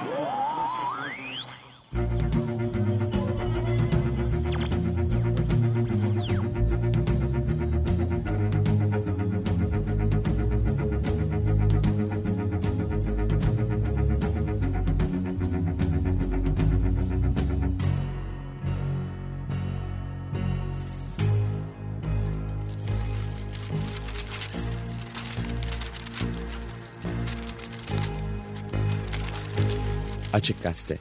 Oh! Açık Gazete.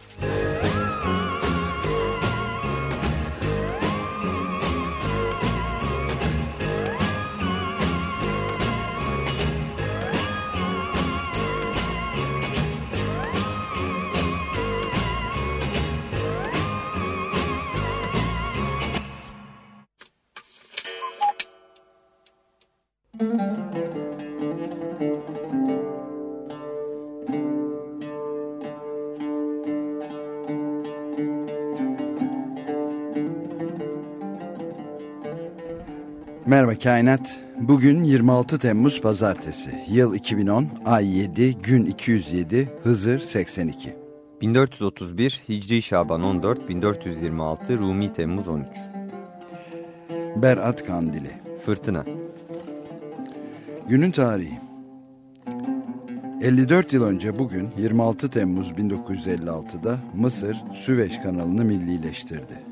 Merhaba Kainat. Bugün 26 Temmuz Pazartesi. Yıl 2010, ay 7, gün 207, Hızır 82. 1431 Hicri Şaban 14, 1426 Rumi Temmuz 13. Berat Kandili. Fırtına. Günün tarihi. 54 yıl önce bugün 26 Temmuz 1956'da Mısır Süveyş kanalını millileştirdi.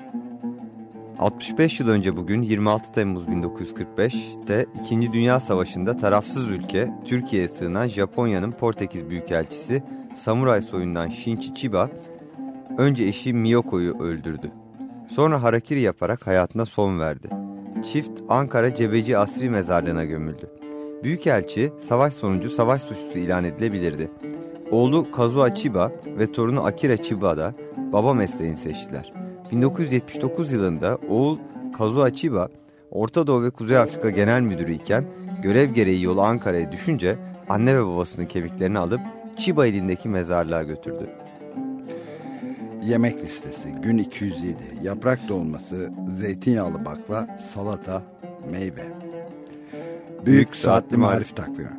65 yıl önce bugün 26 Temmuz 1945'te 2. Dünya Savaşı'nda tarafsız ülke Türkiye'ye sığınan Japonya'nın Portekiz Büyükelçisi Samuray soyundan Shinchi Chiba önce eşi Miyoko'yu öldürdü. Sonra harakiri yaparak hayatına son verdi. Çift Ankara Cebeci Asri Mezarlığı'na gömüldü. Büyükelçi savaş sonucu savaş suçlusu ilan edilebilirdi. Oğlu Kazuo Chiba ve torunu Akira Chiba da baba mesleğini seçtiler. 1979 yılında oğul Kazuo Chiba, Orta Doğu ve Kuzey Afrika Genel Müdürü iken görev gereği yolu Ankara'ya düşünce anne ve babasının kemiklerini alıp Chiba ilindeki mezarlığa götürdü. Yemek listesi gün 207 yaprak dolması, zeytinyağlı bakla, salata, meyve. Büyük Saatli Marif Takvimi.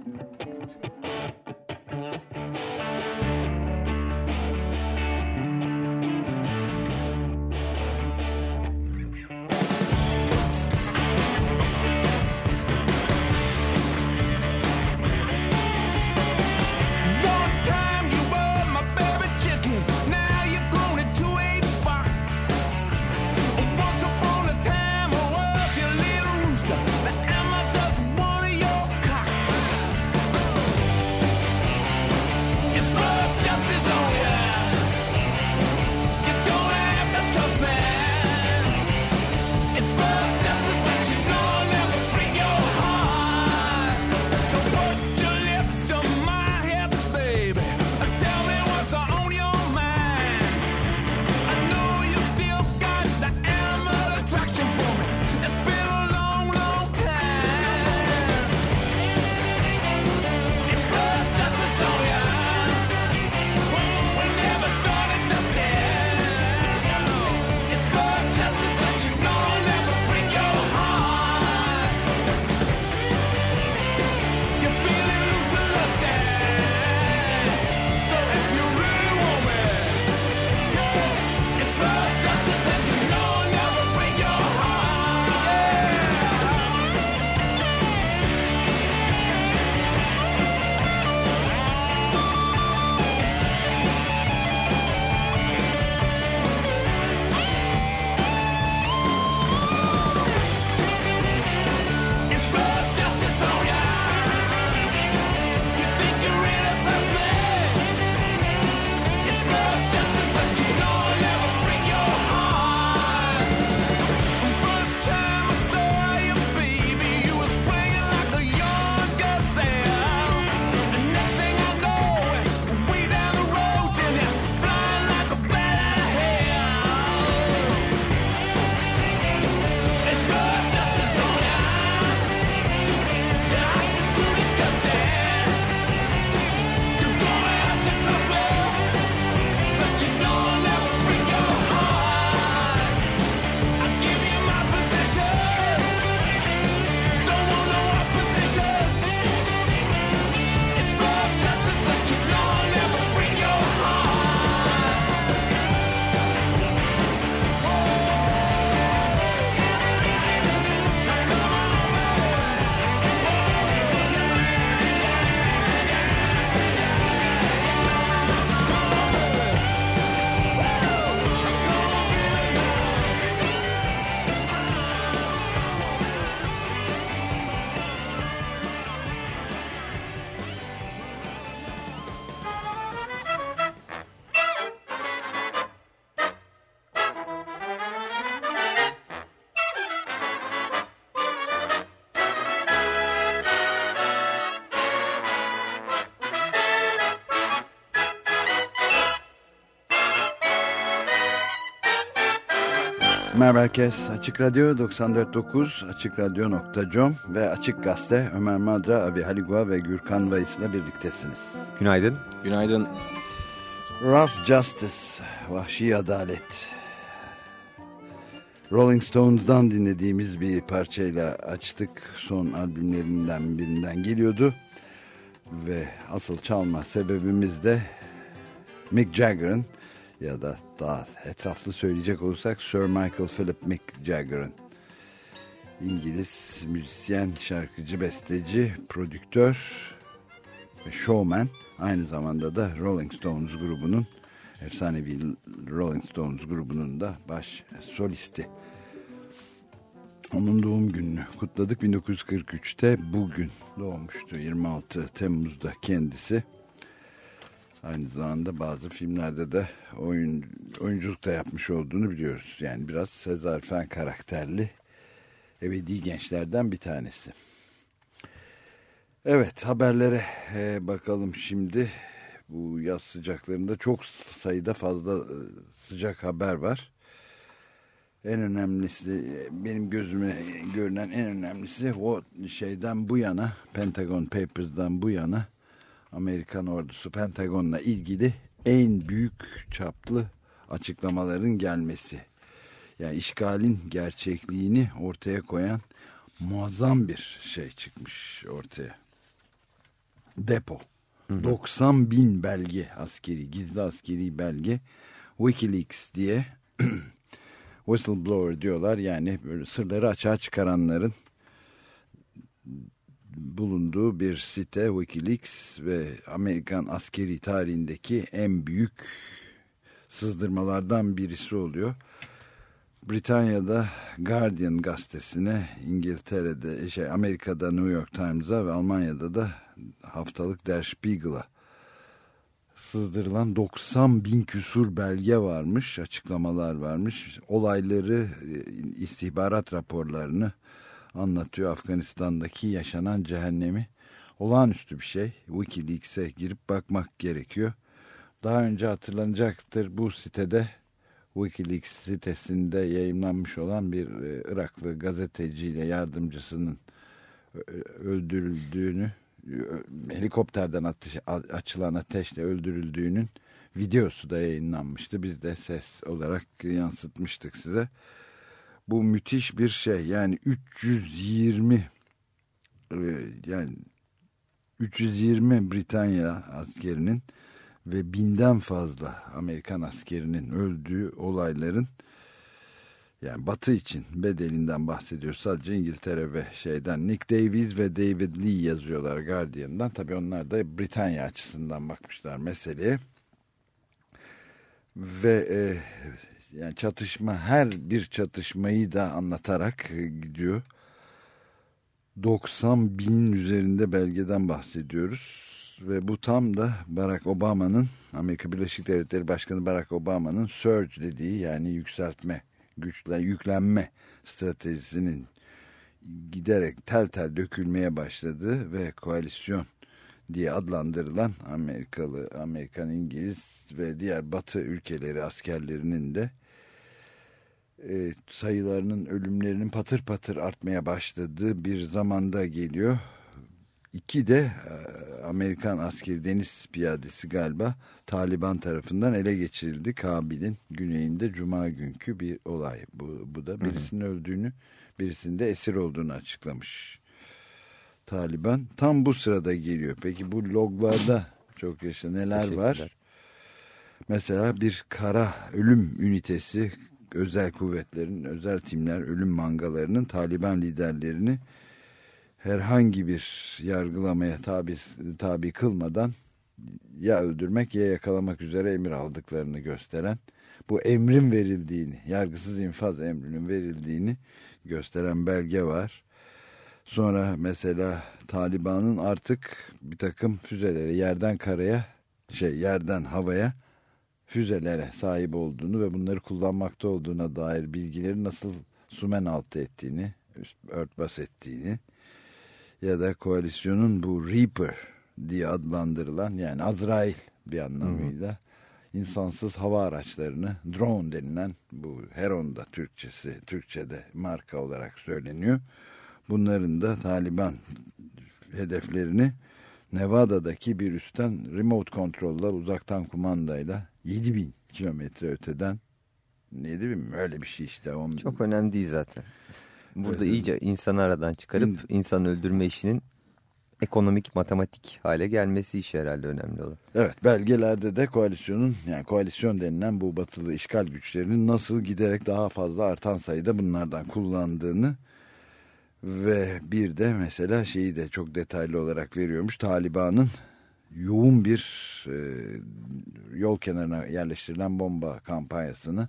Merhaba herkes. Açık Radyo 94.9, AçıkRadyo.com ve Açık Gazete Ömer Madra, Abi Haligua ve Gürkan Vayis ile birliktesiniz. Günaydın. Günaydın. Rough Justice, Vahşi Adalet. Rolling Stones'dan dinlediğimiz bir parçayla açtık. Son albümlerinden birinden geliyordu. Ve asıl çalma sebebimiz de Mick Jagger'ın ya da daha etraflı söyleyecek olursak Sir Michael Philip Mick Jagger'ın İngiliz müzisyen, şarkıcı, besteci, prodüktör ve showman aynı zamanda da Rolling Stones grubunun efsanevi Rolling Stones grubunun da baş solisti. Onun doğum gününü kutladık 1943'te bugün doğmuştu 26 Temmuz'da kendisi. Aynı zamanda bazı filmlerde de oyun, oyunculuk da yapmış olduğunu biliyoruz. Yani biraz Sezar Fen karakterli ebedi gençlerden bir tanesi. Evet haberlere e, bakalım şimdi. Bu yaz sıcaklarında çok sayıda fazla e, sıcak haber var. En önemlisi benim gözüme görünen en önemlisi o şeyden bu yana Pentagon Papers'dan bu yana Amerikan ordusu Pentagon'la ilgili en büyük çaplı açıklamaların gelmesi. Yani işgalin gerçekliğini ortaya koyan muazzam bir şey çıkmış ortaya. Depo. Hı hı. 90 bin belge askeri, gizli askeri belge Wikileaks diye whistleblower diyorlar. Yani böyle sırları açığa çıkaranların bulunduğu bir site Wikileaks ve Amerikan askeri tarihindeki en büyük sızdırmalardan birisi oluyor. Britanya'da Guardian gazetesine, İngiltere'de, şey Amerika'da New York Times'a ve Almanya'da da haftalık Der Spiegel'a sızdırılan 90 bin küsur belge varmış, açıklamalar varmış. Olayları, e, istihbarat raporlarını anlatıyor Afganistan'daki yaşanan cehennemi. Olağanüstü bir şey. Wikileaks'e girip bakmak gerekiyor. Daha önce hatırlanacaktır bu sitede Wikileaks sitesinde yayınlanmış olan bir e, Iraklı gazeteciyle yardımcısının öldürüldüğünü helikopterden ateş, açılan ateşle öldürüldüğünün videosu da yayınlanmıştı. Biz de ses olarak yansıtmıştık size. Bu müthiş bir şey. Yani 320 e, yani 320 Britanya askerinin ve binden fazla Amerikan askerinin öldüğü olayların yani Batı için bedelinden bahsediyor. Sadece İngiltere ve şeyden Nick Davies ve David Lee yazıyorlar Guardian'dan. Tabii onlar da Britanya açısından bakmışlar meseleye. Ve e, yani çatışma her bir çatışmayı da anlatarak e, gidiyor. 90 binin üzerinde belgeden bahsediyoruz. Ve bu tam da Barack Obama'nın Amerika Birleşik Devletleri Başkanı Barack Obama'nın surge dediği yani yükseltme güçle yüklenme stratejisinin giderek tel tel dökülmeye başladı ve koalisyon diye adlandırılan Amerikalı, Amerikan, İngiliz ve diğer Batı ülkeleri askerlerinin de e, sayılarının ölümlerinin patır patır artmaya başladığı bir zamanda geliyor. İki de e, Amerikan askeri deniz piyadesi galiba Taliban tarafından ele geçirildi. Kabil'in güneyinde Cuma günkü bir olay. Bu, bu da birisinin öldüğünü birisinde esir olduğunu açıklamış. Taliban tam bu sırada geliyor. Peki bu loglarda çok yaşa neler var? Mesela bir kara ölüm ünitesi özel kuvvetlerin, özel timler, ölüm mangalarının Taliban liderlerini herhangi bir yargılamaya tabi, tabi kılmadan ya öldürmek ya yakalamak üzere emir aldıklarını gösteren bu emrin verildiğini, yargısız infaz emrinin verildiğini gösteren belge var. Sonra mesela Taliban'ın artık bir takım füzeleri yerden karaya, şey yerden havaya füzelere sahip olduğunu ve bunları kullanmakta olduğuna dair bilgileri nasıl sumen altı ettiğini, örtbas ettiğini ya da koalisyonun bu Reaper diye adlandırılan yani Azrail bir anlamıyla insansız hava araçlarını drone denilen bu Heron'da Türkçesi Türkçe'de marka olarak söyleniyor. Bunların da Taliban hedeflerini Nevada'daki bir üstten remote kontrolle uzaktan kumandayla 7000 kilometre öteden 7000 mi öyle bir şey işte. Onun... Çok önemli değil zaten. Burada evet. iyice insanı aradan çıkarıp İn... insan öldürme işinin ekonomik matematik hale gelmesi işi herhalde önemli olan. Evet belgelerde de koalisyonun yani koalisyon denilen bu batılı işgal güçlerinin nasıl giderek daha fazla artan sayıda bunlardan kullandığını ve bir de mesela şeyi de çok detaylı olarak veriyormuş Taliban'ın yoğun bir e, yol kenarına yerleştirilen bomba kampanyasını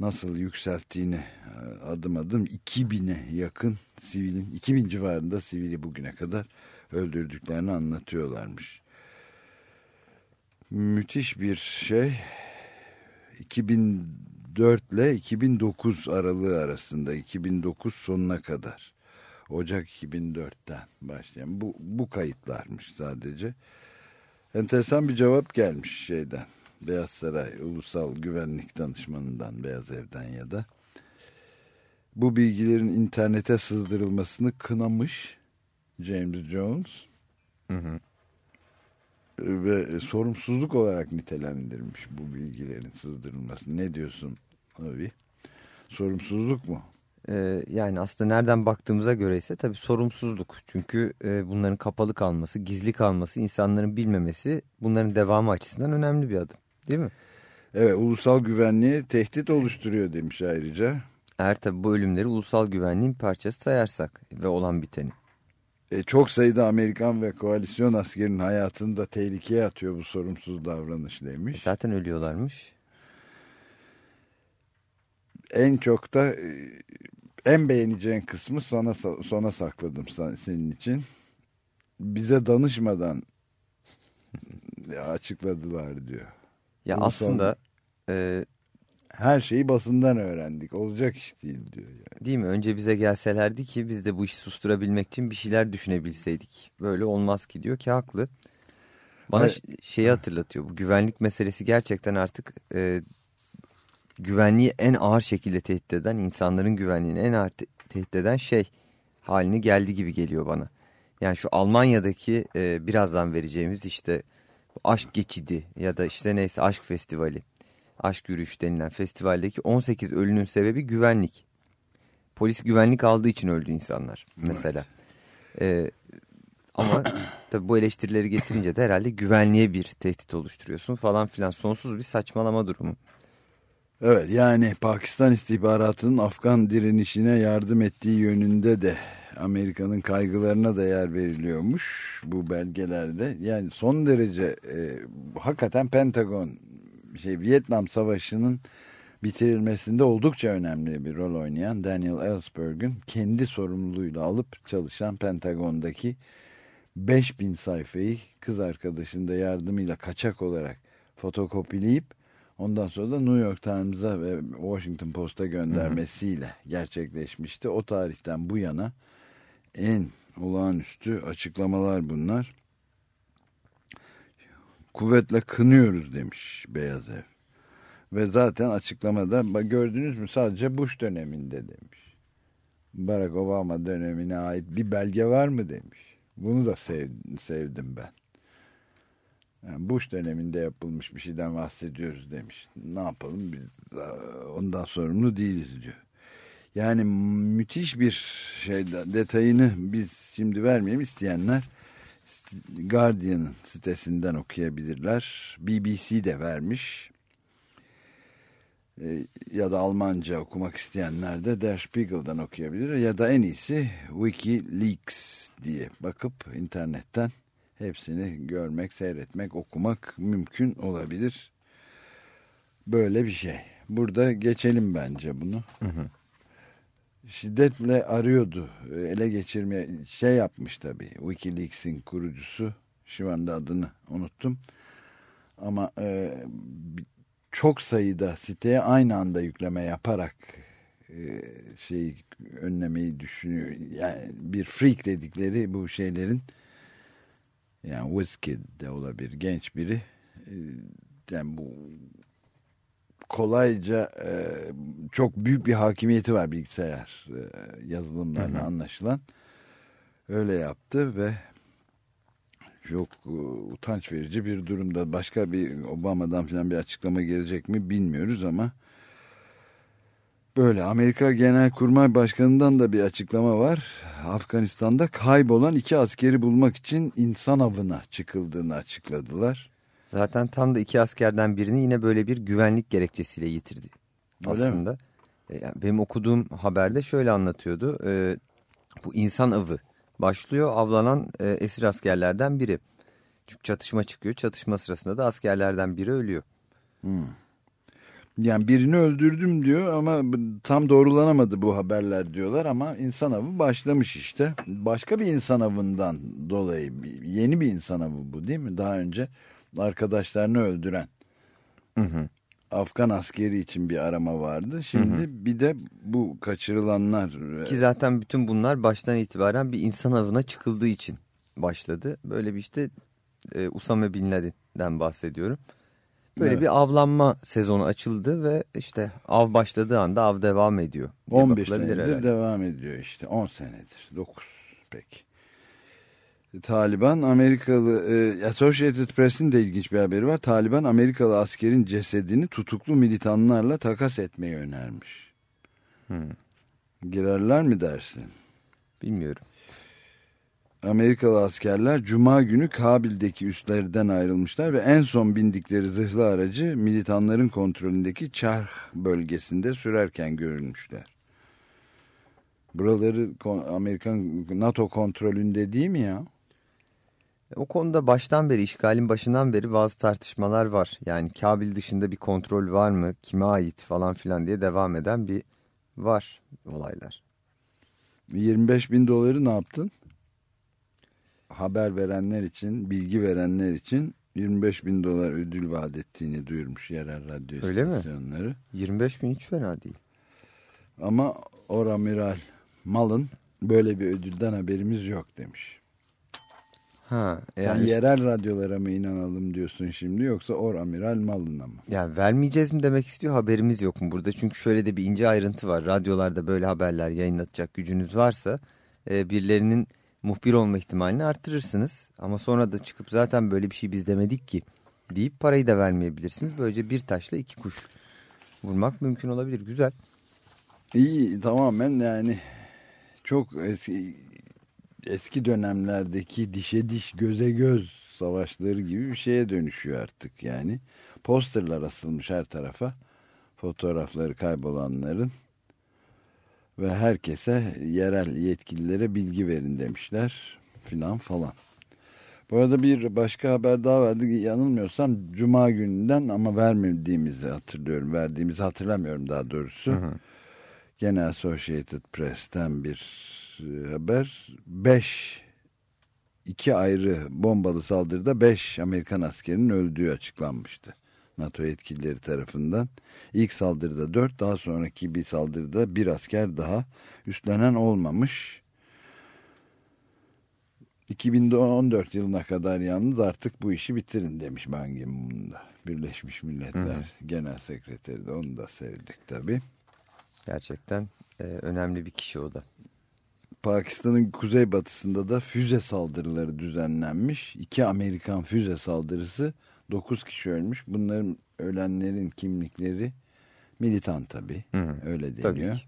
nasıl yükselttiğini e, adım adım 2000'e yakın sivilin 2000 civarında sivili bugüne kadar öldürdüklerini anlatıyorlarmış. Müthiş bir şey. 2004 ile 2009 aralığı arasında 2009 sonuna kadar Ocak 2004'ten başlayan bu, bu kayıtlarmış sadece. Enteresan bir cevap gelmiş şeyden. Beyaz Saray Ulusal Güvenlik Danışmanı'ndan Beyaz Ev'den ya da bu bilgilerin internete sızdırılmasını kınamış James Jones hı hı. ve sorumsuzluk olarak nitelendirmiş bu bilgilerin sızdırılmasını. Ne diyorsun abi? Sorumsuzluk mu? Ee, yani aslında nereden baktığımıza göre ise tabii sorumsuzluk. Çünkü e, bunların kapalı kalması, gizli kalması, insanların bilmemesi bunların devamı açısından önemli bir adım. Değil mi? Evet ulusal güvenliğe tehdit oluşturuyor demiş ayrıca. Eğer tabi bu ölümleri ulusal güvenliğin parçası sayarsak ve olan biteni. E, çok sayıda Amerikan ve koalisyon askerinin hayatını da tehlikeye atıyor bu sorumsuz davranış demiş. E, zaten ölüyorlarmış. En çok da e, en beğeneceğin kısmı sona, sona sakladım senin için. Bize danışmadan açıkladılar diyor. Ya Ulusal... aslında e, her şeyi basından öğrendik. Olacak iş değil diyor. Yani. Değil mi? Önce bize gelselerdi ki biz de bu işi susturabilmek için bir şeyler düşünebilseydik. Böyle olmaz ki diyor ki haklı. Bana evet. şeyi hatırlatıyor. Bu güvenlik meselesi gerçekten artık e, güvenliği en ağır şekilde tehdit eden, insanların güvenliğini en ağır te tehdit eden şey halini geldi gibi geliyor bana. Yani şu Almanya'daki e, birazdan vereceğimiz işte aşk geçidi ya da işte neyse aşk festivali aşk yürüyüş denilen festivaldeki 18 ölünün sebebi güvenlik. Polis güvenlik aldığı için öldü insanlar mesela. Evet. Ee, ama tabii bu eleştirileri getirince de herhalde güvenliğe bir tehdit oluşturuyorsun falan filan. Sonsuz bir saçmalama durumu. Evet yani Pakistan istihbaratının Afgan direnişine yardım ettiği yönünde de Amerika'nın kaygılarına da yer veriliyormuş bu belgelerde. Yani son derece e, hakikaten Pentagon şey Vietnam Savaşı'nın bitirilmesinde oldukça önemli bir rol oynayan Daniel Ellsberg'ün kendi sorumluluğuyla alıp çalışan Pentagon'daki 5000 sayfayı kız arkadaşının yardımıyla kaçak olarak fotokopileyip ondan sonra da New York Times'a ve Washington Post'a göndermesiyle gerçekleşmişti. O tarihten bu yana en olağanüstü açıklamalar bunlar kuvvetle kınıyoruz demiş Beyaz Ev. Ve zaten açıklamada gördünüz mü sadece Bush döneminde demiş. Barack Obama dönemine ait bir belge var mı demiş. Bunu da sev, sevdim ben. Yani Bush döneminde yapılmış bir şeyden bahsediyoruz demiş. Ne yapalım biz ondan sorumlu değiliz diyor. Yani müthiş bir şey detayını biz şimdi vermeyelim isteyenler Guardian'ın sitesinden okuyabilirler. BBC de vermiş. E, ya da Almanca okumak isteyenler de Der Spiegel'dan okuyabilir. Ya da en iyisi Wikileaks diye bakıp internetten hepsini görmek, seyretmek, okumak mümkün olabilir. Böyle bir şey. Burada geçelim bence bunu. Hı hı şiddetle arıyordu. Ele geçirmeye şey yapmış tabii. Wikileaks'in kurucusu. Şu anda adını unuttum. Ama e, çok sayıda siteye aynı anda yükleme yaparak e, şey önlemeyi düşünüyor. Yani bir freak dedikleri bu şeylerin yani WizKid de olabilir genç biri e, yani bu kolayca e, çok büyük bir hakimiyeti var bilgisayar e, yazılımlarına anlaşılan. Öyle yaptı ve çok e, utanç verici bir durumda. Başka bir Obama'dan falan bir açıklama gelecek mi bilmiyoruz ama böyle Amerika Genelkurmay Başkanı'ndan da bir açıklama var. Afganistan'da kaybolan iki askeri bulmak için insan avına çıkıldığını açıkladılar. Zaten tam da iki askerden birini yine böyle bir güvenlik gerekçesiyle yitirdi Öyle aslında. mi? E, yani benim okuduğum haberde şöyle anlatıyordu. E, bu insan avı başlıyor avlanan e, esir askerlerden biri. Çünkü çatışma çıkıyor. Çatışma sırasında da askerlerden biri ölüyor. Yani birini öldürdüm diyor ama tam doğrulanamadı bu haberler diyorlar ama insan avı başlamış işte. Başka bir insan avından dolayı yeni bir insan avı bu değil mi? Daha önce arkadaşlarını öldüren Afgan askeri için bir arama vardı. Şimdi bir de bu kaçırılanlar Ki zaten bütün bunlar baştan itibaren bir insan avına çıkıldığı için başladı. Böyle bir işte e, Usame Bin Laden'den bahsediyorum. Böyle Evet. bir avlanma sezonu açıldı ve işte av başladığı anda av devam ediyor. diye 15 bakılabilir senedir herhalde. devam ediyor işte 10 senedir 9 peki. Taliban Amerikalı e, Associated Press'in de ilginç bir haberi var. Taliban Amerikalı askerin cesedini tutuklu militanlarla takas etmeyi önermiş. Hmm. Girerler mi dersin? Bilmiyorum. Amerikalı askerler Cuma günü Kabil'deki üslerden ayrılmışlar ve en son bindikleri zırhlı aracı militanların kontrolündeki Çarh bölgesinde sürerken görülmüşler. Buraları Amerikan NATO kontrolünde değil mi ya? O konuda baştan beri işgalin başından beri bazı tartışmalar var. Yani Kabil dışında bir kontrol var mı? Kime ait falan filan diye devam eden bir var olaylar. 25 bin doları ne yaptın? Haber verenler için, bilgi verenler için 25 bin dolar ödül vaat ettiğini duyurmuş yerel radyo Öyle mi? istasyonları. 25 bin hiç fena değil. Ama Oramiral Mal'ın böyle bir ödülden haberimiz yok demiş. Ha, Sen yani, yerel radyolara mı inanalım diyorsun şimdi yoksa Oramiral Mal'ına mı? yani vermeyeceğiz mi demek istiyor haberimiz yok mu burada? Çünkü şöyle de bir ince ayrıntı var. Radyolarda böyle haberler yayınlatacak gücünüz varsa e, birilerinin muhbir olma ihtimalini arttırırsınız. Ama sonra da çıkıp zaten böyle bir şey biz demedik ki deyip parayı da vermeyebilirsiniz. Böylece bir taşla iki kuş vurmak mümkün olabilir. Güzel. İyi tamamen yani çok eski, eski dönemlerdeki dişe diş göze göz savaşları gibi bir şeye dönüşüyor artık yani. Posterler asılmış her tarafa fotoğrafları kaybolanların ve herkese yerel yetkililere bilgi verin demişler filan falan. Bu arada bir başka haber daha vardı. Yanılmıyorsam Cuma gününden ama vermediğimizi hatırlıyorum. Verdiğimizi hatırlamıyorum daha doğrusu. Gene Associated Press'ten bir e, haber. 5 iki ayrı bombalı saldırıda 5 Amerikan askerinin öldüğü açıklanmıştı. NATO yetkilileri tarafından. İlk saldırıda 4 daha sonraki bir saldırıda bir asker daha üstlenen olmamış. 2014 yılına kadar yalnız artık bu işi bitirin demiş Ban Ki-moon da. Birleşmiş Milletler Genel Sekreteri de onu da sevdik tabii. Gerçekten e, önemli bir kişi o da. Pakistan'ın kuzeybatısında da füze saldırıları düzenlenmiş. İki Amerikan füze saldırısı 9 kişi ölmüş. Bunların ölenlerin kimlikleri militan tabii. Hı hı. Öyle deniyor.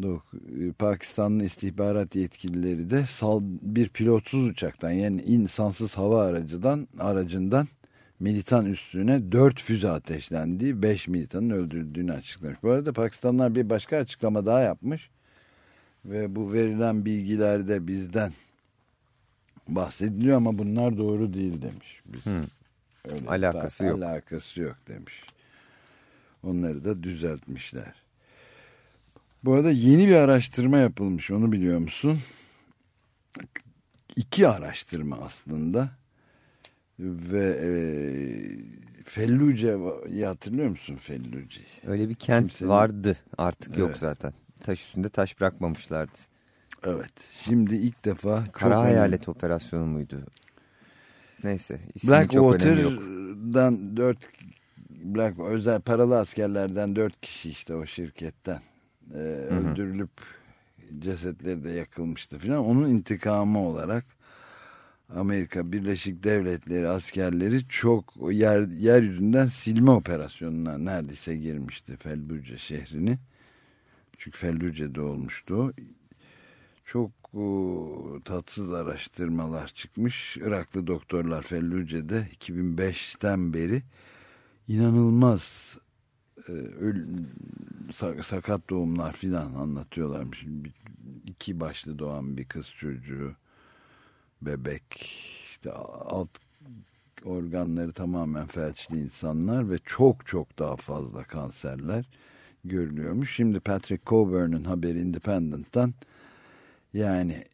Dok- Pakistanlı istihbarat yetkilileri de sal bir pilotsuz uçaktan yani insansız hava aracından aracından militan üstüne 4 füze ateşlendiği 5 militanın öldürüldüğünü açıklamış. Bu arada Pakistanlar bir başka açıklama daha yapmış ve bu verilen bilgilerde bizden bahsediliyor ama bunlar doğru değil demiş. Biz Hı. öyle Alakası yok. Alakası yok demiş. Onları da düzeltmişler. Bu arada yeni bir araştırma yapılmış onu biliyor musun? İki araştırma aslında ve e, Felluce'yi hatırlıyor musun Felluce'yi? Öyle bir kent Kimsenin- vardı artık yok Evet. zaten. Taş üstünde taş bırakmamışlardı. Evet. Şimdi ilk defa çok Kara önemli- hayalet operasyonu muydu? neyse. Blackwater'dan dört Black, özel paralı askerlerden dört kişi işte o şirketten e, öldürülüp cesetleri de yakılmıştı filan. Onun intikamı olarak Amerika Birleşik Devletleri askerleri çok yer, yeryüzünden silme operasyonuna neredeyse girmişti Felluce şehrini. Çünkü Felluce'de olmuştu. Çok o, tatsız araştırmalar çıkmış. Iraklı doktorlar Felluce'de 2005'ten beri inanılmaz e, sakat doğumlar filan anlatıyorlarmış. İki başlı doğan bir kız çocuğu bebek, işte alt organları tamamen felçli insanlar ve çok çok daha fazla kanserler görülüyormuş. Şimdi Patrick Coburn'un haberi Independent'tan yani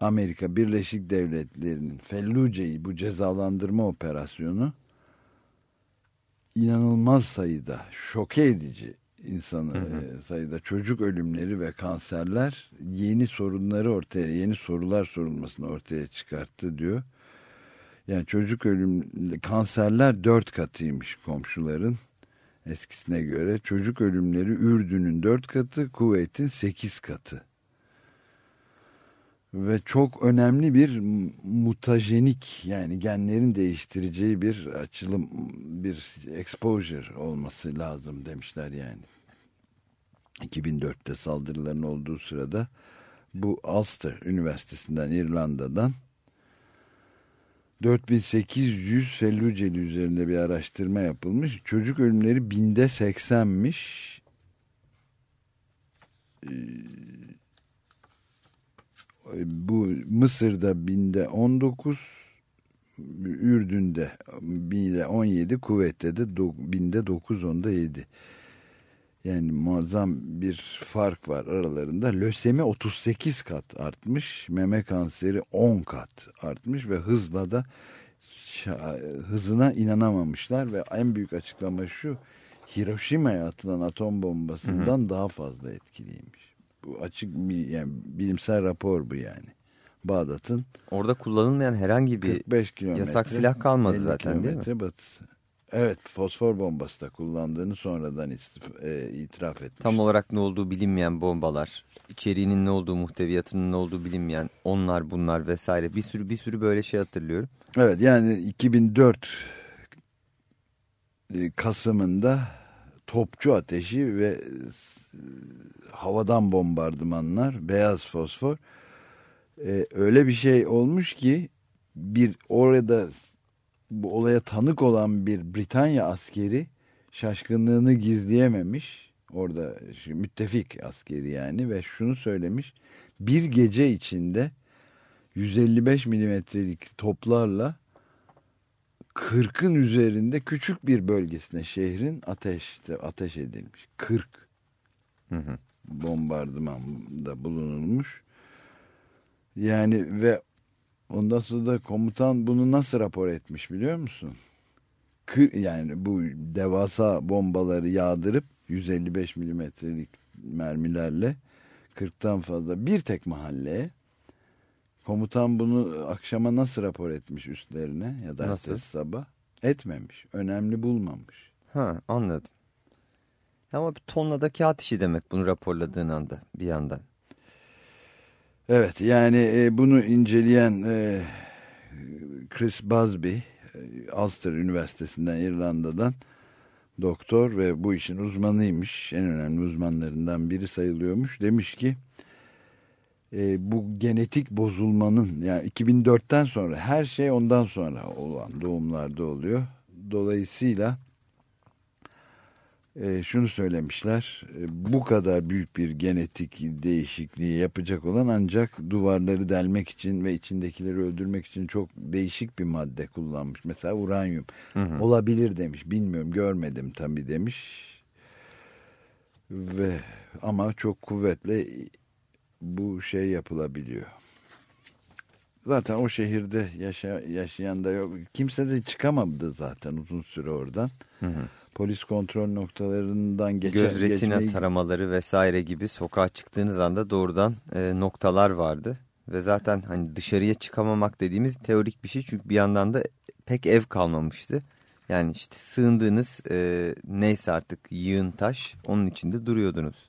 Amerika Birleşik Devletleri'nin Felluce'yi bu cezalandırma operasyonu inanılmaz sayıda şoke edici insanı hı hı. E, sayıda çocuk ölümleri ve kanserler yeni sorunları ortaya yeni sorular sorulmasını ortaya çıkarttı diyor. Yani çocuk ölüm kanserler dört katıymış komşuların eskisine göre. Çocuk ölümleri Ürdün'ün dört katı, Kuveyt'in sekiz katı. Ve çok önemli bir mutajenik yani genlerin değiştireceği bir açılım, bir exposure olması lazım demişler yani. 2004'te saldırıların olduğu sırada bu Ulster Üniversitesi'nden İrlanda'dan 4800 felluceli üzerinde bir araştırma yapılmış. Çocuk ölümleri binde 80'miş. Ee, bu Mısır'da binde 19, Ürdün'de binde 17, Kuveyt'te de binde 9, onda 7. Yani muazzam bir fark var aralarında. Lösemi 38 kat artmış. Meme kanseri 10 kat artmış ve hızla da hızına inanamamışlar ve en büyük açıklama şu Hiroşima'ya atılan atom bombasından hı hı. daha fazla etkiliymiş. Bu açık bir yani bilimsel rapor bu yani. Bağdat'ın orada kullanılmayan herhangi bir yasak silah kalmadı zaten değil mi? batısı. Evet fosfor bombası da kullandığını sonradan e, itiraf etmiş. Tam olarak ne olduğu bilinmeyen bombalar, içeriğinin ne olduğu, muhteviyatının ne olduğu bilinmeyen onlar bunlar vesaire bir sürü bir sürü böyle şey hatırlıyorum. Evet yani 2004 e, Kasım'ında topçu ateşi ve havadan bombardımanlar, beyaz fosfor ee, öyle bir şey olmuş ki bir orada bu olaya tanık olan bir Britanya askeri şaşkınlığını gizleyememiş. Orada müttefik askeri yani ve şunu söylemiş. Bir gece içinde 155 milimetrelik toplarla 40'ın üzerinde küçük bir bölgesine şehrin ateşte ateş edilmiş. 40 hı hı. bombardımanda bulunulmuş. Yani ve Ondan sonra da komutan bunu nasıl rapor etmiş biliyor musun? Kır, yani bu devasa bombaları yağdırıp 155 milimetrelik mermilerle 40'tan fazla bir tek mahalleye komutan bunu akşama nasıl rapor etmiş üstlerine ya da nasıl? sabah etmemiş. Önemli bulmamış. Ha anladım. Ama bir tonla da kağıt işi demek bunu raporladığın anda bir yandan. Evet yani e, bunu inceleyen e, Chris Busby e, Ulster Üniversitesi'nden İrlanda'dan doktor ve bu işin uzmanıymış. En önemli uzmanlarından biri sayılıyormuş. Demiş ki bu genetik bozulmanın yani 2004'ten sonra her şey ondan sonra olan doğumlarda oluyor. Dolayısıyla e, şunu söylemişler. E, bu kadar büyük bir genetik değişikliği yapacak olan ancak duvarları delmek için ve içindekileri öldürmek için çok değişik bir madde kullanmış. Mesela uranyum. Hı hı. Olabilir demiş. Bilmiyorum görmedim tabii demiş. Ve ama çok kuvvetle bu şey yapılabiliyor. Zaten o şehirde yaşa, yaşayan da yok. Kimse de çıkamadı zaten uzun süre oradan. Hı hı polis kontrol noktalarından geçer. Göz retina geçmeyi... taramaları vesaire gibi sokağa çıktığınız anda doğrudan e, noktalar vardı. Ve zaten hani dışarıya çıkamamak dediğimiz teorik bir şey. Çünkü bir yandan da pek ev kalmamıştı. Yani işte sığındığınız e, neyse artık yığın taş onun içinde duruyordunuz.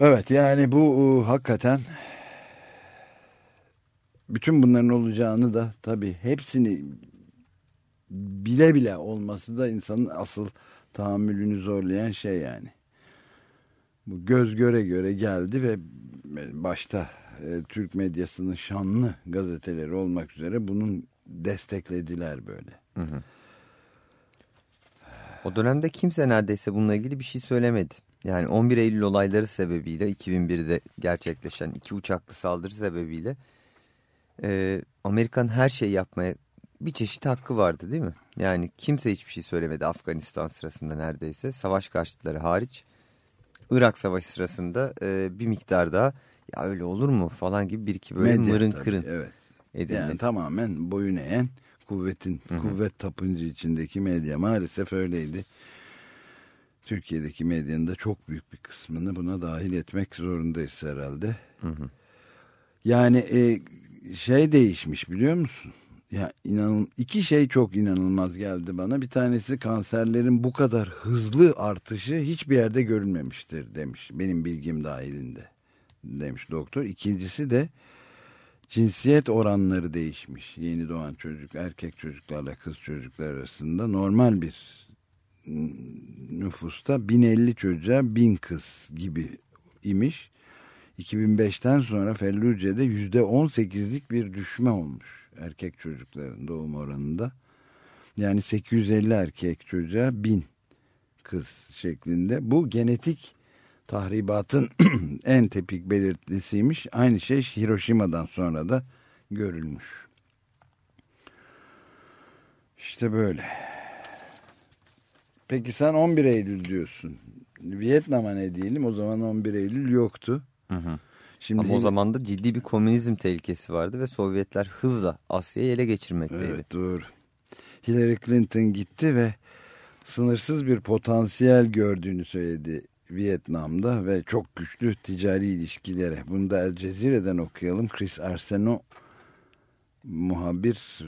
Evet yani bu e, hakikaten bütün bunların olacağını da tabii hepsini bile bile olması da insanın asıl tahammülünü zorlayan şey yani. Bu göz göre göre geldi ve başta e, Türk medyasının şanlı gazeteleri olmak üzere bunun desteklediler böyle. Hı hı. O dönemde kimse neredeyse bununla ilgili bir şey söylemedi. Yani 11 Eylül olayları sebebiyle 2001'de gerçekleşen iki uçaklı saldırı sebebiyle e, Amerikan her şeyi yapmaya bir çeşit hakkı vardı değil mi? Yani kimse hiçbir şey söylemedi Afganistan sırasında neredeyse savaş karşıtları hariç. Irak savaşı sırasında e, bir miktar daha ya öyle olur mu falan gibi bir iki böyle Medya, mırın tabii, kırın evet. edildi. Yani tamamen boyun eğen kuvvetin Hı -hı. kuvvet tapıncı içindeki medya maalesef öyleydi. Türkiye'deki medyanın da çok büyük bir kısmını buna dahil etmek zorundayız herhalde. Hı hı. Yani e, şey değişmiş biliyor musun? Ya inanın iki şey çok inanılmaz geldi bana. Bir tanesi kanserlerin bu kadar hızlı artışı hiçbir yerde görülmemiştir demiş. Benim bilgim dahilinde demiş doktor. İkincisi de cinsiyet oranları değişmiş. Yeni doğan çocuk erkek çocuklarla kız çocuklar arasında normal bir nüfusta 1050 çocuğa 1000 kız gibi imiş. 2005'ten sonra Felluce'de %18'lik bir düşme olmuş erkek çocukların doğum oranında. Yani 850 erkek çocuğa 1000 kız şeklinde. Bu genetik tahribatın en tepik belirtisiymiş. Aynı şey Hiroşima'dan sonra da görülmüş. İşte böyle. Peki sen 11 Eylül diyorsun. Vietnam'a ne diyelim? O zaman 11 Eylül yoktu. Hı hı. Şimdi Ama o zaman da ciddi bir komünizm tehlikesi vardı ve Sovyetler hızla Asya'yı ele geçirmekteydi. Evet doğru. Hillary Clinton gitti ve sınırsız bir potansiyel gördüğünü söyledi Vietnam'da ve çok güçlü ticari ilişkilere. Bunu da El Cezire'den okuyalım. Chris Arsenault muhabir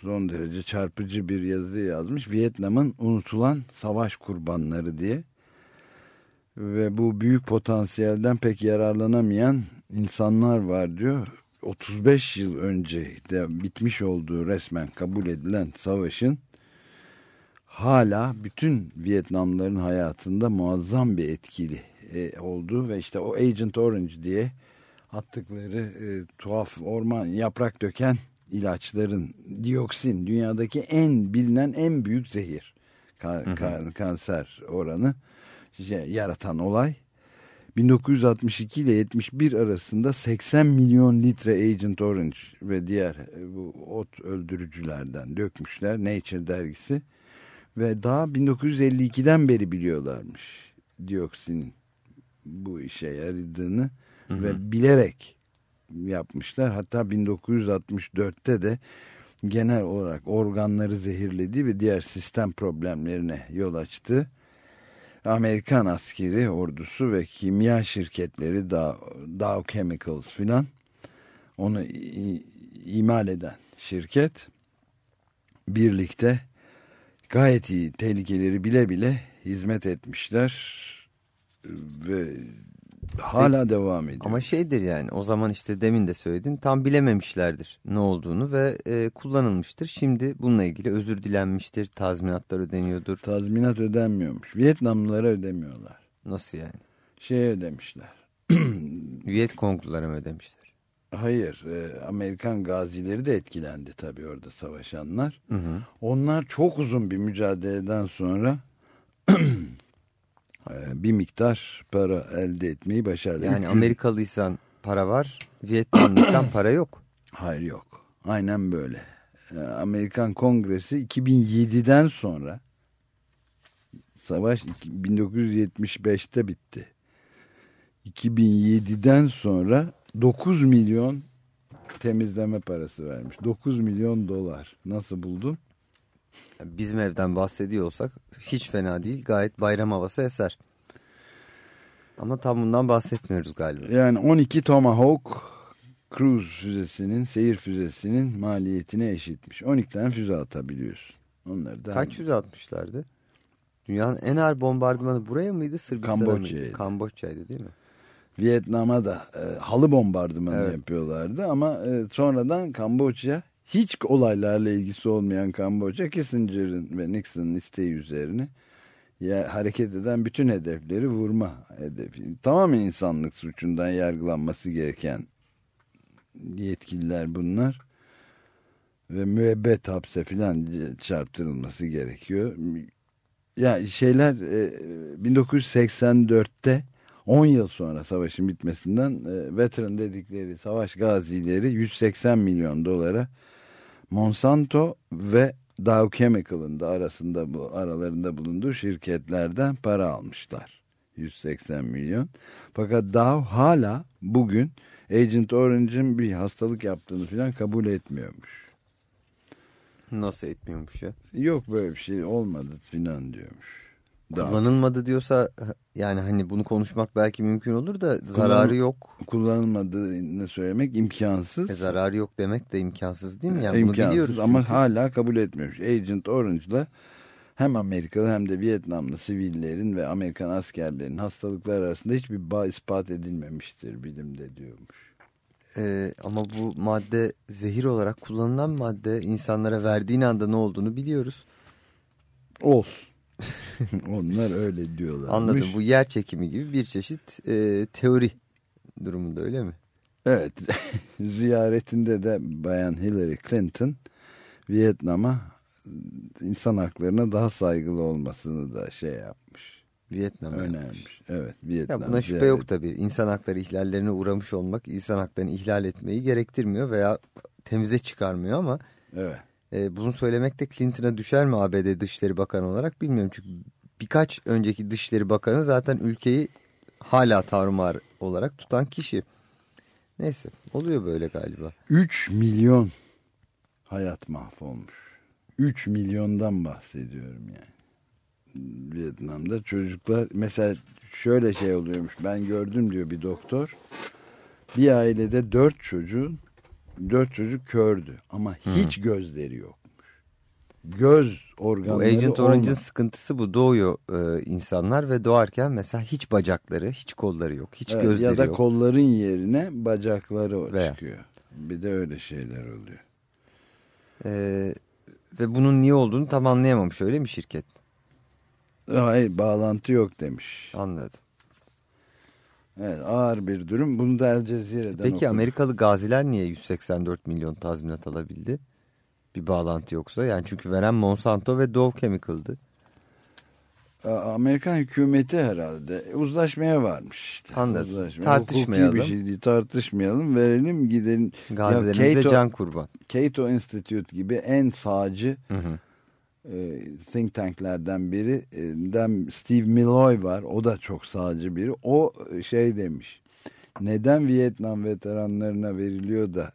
son derece çarpıcı bir yazı yazmış. Vietnam'ın unutulan savaş kurbanları diye. Ve bu büyük potansiyelden pek yararlanamayan insanlar var diyor. 35 yıl önce de bitmiş olduğu resmen kabul edilen savaşın hala bütün Vietnamların hayatında muazzam bir etkili e, oldu ve işte o Agent Orange diye attıkları e, tuhaf orman yaprak döken ilaçların dioksin dünyadaki en bilinen en büyük zehir kan, kan, kanser oranı yaratan olay 1962 ile 71 arasında 80 milyon litre Agent Orange ve diğer e, bu ot öldürücülerden dökmüşler Nature dergisi ve daha 1952'den beri biliyorlarmış dioksinin bu işe yaradığını hı hı. ve bilerek yapmışlar. Hatta 1964'te de genel olarak organları zehirledi ve diğer sistem problemlerine yol açtı. Amerikan askeri ordusu ve kimya şirketleri Dow, Chemicals filan onu imal eden şirket birlikte gayet iyi tehlikeleri bile bile hizmet etmişler ve hala devam ediyor. Ama şeydir yani o zaman işte demin de söyledin tam bilememişlerdir ne olduğunu ve e, kullanılmıştır. Şimdi bununla ilgili özür dilenmiştir, tazminatlar ödeniyordur. Tazminat ödenmiyormuş. Vietnamlılara ödemiyorlar. Nasıl yani? Şey ödemişler. Viet Konglulara mı ödemişler? Hayır, e, Amerikan gazileri de etkilendi tabii orada savaşanlar. Hı hı. Onlar çok uzun bir mücadeleden sonra bir miktar para elde etmeyi başardı. Yani Amerikalıysan para var, Vietnamlıysan para yok. Hayır yok. Aynen böyle. E, Amerikan Kongresi 2007'den sonra savaş 1975'te bitti. 2007'den sonra 9 milyon temizleme parası vermiş. 9 milyon dolar. Nasıl buldun? Bizim evden bahsediyor olsak hiç fena değil. Gayet bayram havası eser. Ama tam bundan bahsetmiyoruz galiba. Yani 12 Tomahawk cruise füzesinin, seyir füzesinin maliyetine eşitmiş. 12 tane füze atabiliyorsun. Onları da Kaç füze atmışlardı? Dünyanın en ağır bombardımanı buraya mıydı Sırbistan'a Kamboçya'ydı. Kamboçya'ydı değil mi? Vietnam'a da e, halı bombardımanı Evet. yapıyorlardı ama e, sonradan Kamboçya hiç olaylarla ilgisi olmayan Kamboçya Kissinger'ın ve Nixon'ın isteği üzerine ya, hareket eden bütün hedefleri vurma hedefi. Tamamen insanlık suçundan yargılanması gereken yetkililer bunlar ve müebbet hapse filan çarptırılması gerekiyor. Ya şeyler e, 1984'te 10 yıl sonra savaşın bitmesinden e, veteran dedikleri savaş gazileri 180 milyon dolara Monsanto ve Dow Chemical'ın da arasında bu aralarında bulunduğu şirketlerden para almışlar. 180 milyon. Fakat Dow hala bugün Agent Orange'ın bir hastalık yaptığını falan kabul etmiyormuş. Nasıl etmiyormuş ya? Yok böyle bir şey olmadı filan diyormuş. Kullanılmadı diyorsa yani hani bunu konuşmak belki mümkün olur da zararı yok. kullanılmadığını söylemek imkansız. E, zararı yok demek de imkansız değil mi? Yani bunu imkansız biliyoruz ama çünkü. hala kabul etmiyormuş. Agent Orange'la hem Amerikalı hem de Vietnamlı sivillerin ve Amerikan askerlerin hastalıklar arasında hiçbir bağ ispat edilmemiştir bilimde diyormuş. Ee, ama bu madde zehir olarak kullanılan madde insanlara verdiğin anda ne olduğunu biliyoruz. Olsun. Onlar öyle diyorlar. Anladım. Bu yer çekimi gibi bir çeşit e, teori durumunda öyle mi? Evet. Ziyaretinde de Bayan Hillary Clinton Vietnam'a insan haklarına daha saygılı olmasını da şey yapmış. Vietnam'a. Önermiş. Evet. Vietnam Ya buna şüphe ziyaret- yok tabii. İnsan hakları ihlallerine uğramış olmak insan haklarını ihlal etmeyi gerektirmiyor veya temize çıkarmıyor ama Evet. E, bunu söylemek de Clinton'a düşer mi ABD Dışişleri Bakanı olarak bilmiyorum. Çünkü birkaç önceki Dışişleri Bakanı zaten ülkeyi hala tarumar olarak tutan kişi. Neyse oluyor böyle galiba. 3 milyon hayat mahvolmuş. 3 milyondan bahsediyorum yani. Vietnam'da çocuklar mesela şöyle şey oluyormuş. Ben gördüm diyor bir doktor. Bir ailede 4 çocuğun 4 çocuk kördü ama hiç gözleri yokmuş. Göz Bu organları Agent Orange'ın sıkıntısı bu. Doğuyor e, insanlar ve doğarken mesela hiç bacakları, hiç kolları yok, hiç Evet, gözleri ya da yok. kolların yerine bacakları Veya. çıkıyor. Bir de öyle şeyler oluyor. E, ve bunun niye olduğunu tam anlayamamış öyle mi şirket? Hayır bağlantı yok demiş. Anladım. Evet ağır bir durum. Bunu da El Cezire'den Peki okudum. Amerikalı gaziler niye 184 milyon tazminat alabildi? Bir bağlantı yoksa. Yani çünkü veren Monsanto ve Dow Chemical'dı. Amerikan hükümeti herhalde uzlaşmaya varmış işte. Anladım. Uzlaşmaya. Tartışmayalım. Hukuki bir şey değil. Tartışmayalım. Verelim gidelim. Gazilerimize Cato- can kurban. Cato Institute gibi en sağcı Hı hı. E, think tanklerden biri e, Steve Milloy var. O da çok sağcı biri. O e, şey demiş. Neden Vietnam veteranlarına veriliyor da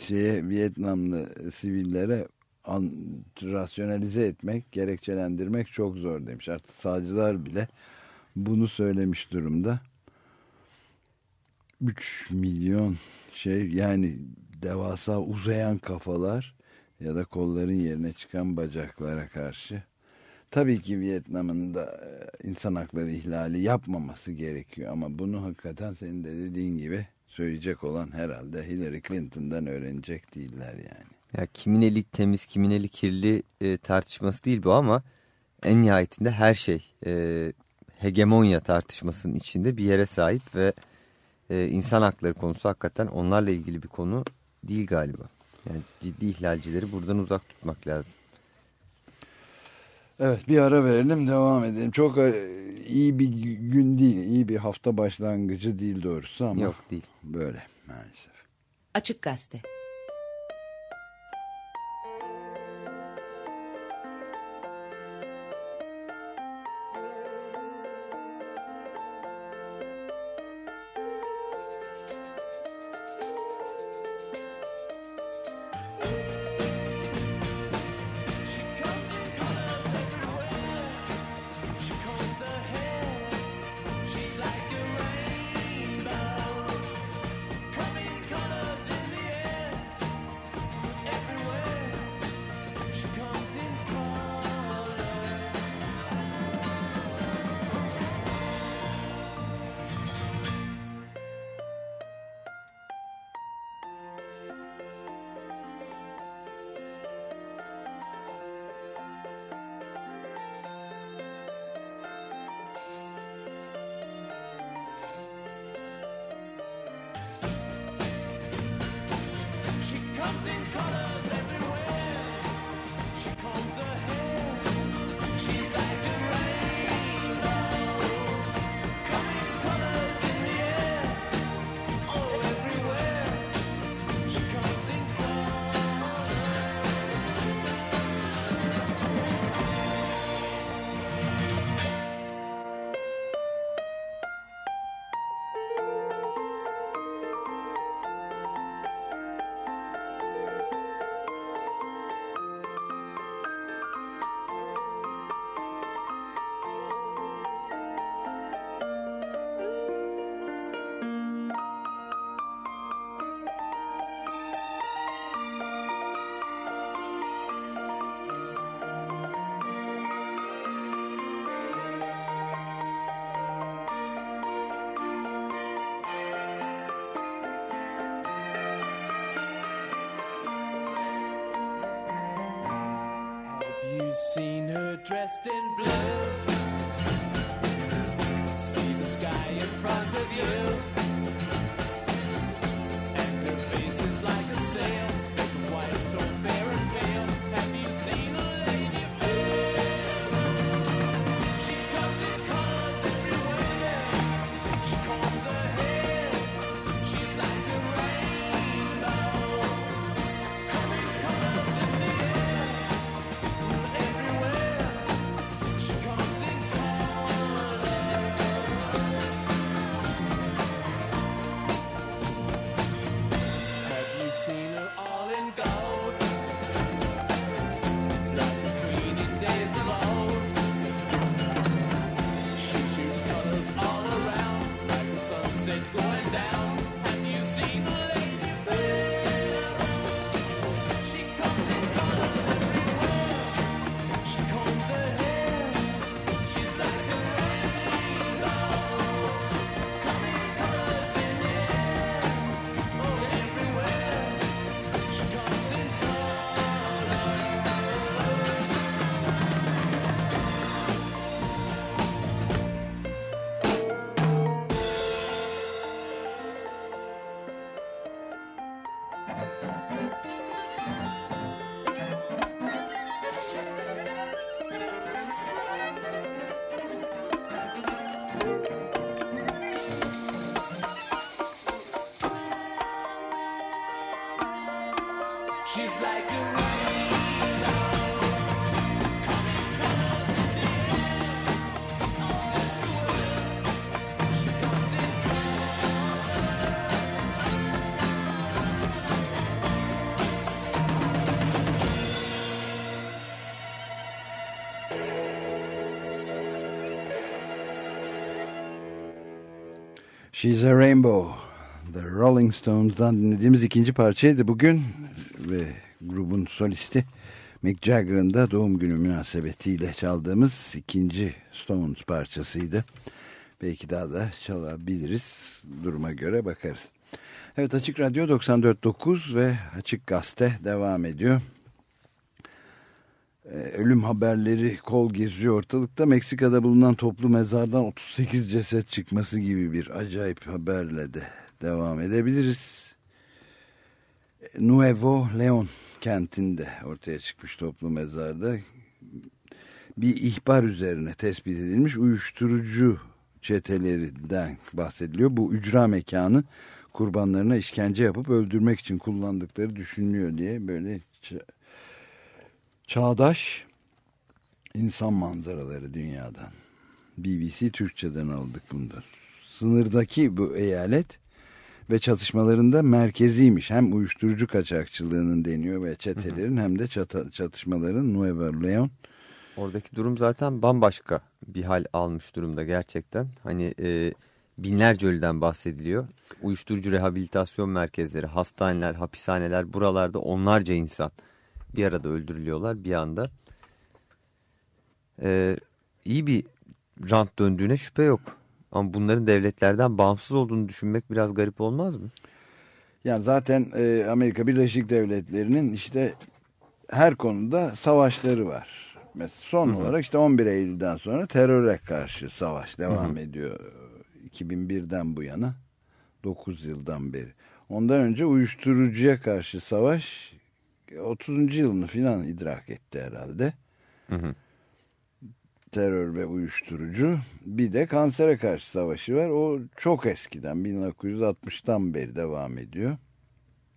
şeye Vietnamlı sivillere an, rasyonalize etmek, gerekçelendirmek çok zor demiş. Artık sağcılar bile bunu söylemiş durumda. 3 milyon şey yani devasa uzayan kafalar ya da kolların yerine çıkan bacaklara karşı. Tabii ki Vietnam'ın da e, insan hakları ihlali yapmaması gerekiyor ama bunu hakikaten senin de dediğin gibi söyleyecek olan herhalde Hillary Clinton'dan öğrenecek değiller yani. Ya kimin eli temiz, kimin eli kirli e, tartışması değil bu ama en nihayetinde her şey e, hegemonya tartışmasının içinde bir yere sahip ve e, insan hakları konusu hakikaten onlarla ilgili bir konu değil galiba. Yani ciddi ihlalcileri buradan uzak tutmak lazım. Evet bir ara verelim devam edelim. Çok e, iyi bir gün değil, iyi bir hafta başlangıcı değil doğrusu ama Yok değil. böyle maalesef. Açık Gazete She's a Rainbow. The Rolling Stones'dan dinlediğimiz ikinci parçaydı bugün ve grubun solisti Mick Jagger'ın da doğum günü münasebetiyle çaldığımız ikinci Stones parçasıydı. Belki daha da çalabiliriz. Duruma göre bakarız. Evet Açık Radyo 94.9 ve Açık Gazete devam ediyor. Ee, Ölüm haberleri kol geziyor ortalıkta. Meksika'da bulunan toplu mezardan 38 ceset çıkması gibi bir acayip haberle de devam edebiliriz. Nuevo Leon kentinde ortaya çıkmış toplu mezarda bir ihbar üzerine tespit edilmiş uyuşturucu çetelerinden bahsediliyor. Bu ücra mekanı kurbanlarına işkence yapıp öldürmek için kullandıkları düşünülüyor diye böyle çağdaş insan manzaraları dünyadan. BBC Türkçe'den aldık bunda. Sınırdaki bu eyalet ve çatışmalarında merkeziymiş. Hem uyuşturucu kaçakçılığının deniyor ve çetelerin hem de çata, çatışmaların Nuevo Leon. Oradaki durum zaten bambaşka bir hal almış durumda gerçekten. Hani e, binlerce ölüden bahsediliyor. Uyuşturucu rehabilitasyon merkezleri, hastaneler, hapishaneler buralarda onlarca insan bir arada öldürülüyorlar bir anda. Ee, iyi bir rant döndüğüne şüphe yok. Ama bunların devletlerden bağımsız olduğunu düşünmek biraz garip olmaz mı? Yani zaten e, Amerika Birleşik Devletleri'nin işte her konuda savaşları var. Mesela son Hı hı. olarak işte 11 Eylül'den sonra teröre karşı savaş devam Hı hı. ediyor. 2001'den bu yana 9 yıldan beri. Ondan önce uyuşturucuya karşı savaş 30. yılını filan idrak etti herhalde. Hı hı. Terör ve uyuşturucu. Bir de kansere karşı savaşı var. O çok eskiden 1960'tan beri devam ediyor.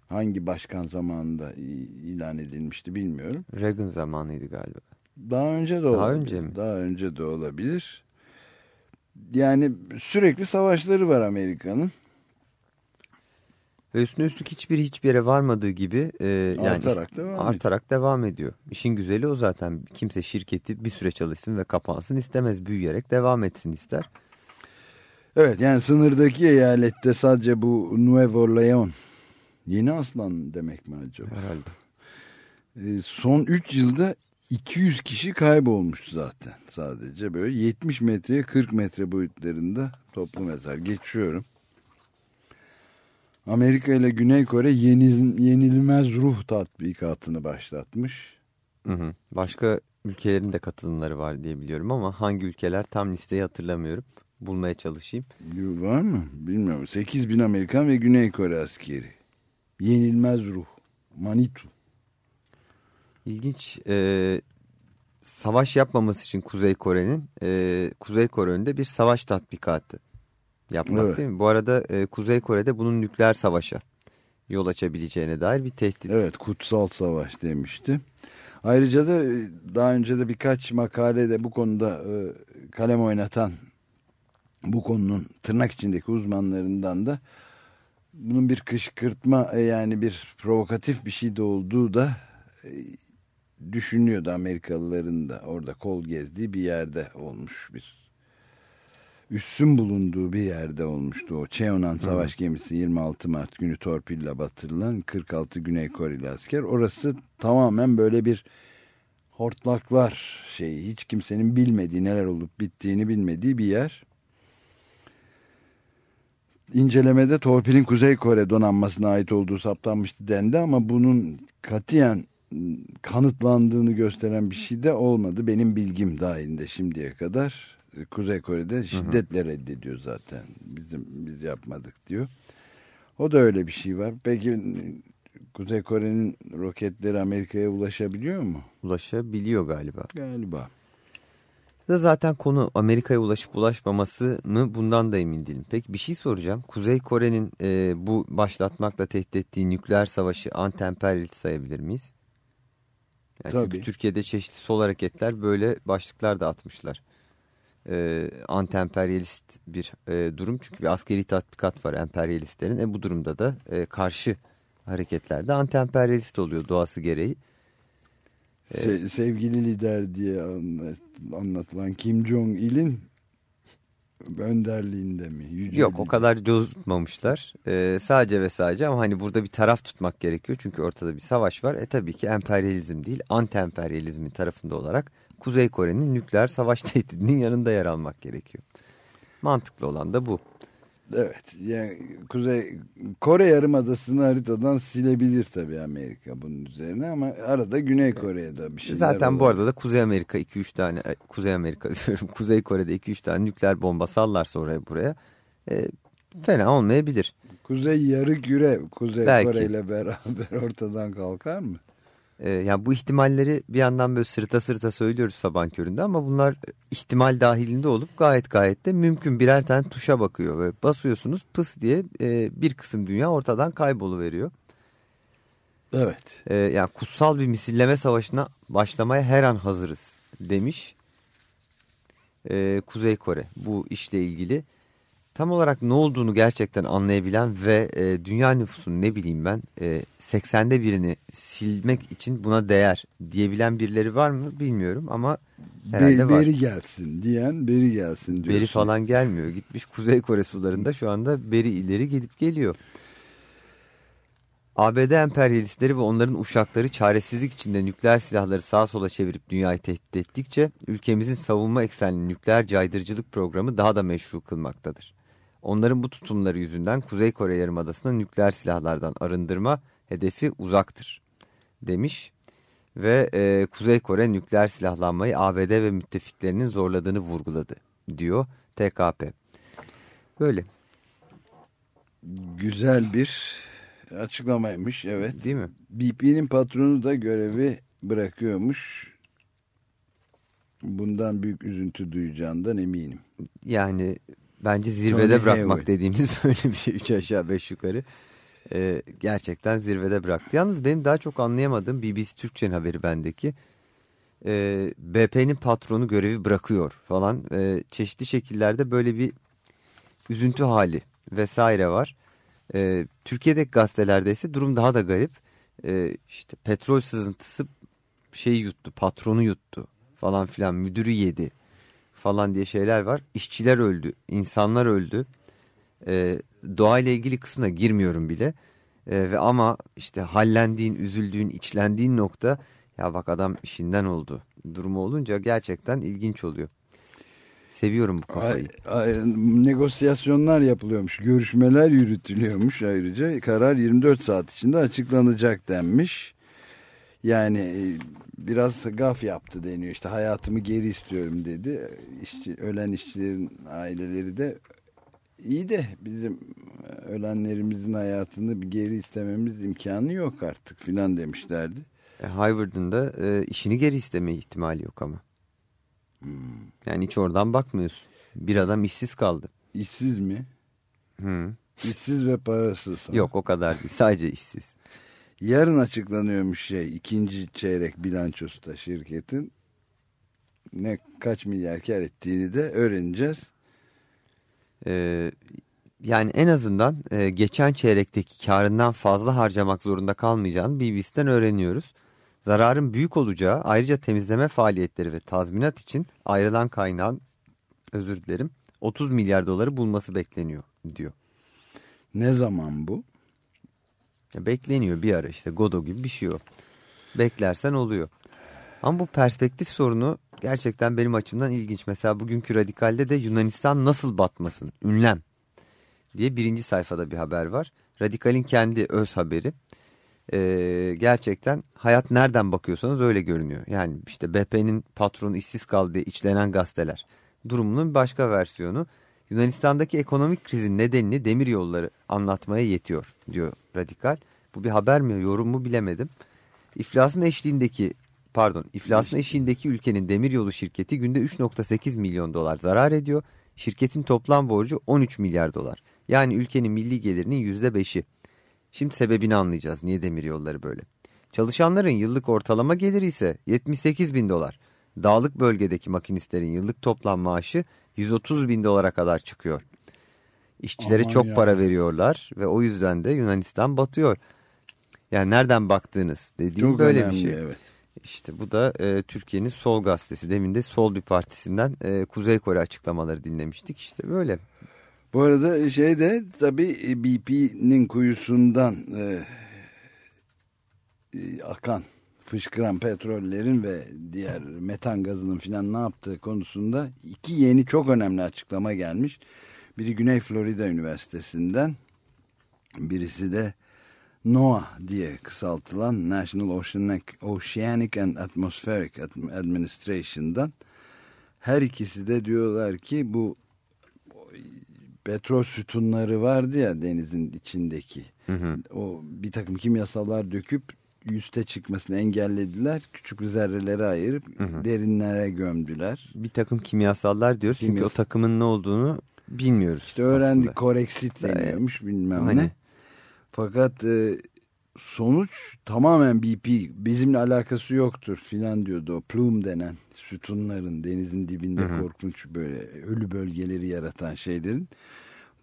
Hangi başkan zamanında ilan edilmişti bilmiyorum. Reagan zamanıydı galiba. Daha önce de Daha olabilir. önce mi? Daha önce de olabilir. Yani sürekli savaşları var Amerika'nın. Ve üstüne üstlük hiçbir hiçbir yere varmadığı gibi e, yani Artarak devam ediyor. artarak devam ediyor. İşin güzeli o zaten. Kimse şirketi bir süre çalışsın ve kapansın istemez. Büyüyerek devam etsin ister. Evet yani sınırdaki eyalette sadece bu Nuevo Leon yeni aslan demek mi acaba? Herhalde. Ee, son 3 yılda 200 kişi kaybolmuş zaten sadece böyle 70 metreye 40 metre boyutlarında toplu mezar geçiyorum. Amerika ile Güney Kore yenil, yenilmez ruh tatbikatını başlatmış. Hı hı. Başka ülkelerin de katılımları var diye biliyorum ama hangi ülkeler tam listeyi hatırlamıyorum. Bulmaya çalışayım. Var mı? Bilmiyorum. 8 bin Amerikan ve Güney Kore askeri. Yenilmez ruh. Manitu. İlginç. e, savaş yapmaması için Kuzey Kore'nin e, Kuzey Kore önünde bir savaş tatbikatı yapmak Evet. değil mi? Bu arada e, Kuzey Kore'de bunun nükleer savaşa yol açabileceğine dair bir tehdit. Evet kutsal savaş demişti. Ayrıca da e, daha önce de birkaç makalede bu konuda e, kalem oynatan bu konunun tırnak içindeki uzmanlarından da bunun bir kışkırtma e, yani bir provokatif bir şey de olduğu da e, düşünüyordu Amerikalıların da orada kol gezdiği bir yerde olmuş bir üssün bulunduğu bir yerde olmuştu o. Cheonan savaş gemisi 26 Mart günü torpille batırılan 46 Güney Koreli asker. Orası tamamen böyle bir hortlaklar şey hiç kimsenin bilmediği neler olup bittiğini bilmediği bir yer. İncelemede torpilin Kuzey Kore donanmasına ait olduğu saptanmıştı dendi ama bunun katiyen kanıtlandığını gösteren bir şey de olmadı. Benim bilgim dahilinde şimdiye kadar Kuzey Kore'de şiddetle reddediyor zaten. Bizim biz yapmadık diyor. O da öyle bir şey var. Peki Kuzey Kore'nin roketleri Amerika'ya ulaşabiliyor mu? Ulaşabiliyor galiba. Galiba. Da zaten konu Amerika'ya ulaşıp ulaşmamasını bundan da emin değilim. Peki bir şey soracağım. Kuzey Kore'nin e, bu başlatmakla tehdit ettiği nükleer savaşı anti-emperyalist sayabilir miyiz? Yani Tabii. Çünkü Türkiye'de çeşitli sol hareketler böyle başlıklar da atmışlar. E, anti-emperyalist bir e, durum. Çünkü bir askeri tatbikat var emperyalistlerin. E, bu durumda da e, karşı hareketlerde anti-emperyalist oluyor doğası gereği. Se- sevgili lider diye anlat- anlatılan Kim Jong-il'in önderliğinde mi? Yüce Yok o kadar coz tutmamışlar. Ee, sadece ve sadece ama hani burada bir taraf tutmak gerekiyor. Çünkü ortada bir savaş var. E tabii ki emperyalizm değil anti-emperyalizmin tarafında olarak Kuzey Kore'nin nükleer savaş tehdidinin yanında yer almak gerekiyor. Mantıklı olan da bu. Evet. Yani Kuzey Kore Yarımadası'nı haritadan silebilir tabii Amerika bunun üzerine ama arada Güney Kore'de bir şeyler Zaten bu olur. arada da Kuzey Amerika 2-3 tane e, Kuzey Amerika diyorum Kuzey Kore'de 2-3 tane nükleer bomba sallarsa oraya buraya e, fena olmayabilir. Kuzey yarı küre Kuzey Belki. Kore ile beraber ortadan kalkar mı? Ee, yani bu ihtimalleri bir yandan böyle sırta sırta söylüyoruz sabah köründe ama bunlar ihtimal dahilinde olup gayet gayet de mümkün. Birer tane tuşa bakıyor ve basıyorsunuz pıs diye e, bir kısım dünya ortadan kaybolu Evet. Ee, yani kutsal bir misilleme savaşına başlamaya her an hazırız demiş Ee, Kuzey Kore bu işle ilgili. Tam olarak ne olduğunu gerçekten anlayabilen ve e, dünya nüfusunun ne bileyim ben e, 80'de birini silmek için buna değer diyebilen birileri var mı bilmiyorum ama herhalde Be- var. beri gelsin diyen beri gelsin diyorsun. Beri falan gelmiyor. Gitmiş Kuzey Kore sularında şu anda beri ileri gidip geliyor. ABD emperyalistleri ve onların uşakları çaresizlik içinde nükleer silahları sağa sola çevirip dünyayı tehdit ettikçe ülkemizin savunma eksenli nükleer caydırıcılık programı daha da meşru kılmaktadır. Onların bu tutumları yüzünden Kuzey Kore Yarımadası'nı nükleer silahlardan arındırma hedefi uzaktır demiş. Ve e, Kuzey Kore nükleer silahlanmayı ABD ve müttefiklerinin zorladığını vurguladı diyor TKP. Böyle Güzel bir açıklamaymış evet. değil mi? BP'nin patronu da görevi bırakıyormuş. Bundan büyük üzüntü duyacağından eminim. Yani bence zirvede Tony bırakmak Hayward. dediğimiz böyle bir şey. Üç aşağı beş yukarı. Ee, gerçekten zirvede bıraktı. Yalnız benim daha çok anlayamadığım BBC Türkçe'nin haberi bendeki. Ee, BP'nin patronu görevi bırakıyor falan. Ee, çeşitli şekillerde böyle bir üzüntü hali vesaire var. Ee, Türkiye'deki gazetelerde ise durum daha da garip. Ee, işte petrol sızıntısı şeyi yuttu, patronu yuttu falan filan müdürü yedi falan diye şeyler var. İşçiler öldü, insanlar öldü. Ee, doğayla ilgili kısmına girmiyorum bile. Ee, ve ama işte hallendiğin, üzüldüğün, içlendiğin nokta ya bak adam işinden oldu durumu olunca gerçekten ilginç oluyor. Seviyorum bu kafayı. Ay- ay- negosyasyonlar yapılıyormuş, görüşmeler yürütülüyormuş ayrıca. Karar 24 saat içinde açıklanacak denmiş. Yani e, biraz gaf yaptı deniyor. İşte hayatımı geri istiyorum dedi. İşçi, ölen işçilerin aileleri de iyi de bizim ölenlerimizin hayatını bir geri istememiz imkanı yok artık filan demişlerdi. E, Hayward'ın da e, işini geri isteme ihtimali yok ama. Yani hiç oradan bakmıyorsun. Bir adam işsiz kaldı. İşsiz mi? Hı. İşsiz ve parasız. Yok o kadar değil. Sadece işsiz. Yarın açıklanıyormuş şey ikinci çeyrek bilançosu da şirketin ne kaç milyar kar ettiğini de öğreneceğiz. Ee, yani en azından e, geçen çeyrekteki karından fazla harcamak zorunda kalmayacağını BBC'den öğreniyoruz. Zararın büyük olacağı ayrıca temizleme faaliyetleri ve tazminat için ayrılan kaynağın özür dilerim 30 milyar doları bulması bekleniyor diyor. Ne zaman bu? Bekleniyor bir ara işte Godo gibi bir şey o. Beklersen oluyor. Ama bu perspektif sorunu gerçekten benim açımdan ilginç. Mesela bugünkü Radikal'de de Yunanistan nasıl batmasın? Ünlem diye birinci sayfada bir haber var. Radikal'in kendi öz haberi. Ee, gerçekten hayat nereden bakıyorsanız öyle görünüyor. Yani işte BP'nin patronu işsiz kaldı diye içlenen gazeteler. Durumunun başka versiyonu. Yunanistan'daki ekonomik krizin nedenini demir yolları anlatmaya yetiyor diyor Radikal. Bu bir haber mi yorum mu bilemedim. İflasın eşliğindeki pardon iflasın eşiğindeki ülkenin demiryolu şirketi günde 3.8 milyon dolar zarar ediyor. Şirketin toplam borcu 13 milyar dolar. Yani ülkenin milli gelirinin %5'i. Şimdi sebebini anlayacağız. Niye demiryolları böyle? Çalışanların yıllık ortalama geliri ise 78 bin dolar. Dağlık bölgedeki makinistlerin yıllık toplam maaşı 130 bin dolara kadar çıkıyor. İşçilere Aman çok ya. para veriyorlar ve o yüzden de Yunanistan batıyor. Yani nereden baktığınız dediğim Çok böyle önemli bir şey. evet. İşte bu da e, Türkiye'nin Sol gazetesi. Demin de Sol bir partisinden e, Kuzey Kore açıklamaları dinlemiştik. İşte böyle. Bu arada şey de tabii BP'nin kuyusundan e, e, akan fışkıran petrollerin ve diğer metan gazının filan ne yaptığı konusunda iki yeni çok önemli açıklama gelmiş. Biri Güney Florida Üniversitesi'nden birisi de NOAA diye kısaltılan National Oceanic, Oceanic and Atmospheric Administration'dan her ikisi de diyorlar ki bu petrol sütunları vardı ya denizin içindeki. O bir takım kimyasallar döküp üste çıkmasını engellediler. Küçük zerreleri ayırıp derinlere gömdüler. Bir takım kimyasallar diyoruz. Çünkü Kimyasal. o takımın ne olduğunu bilmiyoruz. İşte öğrendik aslında. koreksit deniyormuş bilmem Hani? ne. Fakat e, sonuç tamamen BP bizimle alakası yoktur filan diyordu o plume denen sütunların denizin dibinde korkunç böyle ölü bölgeleri yaratan şeylerin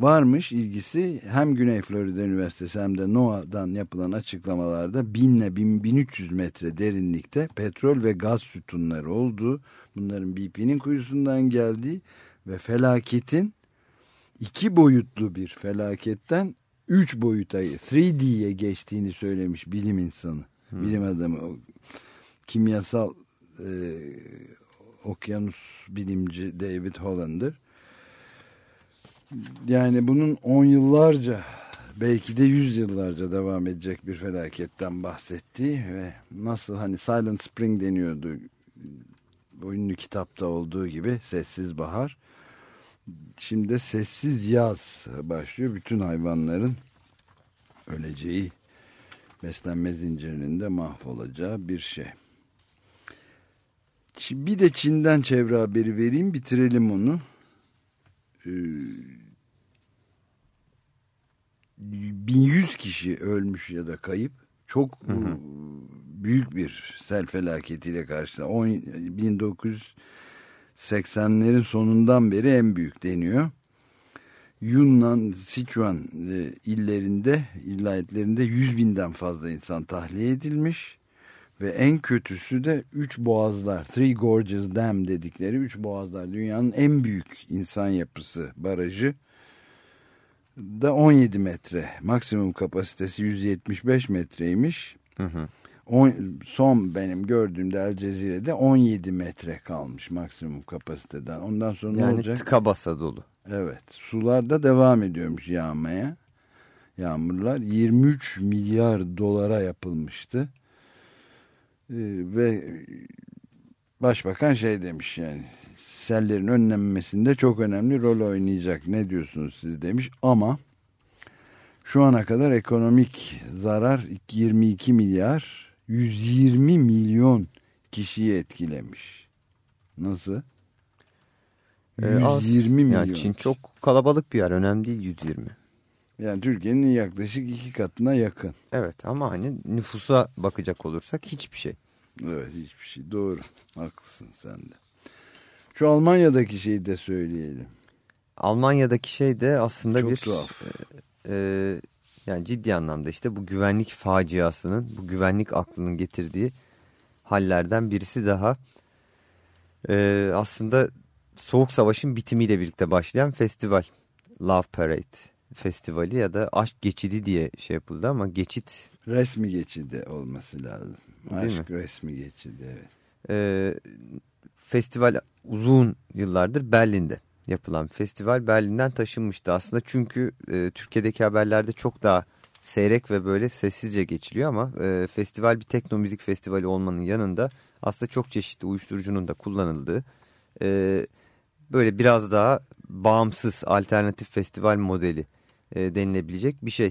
varmış ilgisi hem Güney Florida Üniversitesi hem de NOAA'dan yapılan açıklamalarda 1000 ile 1000 1300 metre derinlikte petrol ve gaz sütunları olduğu bunların BP'nin kuyusundan geldiği ve felaketin iki boyutlu bir felaketten üç boyuta 3D'ye geçtiğini söylemiş bilim insanı. Bilim adamı o kimyasal e, okyanus bilimci David Hollander. Yani bunun on yıllarca belki de yüz yıllarca devam edecek bir felaketten bahsettiği ve nasıl hani Silent Spring deniyordu o ünlü kitapta olduğu gibi sessiz bahar şimdi sessiz yaz başlıyor. Bütün hayvanların öleceği, beslenme zincirinin de mahvolacağı bir şey. Bir de Çin'den çevre haberi vereyim, bitirelim onu. Ee, 1100 kişi ölmüş ya da kayıp. Çok e, büyük bir sel felaketiyle karşı. 10 1980'lerin sonundan beri en büyük deniyor. Yunnan, Sichuan e, illerinde, illayetlerinde 100 binden fazla insan tahliye edilmiş. Ve en kötüsü de Üç Boğazlar, Three Gorges Dam dedikleri Üç Boğazlar. Dünyanın en büyük insan yapısı barajı da 17 metre. Maksimum kapasitesi 175 metreymiş. On- son benim gördüğümde El Cezire'de 17 metre kalmış maksimum kapasiteden. Ondan sonra ne Yani olacak? tıka basa dolu. Evet. Sular da devam ediyormuş yağmaya. Yağmurlar 23 milyar dolara yapılmıştı. Ve başbakan şey demiş yani sellerin önlenmesinde çok önemli rol oynayacak ne diyorsunuz siz demiş ama şu ana kadar ekonomik zarar 22 milyar 120 milyon kişiyi etkilemiş. Nasıl? Ee, az. 120 milyon. Yani Çin çok kalabalık bir yer. Önemli değil 120. Yani Türkiye'nin yaklaşık iki katına yakın. Evet ama hani nüfusa bakacak olursak hiçbir şey. Evet hiçbir şey. Doğru. Haklısın sen de. Şu Almanya'daki şeyi de söyleyelim. Almanya'daki şey de aslında Çok bir tuhaf. e, yani ciddi anlamda işte bu güvenlik faciasının, bu güvenlik aklının getirdiği hallerden birisi daha. E, aslında Soğuk Savaş'ın bitimiyle birlikte başlayan festival Love Parade festivali ya da Aşk Geçidi diye şey yapıldı ama geçit Resmi geçidi olması lazım. Değil Aşk resmi geçidi evet. e, festival uzun yıllardır Berlin'de yapılan festival Berlin'den taşınmıştı aslında çünkü e, Türkiye'deki haberlerde çok daha seyrek ve böyle sessizce geçiliyor ama e, festival bir tekno müzik festivali olmanın yanında aslında çok çeşitli uyuşturucunun da kullanıldığı e, böyle biraz daha bağımsız alternatif festival modeli e, denilebilecek bir şey.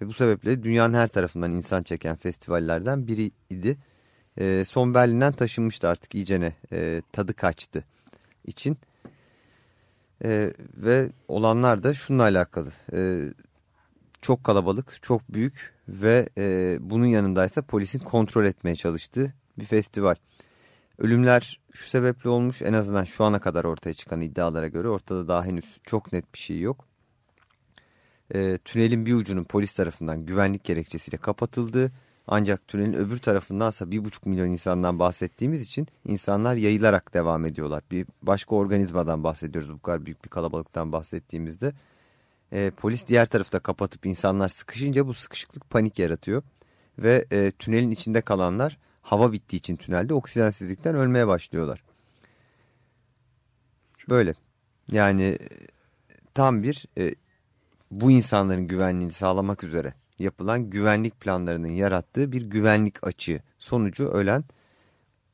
Ve bu sebeple dünyanın her tarafından insan çeken festivallerden biriydi. E, son Berlin'den taşınmıştı artık iyicene e, tadı kaçtı için. E, ve olanlar da şununla alakalı. E, çok kalabalık, çok büyük ve e, bunun yanındaysa polisin kontrol etmeye çalıştığı bir festival. Ölümler şu sebeple olmuş en azından şu ana kadar ortaya çıkan iddialara göre ortada daha henüz çok net bir şey yok. E, tünelin bir ucunun polis tarafından güvenlik gerekçesiyle kapatıldığı ancak tünelin öbür tarafındansa bir buçuk milyon insandan bahsettiğimiz için insanlar yayılarak devam ediyorlar. Bir başka organizmadan bahsediyoruz bu kadar büyük bir kalabalıktan bahsettiğimizde. E, polis diğer tarafta kapatıp insanlar sıkışınca bu sıkışıklık panik yaratıyor. Ve e, tünelin içinde kalanlar hava bittiği için tünelde oksijensizlikten ölmeye başlıyorlar. Böyle yani e, tam bir e, bu insanların güvenliğini sağlamak üzere yapılan güvenlik planlarının yarattığı bir güvenlik açığı sonucu ölen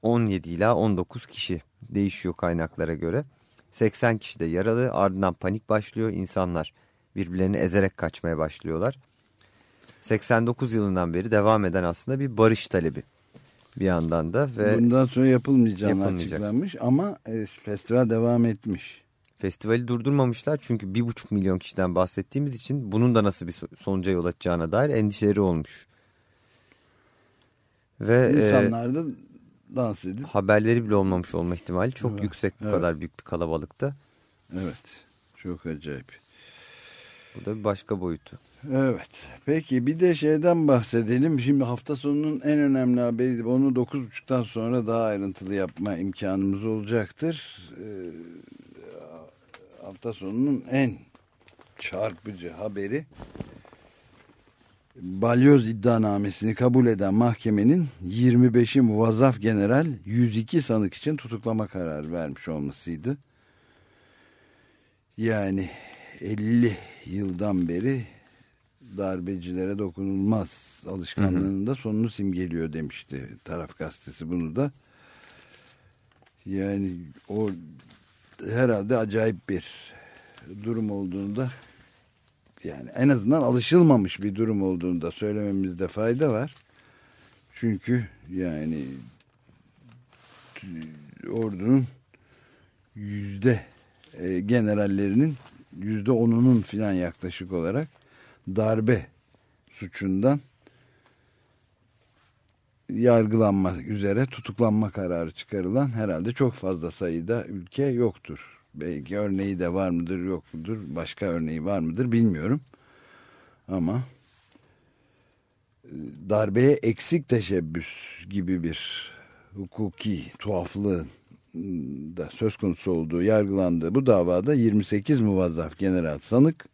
17 ila 19 kişi değişiyor kaynaklara göre. 80 kişi de yaralı ardından panik başlıyor insanlar birbirlerini ezerek kaçmaya başlıyorlar. 89 yılından beri devam eden aslında bir barış talebi bir yandan da ve Bundan sonra yapılmayacağını Yapılmayacak. açıklanmış ama e, festival devam etmiş. Festivali durdurmamışlar çünkü bir buçuk milyon kişiden bahsettiğimiz için bunun da nasıl bir so- sonuca yol açacağına dair endişeleri olmuş. Ve e, İnsanlar da dans edip haberleri bile olmamış olma ihtimali çok Evet, yüksek bu evet. kadar büyük bir kalabalıkta. evet çok acayip. Bu da bir başka boyutu. Evet. Peki bir de şeyden bahsedelim. Şimdi hafta sonunun en önemli haberi onu 9.30'dan sonra daha ayrıntılı yapma imkanımız olacaktır. Ee, hafta sonunun en çarpıcı haberi balyoz iddianamesini kabul eden mahkemenin 25'i muvazzaf general 102 sanık için tutuklama kararı vermiş olmasıydı. Yani 50 yıldan beri darbecilere dokunulmaz alışkanlığının da sonunu simgeliyor demişti taraf gazetesi bunu da. Yani o herhalde acayip bir durum olduğunu da yani en azından alışılmamış bir durum olduğunu da söylememizde fayda var. Çünkü yani ordunun yüzde e, generallerinin yüzde onunun filan yaklaşık olarak darbe suçundan yargılanmak üzere tutuklanma kararı çıkarılan herhalde çok fazla sayıda ülke yoktur. Belki örneği de var mıdır yok mudur başka örneği var mıdır bilmiyorum. Ama e, darbeye eksik teşebbüs gibi bir hukuki tuhaflığın da söz konusu olduğu yargılandığı bu davada 28 muvazzaf general sanık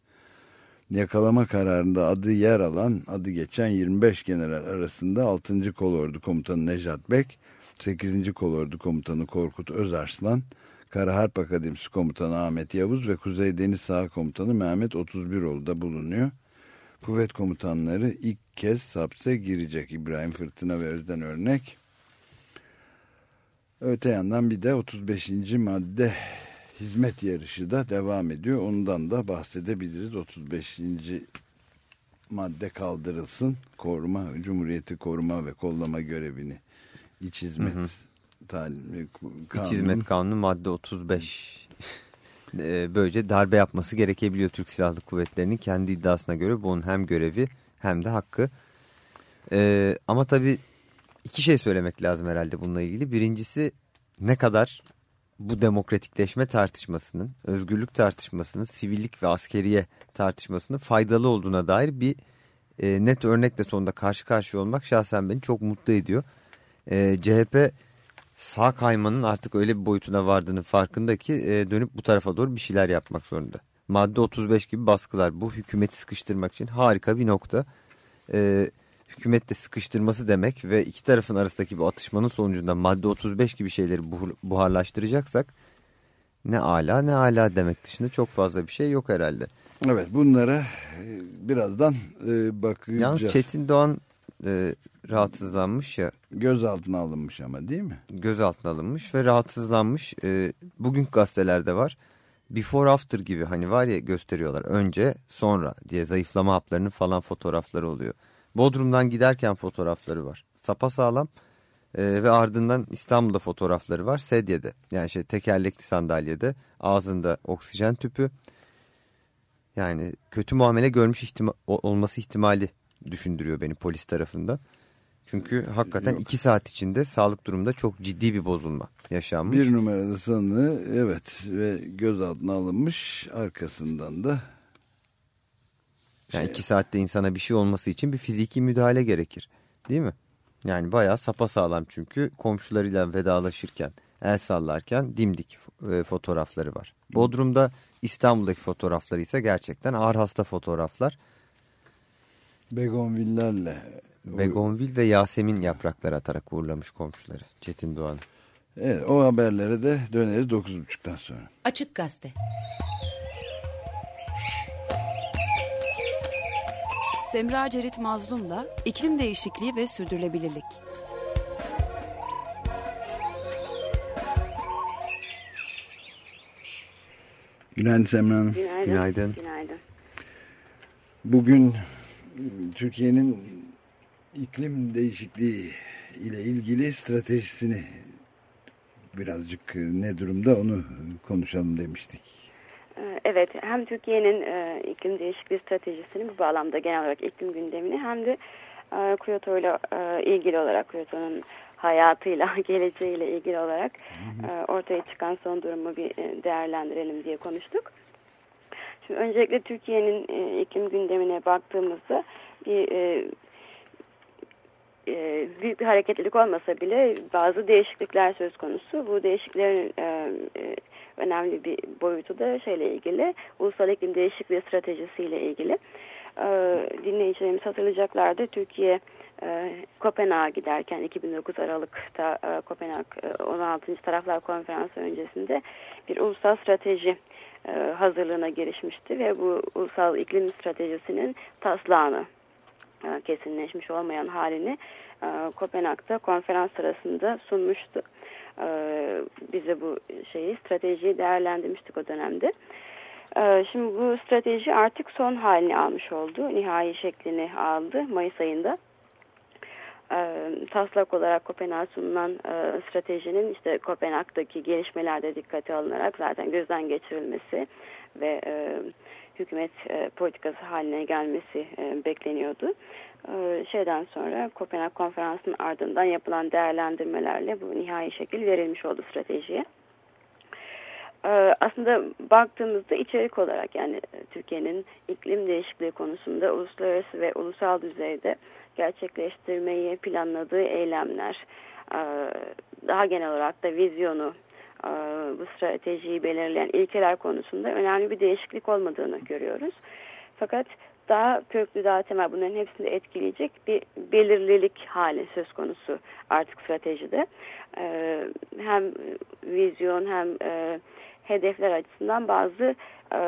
yakalama kararında adı yer alan adı geçen 25 general arasında 6. Kolordu Komutanı Nejat Bek 8. Kolordu Komutanı Korkut Özarslan Kara Harp Akademisi Komutanı Ahmet Yavuz ve Kuzey Deniz Saha Komutanı Mehmet 31oğlu da bulunuyor. Kuvvet komutanları ilk kez hapse girecek İbrahim Fırtına ve Özden Örnek Öte yandan bir de 35. madde hizmet yarışı da devam ediyor. Ondan da bahsedebiliriz. 35. madde kaldırılsın. Koruma, Cumhuriyeti koruma ve kollama görevini iç hizmet Hı hı. talim, İç Hizmet Kanunu madde 35. Ee, Böylece darbe yapması gerekebiliyor Türk Silahlı Kuvvetleri'nin kendi iddiasına göre bu onun hem görevi hem de hakkı. Ee, ama tabii iki şey söylemek lazım herhalde bununla ilgili. Birincisi ne kadar bu demokratikleşme tartışmasının, özgürlük tartışmasının, sivillik ve askeriye tartışmasının faydalı olduğuna dair bir e, net örnekle sonunda karşı karşıya olmak şahsen beni çok mutlu ediyor. E, CHP sağ kaymanın artık öyle bir boyutuna vardığının farkında ki e, dönüp bu tarafa doğru bir şeyler yapmak zorunda. Madde 35 gibi baskılar bu hükümeti sıkıştırmak için harika bir nokta. E, hükümette sıkıştırması demek ve iki tarafın arasındaki bu atışmanın sonucunda madde 35 gibi şeyleri buharlaştıracaksak ne ala ne ala demek dışında çok fazla bir şey yok herhalde. Evet bunlara e, birazdan e, bakacağız. Yalnız Çetin Doğan e, rahatsızlanmış ya Gözaltına alınmış ama değil mi? gözaltına alınmış ve rahatsızlanmış. E, bugünkü gazetelerde var. Before after gibi hani var ya gösteriyorlar. Önce sonra diye zayıflama haplarının falan fotoğrafları oluyor. Bodrum'dan giderken fotoğrafları var. Sapasağlam e, ve ardından İstanbul'da fotoğrafları var. Sedye'de yani şey tekerlekli sandalyede ağzında oksijen tüpü. Yani kötü muamele görmüş ihtima olması ihtimali düşündürüyor beni polis tarafından. Çünkü hakikaten Yok. iki saat içinde sağlık durumunda çok ciddi bir bozulma yaşanmış. Bir numaralı sanığı evet ve gözaltına alınmış arkasından da yani şey- iki saatte insana bir şey olması için bir fiziki müdahale gerekir. Değil mi? Yani bayağı sapasağlam çünkü komşularıyla vedalaşırken, el sallarken dimdik e, fotoğrafları var. Bodrum'da İstanbul'daki fotoğrafları ise gerçekten ağır hasta fotoğraflar. begonvillerle Begonvil ve Yasemin yaprakları atarak uğurlamış komşuları Çetin Doğan. Evet, o haberlere de döneriz 9.30'dan sonra. Açık Gazete. Semra Cerit Mazlum'la iklim değişikliği ve sürdürülebilirlik. Günaydın Semra Hanım. Günaydın. Günaydın. Günaydın. Bugün Türkiye'nin iklim değişikliği ile ilgili stratejisini birazcık ne durumda onu konuşalım demiştik. Ee, Evet, hem Türkiye'nin e, iklim değişikliği stratejisini bu bağlamda genel olarak iklim gündemini hem de e, Kyoto ile e, ilgili olarak Kyoto'nun hayatıyla, geleceğiyle ilgili olarak e, ortaya çıkan son durumu bir e, değerlendirelim diye konuştuk. Şimdi öncelikle Türkiye'nin e, iklim gündemine baktığımızda bir e, e, büyük bir hareketlilik olmasa bile bazı değişiklikler söz konusu. Bu değişikliklerin e, e, önemli bir boyutu da şeyle ilgili, ulusal iklim değişikliği stratejisiyle ilgili. E, dinleyicilerimiz hatırlayacaklardı. Türkiye e, Kopenhag'a giderken 2009 Aralık'ta e, Kopenhag e, 16. Taraflar Konferansı öncesinde bir ulusal strateji e, hazırlığına girişmişti ve bu ulusal iklim stratejisinin taslağını e, kesinleşmiş olmayan halini e, Kopenhag'da konferans sırasında sunmuştu. E, bize bu şeyi stratejiyi değerlendirmiştik o dönemde. E, Şimdi bu strateji artık son halini almış oldu. Nihai şeklini aldı Mayıs ayında. Taslak olarak Kopenhag'a sunulan stratejinin işte Kopenhag'daki gelişmelerde dikkate alınarak zaten gözden geçirilmesi ve hükümet e, politikası haline gelmesi e, bekleniyordu. E, şeyden sonra Kopenhag konferansının ardından yapılan değerlendirmelerle bu nihai şekil verilmiş oldu stratejiye. E, aslında baktığımızda içerik olarak yani Türkiye'nin iklim değişikliği konusunda uluslararası ve ulusal düzeyde gerçekleştirmeyi planladığı eylemler, e, daha genel olarak da vizyonu, bu stratejiyi belirleyen ilkeler konusunda önemli bir değişiklik olmadığını görüyoruz. Fakat daha köklü, daha temel bunların hepsini etkileyecek bir belirlilik hali söz konusu artık stratejide. E, hem vizyon hem e, hedefler açısından bazı e,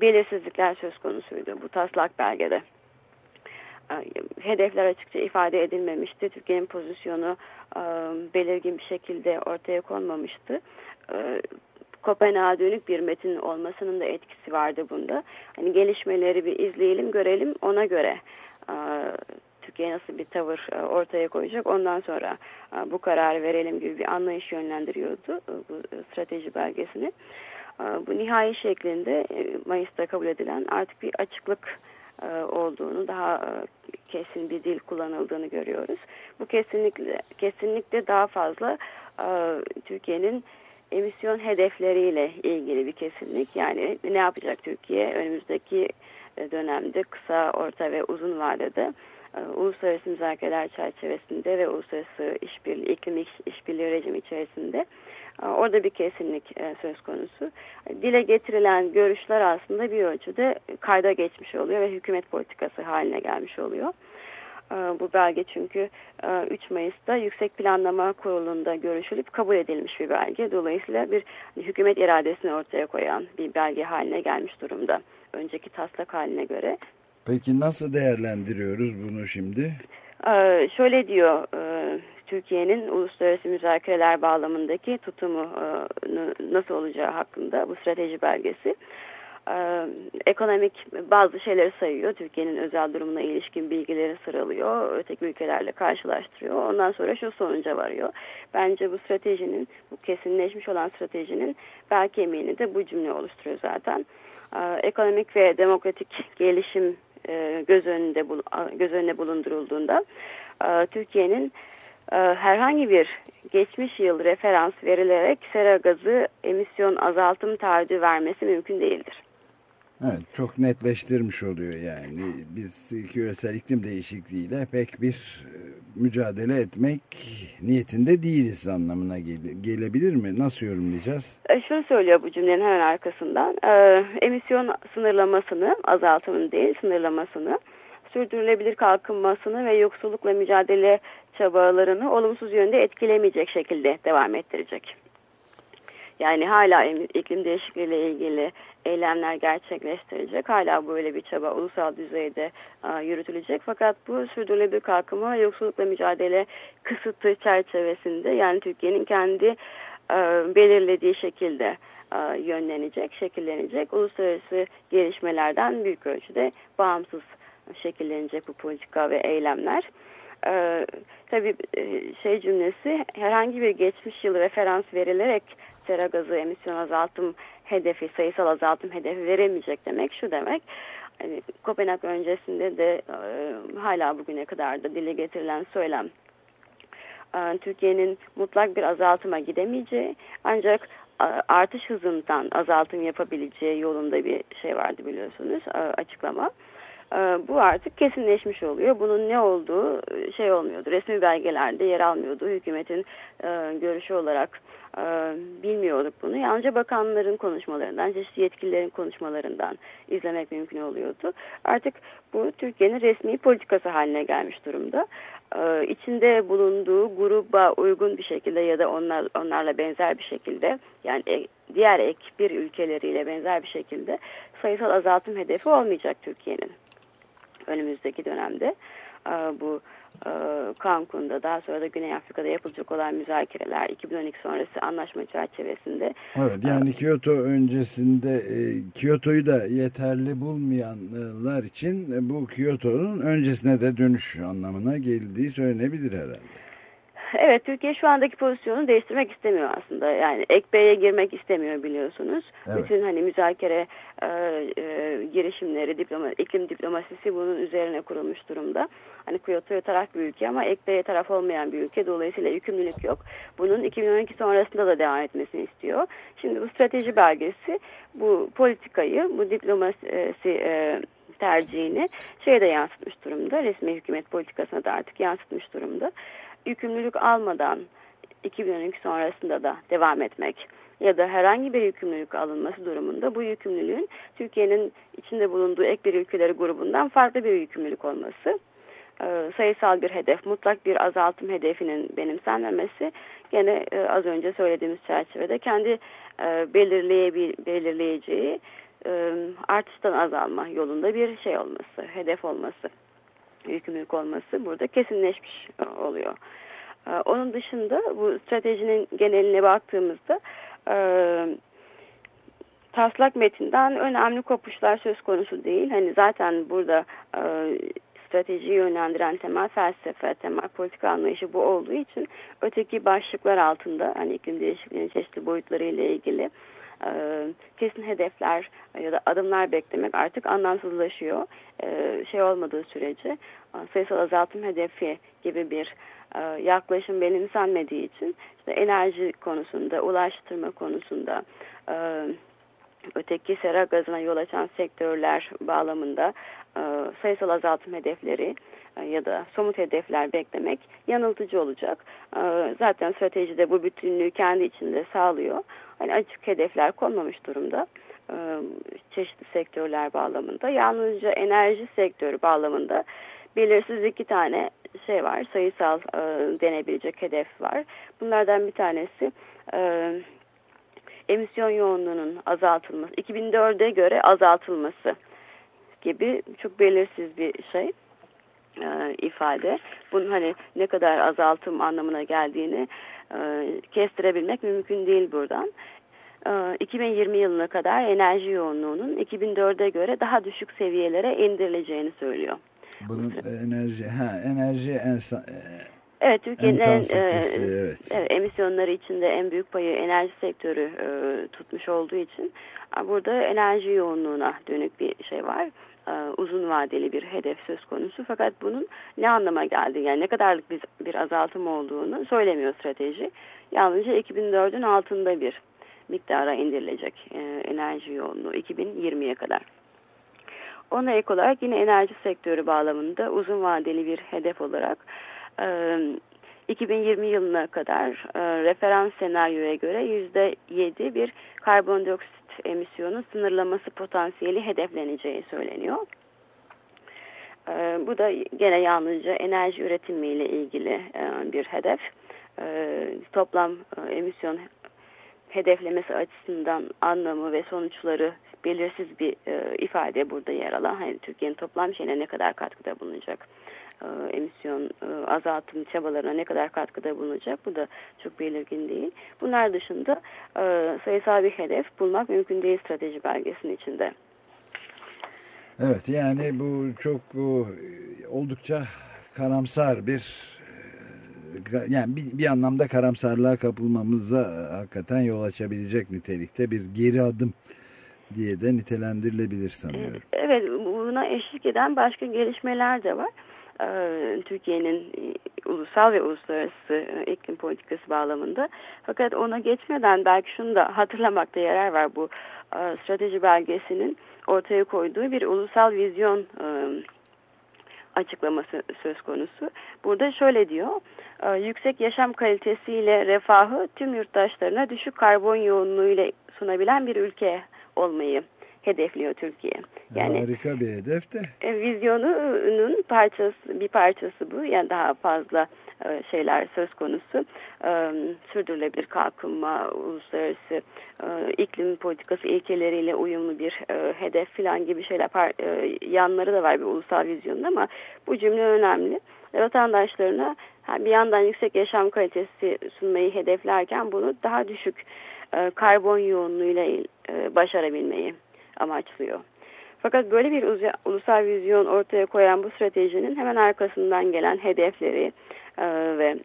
belirsizlikler söz konusuydu bu taslak belgede. E, hedefler açıkça ifade edilmemişti. Türkiye'nin pozisyonu e, belirgin bir şekilde ortaya konmamıştı. E, Kopenhag'a dönük bir metin olmasının da etkisi vardı bunda. Hani gelişmeleri bir izleyelim, görelim ona göre Türkiye nasıl bir tavır ortaya koyacak ondan sonra bu kararı verelim gibi bir anlayış yönlendiriyordu bu strateji belgesini. Bu nihai şeklinde Mayıs'ta kabul edilen artık bir açıklık olduğunu daha e, kesin bir dil kullanıldığını görüyoruz. Bu kesinlikle kesinlikle daha fazla e, Türkiye'nin emisyon hedefleriyle ilgili bir kesinlik. Yani ne yapacak Türkiye önümüzdeki e, dönemde kısa, orta ve uzun vadede e, uluslararası müzakereler çerçevesinde ve uluslararası işbirliği, iklim iş- işbirliği rejimi içerisinde e, orada bir kesinlik e, söz konusu. Dile getirilen görüşler aslında bir ölçüde kayda geçmiş oluyor ve hükümet politikası haline gelmiş oluyor. E, Bu belge çünkü e, 3 Mayıs'ta Yüksek Planlama Kurulu'nda görüşülüp kabul edilmiş bir belge. Dolayısıyla bir hükümet iradesini ortaya koyan bir belge haline gelmiş durumda. Önceki taslak haline göre. Peki nasıl değerlendiriyoruz bunu şimdi? Ee, şöyle diyor e, Türkiye'nin uluslararası müzakereler bağlamındaki tutumu e, nasıl olacağı hakkında bu strateji belgesi. Ee, ekonomik bazı şeyleri sayıyor. Türkiye'nin özel durumuna ilişkin bilgileri sıralıyor. Öteki ülkelerle karşılaştırıyor. Ondan sonra şu sonuca varıyor. Bence bu stratejinin, bu kesinleşmiş olan stratejinin bel kemiğini de bu cümle oluşturuyor zaten. Ee, ekonomik ve demokratik gelişim e, göz önünde göz önüne bulundurulduğunda e, Türkiye'nin e, herhangi bir geçmiş yıl referans verilerek sera gazı emisyon azaltım taahhüdü vermesi mümkün değildir. Evet, çok netleştirmiş oluyor yani. Biz küresel iklim değişikliğiyle pek bir e, mücadele etmek niyetinde değiliz anlamına gele- gelebilir mi? Nasıl yorumlayacağız? E, şunu söylüyor bu cümlenin hemen arkasından. E, emisyon sınırlamasını, azaltımını değil sınırlamasını, sürdürülebilir kalkınmasını ve yoksullukla mücadele çabalarını olumsuz yönde etkilemeyecek şekilde devam ettirecek. Yani hala iklim değişikliği ile ilgili eylemler gerçekleştirecek. Hala böyle bir çaba ulusal düzeyde yürütülecek. Fakat bu sürdürülebilir kalkınma ve yoksullukla mücadele kısıtı çerçevesinde yani Türkiye'nin kendi belirlediği şekilde yönlenecek, şekillenecek. Uluslararası gelişmelerden büyük ölçüde bağımsız şekillenecek bu politika ve eylemler. Ee, tabii e, şey cümlesi herhangi bir geçmiş yıl referans verilerek sera gazı emisyon azaltım hedefi, sayısal azaltım hedefi veremeyecek demek şu demek. Hani Kopenhag öncesinde de e, hala bugüne kadar da dile getirilen söylem e, Türkiye'nin mutlak bir azaltıma gidemeyeceği ancak e, artış hızından azaltım yapabileceği yolunda bir şey vardı biliyorsunuz açıklama. E, Bu artık kesinleşmiş oluyor. Bunun ne olduğu e, şey olmuyordu. Resmi belgelerde yer almıyordu. Hükümetin e, görüşü olarak e, bilmiyorduk bunu. Yalnızca bakanların konuşmalarından, çeşitli yetkililerin konuşmalarından izlemek mümkün oluyordu. Artık bu Türkiye'nin resmi politikası haline gelmiş durumda. E, içinde bulunduğu gruba uygun bir şekilde ya da onlar onlarla benzer bir şekilde yani diğer ek bir ülkeleriyle benzer bir şekilde sayısal azaltım hedefi olmayacak Türkiye'nin önümüzdeki dönemde. E, bu e, Cancun'da daha sonra da Güney Afrika'da yapılacak olan müzakereler 2012 sonrası anlaşma çerçevesinde Evet yani Kyoto öncesinde e, Kyoto'yu da yeterli bulmayanlar için e, bu Kyoto'nun öncesine de dönüş anlamına geldiği söylenebilir herhalde. Evet Türkiye şu andaki pozisyonu değiştirmek istemiyor aslında. Yani ek B'ye girmek istemiyor biliyorsunuz. Evet. Bütün hani müzakere e, e, girişimleri, diploma, iklim diplomasisi bunun üzerine kurulmuş durumda. Hani Kyoto'ya taraf bir ülke ama ek B'ye taraf olmayan bir ülke. Dolayısıyla yükümlülük yok. Bunun 2012 sonrasında da devam etmesini istiyor. Şimdi bu strateji belgesi bu politikayı, bu diplomasi e, tercihini şeye de yansıtmış durumda. Resmi hükümet politikasına da artık yansıtmış durumda. Yükümlülük almadan 2012 sonrasında da devam etmek ya da herhangi bir yükümlülük alınması durumunda bu yükümlülüğün Türkiye'nin içinde bulunduğu ek bir ülkeleri grubundan farklı bir yükümlülük olması e, sayısal bir hedef, mutlak bir azaltım hedefinin benimsenmemesi gene e, az önce söylediğimiz çerçevede kendi e, belirleyeceği e, artıştan azalma yolunda bir şey olması, hedef olması. Yükümlülük olması burada kesinleşmiş e, oluyor. E, onun dışında bu stratejinin geneline baktığımızda e, taslak metinden önemli kopuşlar söz konusu değil. Hani zaten burada stratejiyi yönlendiren temel felsefe, temel politika anlayışı bu olduğu için öteki başlıklar altında hani iklim değişikliğinin çeşitli boyutları ile ilgili e, kesin hedefler ya da adımlar beklemek artık anlamsızlaşıyor. E, şey olmadığı sürece e, sayısal azaltım hedefi gibi bir yaklaşım benimsenmediği için işte enerji konusunda, ulaştırma konusunda, öteki sera gazına yol açan sektörler bağlamında sayısal azaltım hedefleri ya da somut hedefler beklemek yanıltıcı olacak. E, zaten stratejide bu bütünlüğü kendi içinde sağlıyor. Hani açık hedefler konmamış durumda e, çeşitli sektörler bağlamında. Yalnızca enerji sektörü bağlamında belirsiz iki tane şey var, sayısal e, denebilecek hedef var. Bunlardan bir tanesi e, emisyon yoğunluğunun azaltılması, 2004'e göre azaltılması gibi çok belirsiz bir şey e, ifade. Bunun hani ne kadar azaltım anlamına geldiğini e, kestirebilmek mümkün değil buradan. E, 2020 yılına kadar enerji yoğunluğunun 2004'e göre daha düşük seviyelere indirileceğini söylüyor. Bunun enerji, ha enerji ensa, e, Evet, Türkiye'nin en, e, evet. evet, emisyonları içinde en büyük payı enerji sektörü e, tutmuş olduğu için e, burada enerji yoğunluğuna dönük bir şey var. E, uzun vadeli bir hedef söz konusu. Fakat bunun ne anlama geldi, yani ne kadarlık bir, bir azaltım olduğunu söylemiyor strateji. Yalnızca 2004'ün altında bir miktara indirilecek e, enerji yoğunluğu 2020'ye kadar. Ona ek olarak yine enerji sektörü bağlamında uzun vadeli bir hedef olarak e, 2020 yılına kadar e, referans senaryoya göre %7 bir karbondioksit emisyonu sınırlaması potansiyeli hedefleneceği söyleniyor. E, bu da gene yalnızca enerji üretimiyle ilgili e, bir hedef. E, toplam e, emisyon hedeflemesi açısından anlamı ve sonuçları belirsiz bir e, ifade burada yer alan. Hani Türkiye'nin toplam şeyine ne kadar katkıda bulunacak? E, emisyon e, azaltım çabalarına ne kadar katkıda bulunacak? Bu da çok belirgin değil. Bunlar dışında e, sayısal bir hedef bulmak mümkün değil strateji belgesinin içinde. Evet yani bu çok oldukça karamsar bir yani bir, bir anlamda karamsarlığa kapılmamıza hakikaten yol açabilecek nitelikte bir geri adım diye de nitelendirilebilir sanıyorum. Evet buna eşlik eden başka gelişmeler de var. Ee, Türkiye'nin e, ulusal ve uluslararası e, iklim politikası bağlamında. Fakat ona geçmeden belki şunu da hatırlamakta yarar var bu e, strateji belgesinin ortaya koyduğu bir ulusal vizyon açıklaması söz konusu. Burada şöyle diyor, yüksek yaşam kalitesiyle refahı tüm yurttaşlarına düşük karbon yoğunluğuyla sunabilen bir ülke olmayı hedefliyor Türkiye. Yani harika bir hedef de. E, vizyonunun parçası bir parçası bu. Yani daha fazla e, şeyler söz konusu. E, sürdürülebilir kalkınma, uluslararası e, iklim politikası ilkeleriyle uyumlu bir e, hedef falan gibi şeyler par, e, yanları da var bir ulusal vizyonun ama bu cümle önemli. Vatandaşlarına bir yandan yüksek yaşam kalitesi sunmayı hedeflerken bunu daha düşük karbon yoğunluğuyla başarabilmeyi amaçlıyor. Fakat böyle bir ulusal vizyon ortaya koyan bu stratejinin hemen arkasından gelen hedefleri e, ve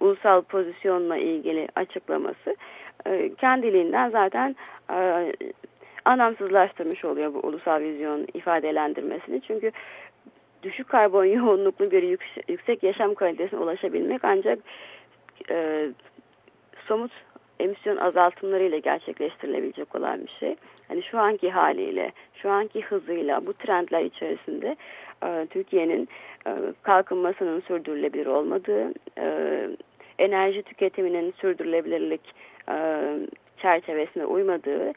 ulusal pozisyonla ilgili açıklaması kendiliğinden zaten anlamsızlaştırmış oluyor bu ulusal vizyon ifadelendirmesini. Çünkü düşük karbon yoğunluklu bir yüksek yaşam kalitesine ulaşabilmek ancak somut emisyon azaltımlarıyla gerçekleştirilebilecek olan bir şey. Hani şu anki haliyle, şu anki hızıyla bu trendler içerisinde e, Türkiye'nin e, kalkınmasının sürdürülebilir olmadığı, e, enerji tüketiminin sürdürülebilirlik e, çerçevesine uymadığı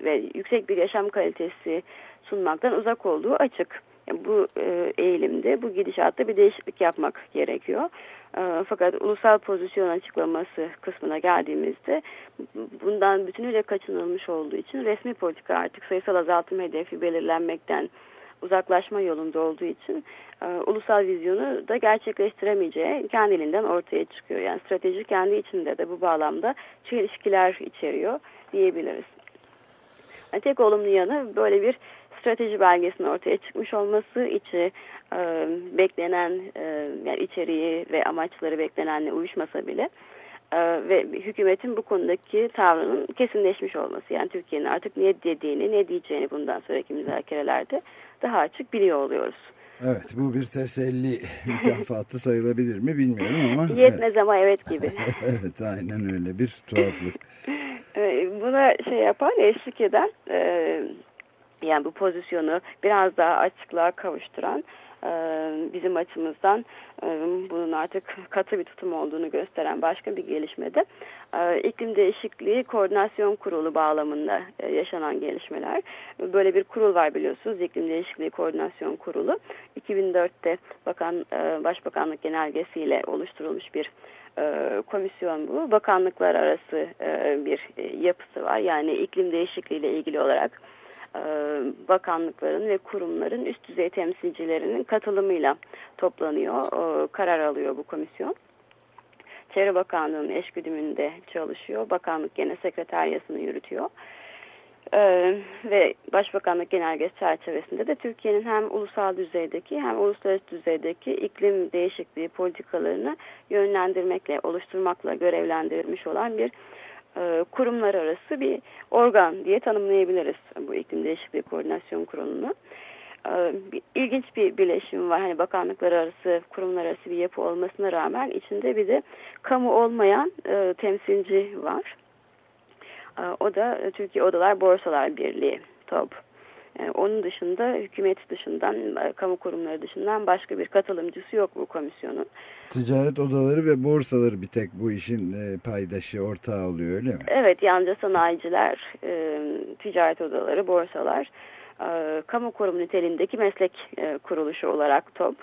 ve yüksek bir yaşam kalitesi sunmaktan uzak olduğu açık. Yani bu e, eğilimde, bu gidişatta bir değişiklik yapmak gerekiyor. E, fakat ulusal pozisyon açıklaması kısmına geldiğimizde bundan bütünüyle kaçınılmış olduğu için resmi politika artık sayısal azaltım hedefi belirlenmekten uzaklaşma yolunda olduğu için e, ulusal vizyonu da gerçekleştiremeyeceği kendiliğinden ortaya çıkıyor. Yani strateji kendi içinde de bu bağlamda çelişkiler içeriyor diyebiliriz. Tek olumlu yanı böyle bir strateji belgesinin ortaya çıkmış olması içi e, beklenen e, yani içeriği ve amaçları beklenenle uyuşmasa bile e, ve hükümetin bu konudaki tavrının kesinleşmiş olması yani Türkiye'nin artık ne dediğini ne diyeceğini bundan sonraki müzakerelerde daha açık biliyor oluyoruz. Evet bu bir teselli mükafatı sayılabilir mi bilmiyorum ama. Yetmez ama evet gibi. evet aynen öyle bir tuhaflık. E, Buna şey yapan eşlik eden e, yani bu pozisyonu biraz daha açıklığa kavuşturan e, bizim açımızdan e, bunun artık katı bir tutum olduğunu gösteren başka bir gelişmede e, iklim değişikliği koordinasyon kurulu bağlamında yaşanan gelişmeler. Böyle bir kurul var biliyorsunuz iklim değişikliği koordinasyon kurulu. 2004'te bakan Başbakanlık genelgesiyle oluşturulmuş bir komisyon bu. Bakanlıklar arası bir yapısı var. Yani iklim değişikliği ile ilgili olarak bakanlıkların ve kurumların üst düzey temsilcilerinin katılımıyla toplanıyor, e, karar alıyor bu komisyon. Çevre Bakanlığı'nın eşgüdümünde çalışıyor. Bakanlık Genel Sekreteryasını yürütüyor. Ee, ve Başbakanlık Genelgesi çerçevesinde de Türkiye'nin hem ulusal düzeydeki hem uluslararası düzeydeki iklim değişikliği politikalarını yönlendirmekle, oluşturmakla görevlendirilmiş olan bir e, kurumlar arası bir organ diye tanımlayabiliriz bu iklim değişikliği koordinasyon kurulunu. E, bir, ilginç bir birleşim var. Hani bakanlıklar arası, kurumlar arası bir yapı olmasına rağmen içinde bir de kamu olmayan e, temsilci var. E, o da Türkiye Odalar Borsalar Birliği, TOB. E, onun dışında hükümet dışından, e, kamu kurumları dışından başka bir katılımcısı yok bu komisyonun. Ticaret odaları ve borsaları bir tek bu işin e, paydaşı ortağı oluyor öyle mi? Evet, yalnızca sanayiciler, ticaret odaları, borsalar, kamu kurum niteliğindeki meslek kuruluşu olarak TOP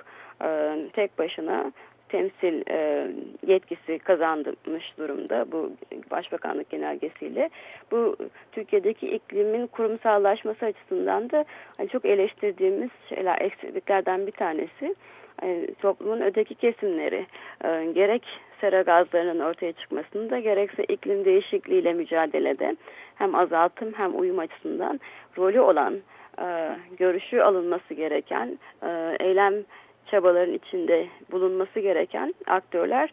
tek başına temsil e, yetkisi kazanmış durumda bu Başbakanlık genelgesiyle. Bu Türkiye'deki iklimin kurumsallaşması açısından da hani çok eleştirdiğimiz şeyler, eksikliklerden bir tanesi. Yani toplumun öteki kesimleri e, gerek sera gazlarının ortaya çıkmasında gerekse iklim değişikliğiyle mücadelede hem azaltım hem uyum açısından rolü olan e, görüşü alınması gereken e, eylem çabaların içinde bulunması gereken aktörler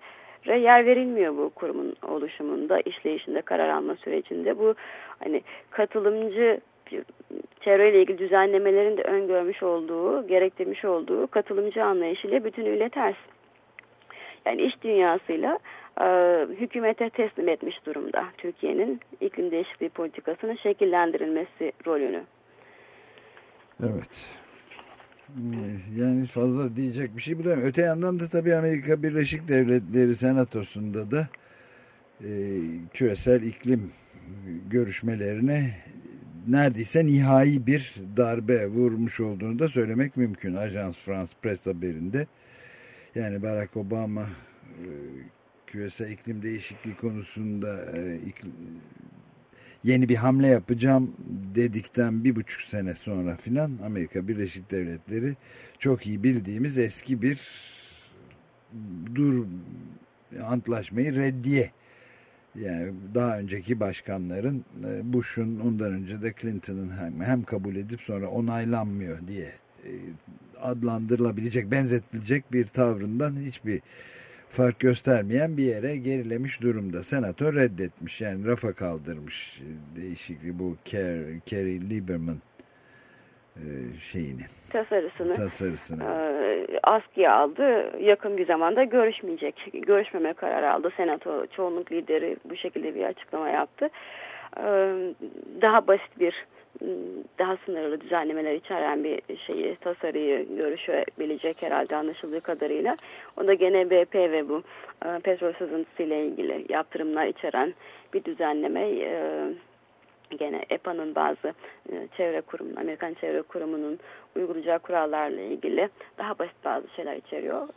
yer verilmiyor bu kurumun oluşumunda, işleyişinde, karar alma sürecinde. Bu hani katılımcı çevreyle ilgili düzenlemelerin de öngörmüş olduğu, gerektirmiş olduğu katılımcı anlayışıyla bütünüyle ters. Yani iş dünyasıyla e, hükümete teslim etmiş durumda Türkiye'nin iklim değişikliği politikasının şekillendirilmesi rolünü. Evet. Yani fazla diyecek bir şey bulamıyorum. Öte yandan da tabii Amerika Birleşik Devletleri Senatosu'nda da e, küresel iklim görüşmelerine neredeyse nihai bir darbe vurmuş olduğunu da söylemek mümkün. Ajans France Press haberinde. Yani Barack Obama e, küresel iklim değişikliği konusunda e, iklim, yeni bir hamle yapacağım dedikten bir buçuk sene sonra filan Amerika Birleşik Devletleri çok iyi bildiğimiz eski bir dur antlaşmayı reddiye. Yani daha önceki başkanların Bush'un ondan önce de Clinton'ın hem, hem kabul edip sonra onaylanmıyor diye adlandırılabilecek benzetilecek bir tavrından hiçbir fark göstermeyen bir yere gerilemiş durumda. Senato reddetmiş yani rafa kaldırmış değişikliği bu Kerry Lieberman şeyini. Tasarısını. Tasarısını. E, askıya aldı. Yakın bir zamanda görüşmeyecek. Görüşmeme kararı aldı. Senato çoğunluk lideri bu şekilde bir açıklama yaptı. E, daha basit bir daha sınırlı düzenlemeler içeren bir şeyi, tasarıyı görüşebilecek herhalde anlaşıldığı kadarıyla. O da gene BP ve bu e, petrol sızıntısı ile ilgili yaptırımlar içeren bir düzenleme. Gene EPA'nın bazı e, çevre kurumunun, Amerikan Çevre Kurumu'nun uygulayacağı kurallarla ilgili daha basit bazı şeyler içeriyor,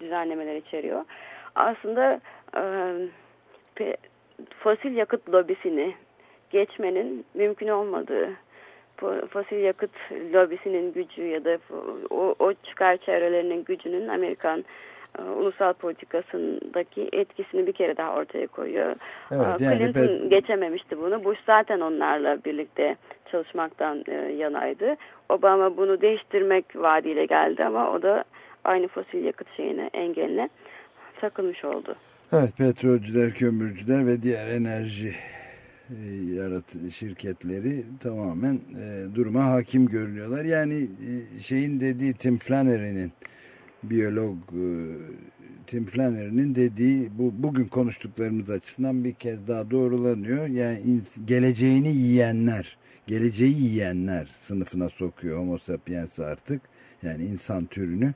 düzenlemeler içeriyor. Aslında fosil yakıt lobisini geçmenin mümkün olmadığı fo- fosil yakıt lobisinin gücü ya da o, o çıkar çevrelerinin gücünün Amerikan e, ulusal politikasındaki etkisini bir kere daha ortaya koyuyor. Evet, yani Clinton pet- geçememişti bunu. Bush zaten onlarla birlikte çalışmaktan e, yanaydı. Obama bunu değiştirmek vaadiyle geldi ama o da aynı fosil yakıt şeyine engeline takılmış oldu. Evet petrolcüler, kömürcüler ve diğer enerji yaratı şirketleri tamamen e, duruma hakim görünüyorlar. Yani e, şeyin dediği Tim Flannery'nin biyolog e, Tim Flannery'nin dediği bu bugün konuştuklarımız açısından bir kez daha doğrulanıyor. Yani in- geleceğini yiyenler, geleceği yiyenler sınıfına sokuyor Homo sapiens artık. Yani insan türünü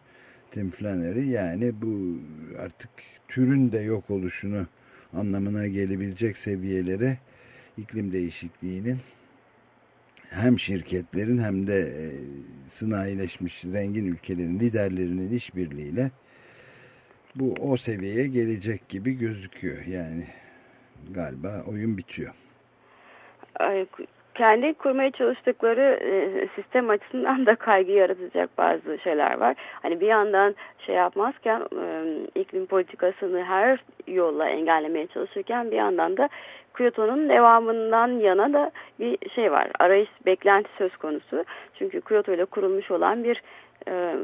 Tim Flannery yani bu artık türün de yok oluşunu anlamına gelebilecek seviyelere iklim değişikliğinin hem şirketlerin hem de e, zengin ülkelerin liderlerinin işbirliğiyle bu o seviyeye gelecek gibi gözüküyor. Yani galiba oyun bitiyor. Kendi kurmaya çalıştıkları e, sistem açısından da kaygı yaratacak bazı şeyler var. Hani bir yandan şey yapmazken e, iklim politikasını her yolla engellemeye çalışırken bir yandan da Kyoto'nun devamından yana da bir şey var. Arayış, beklenti söz konusu. Çünkü Kyoto ile kurulmuş olan bir e,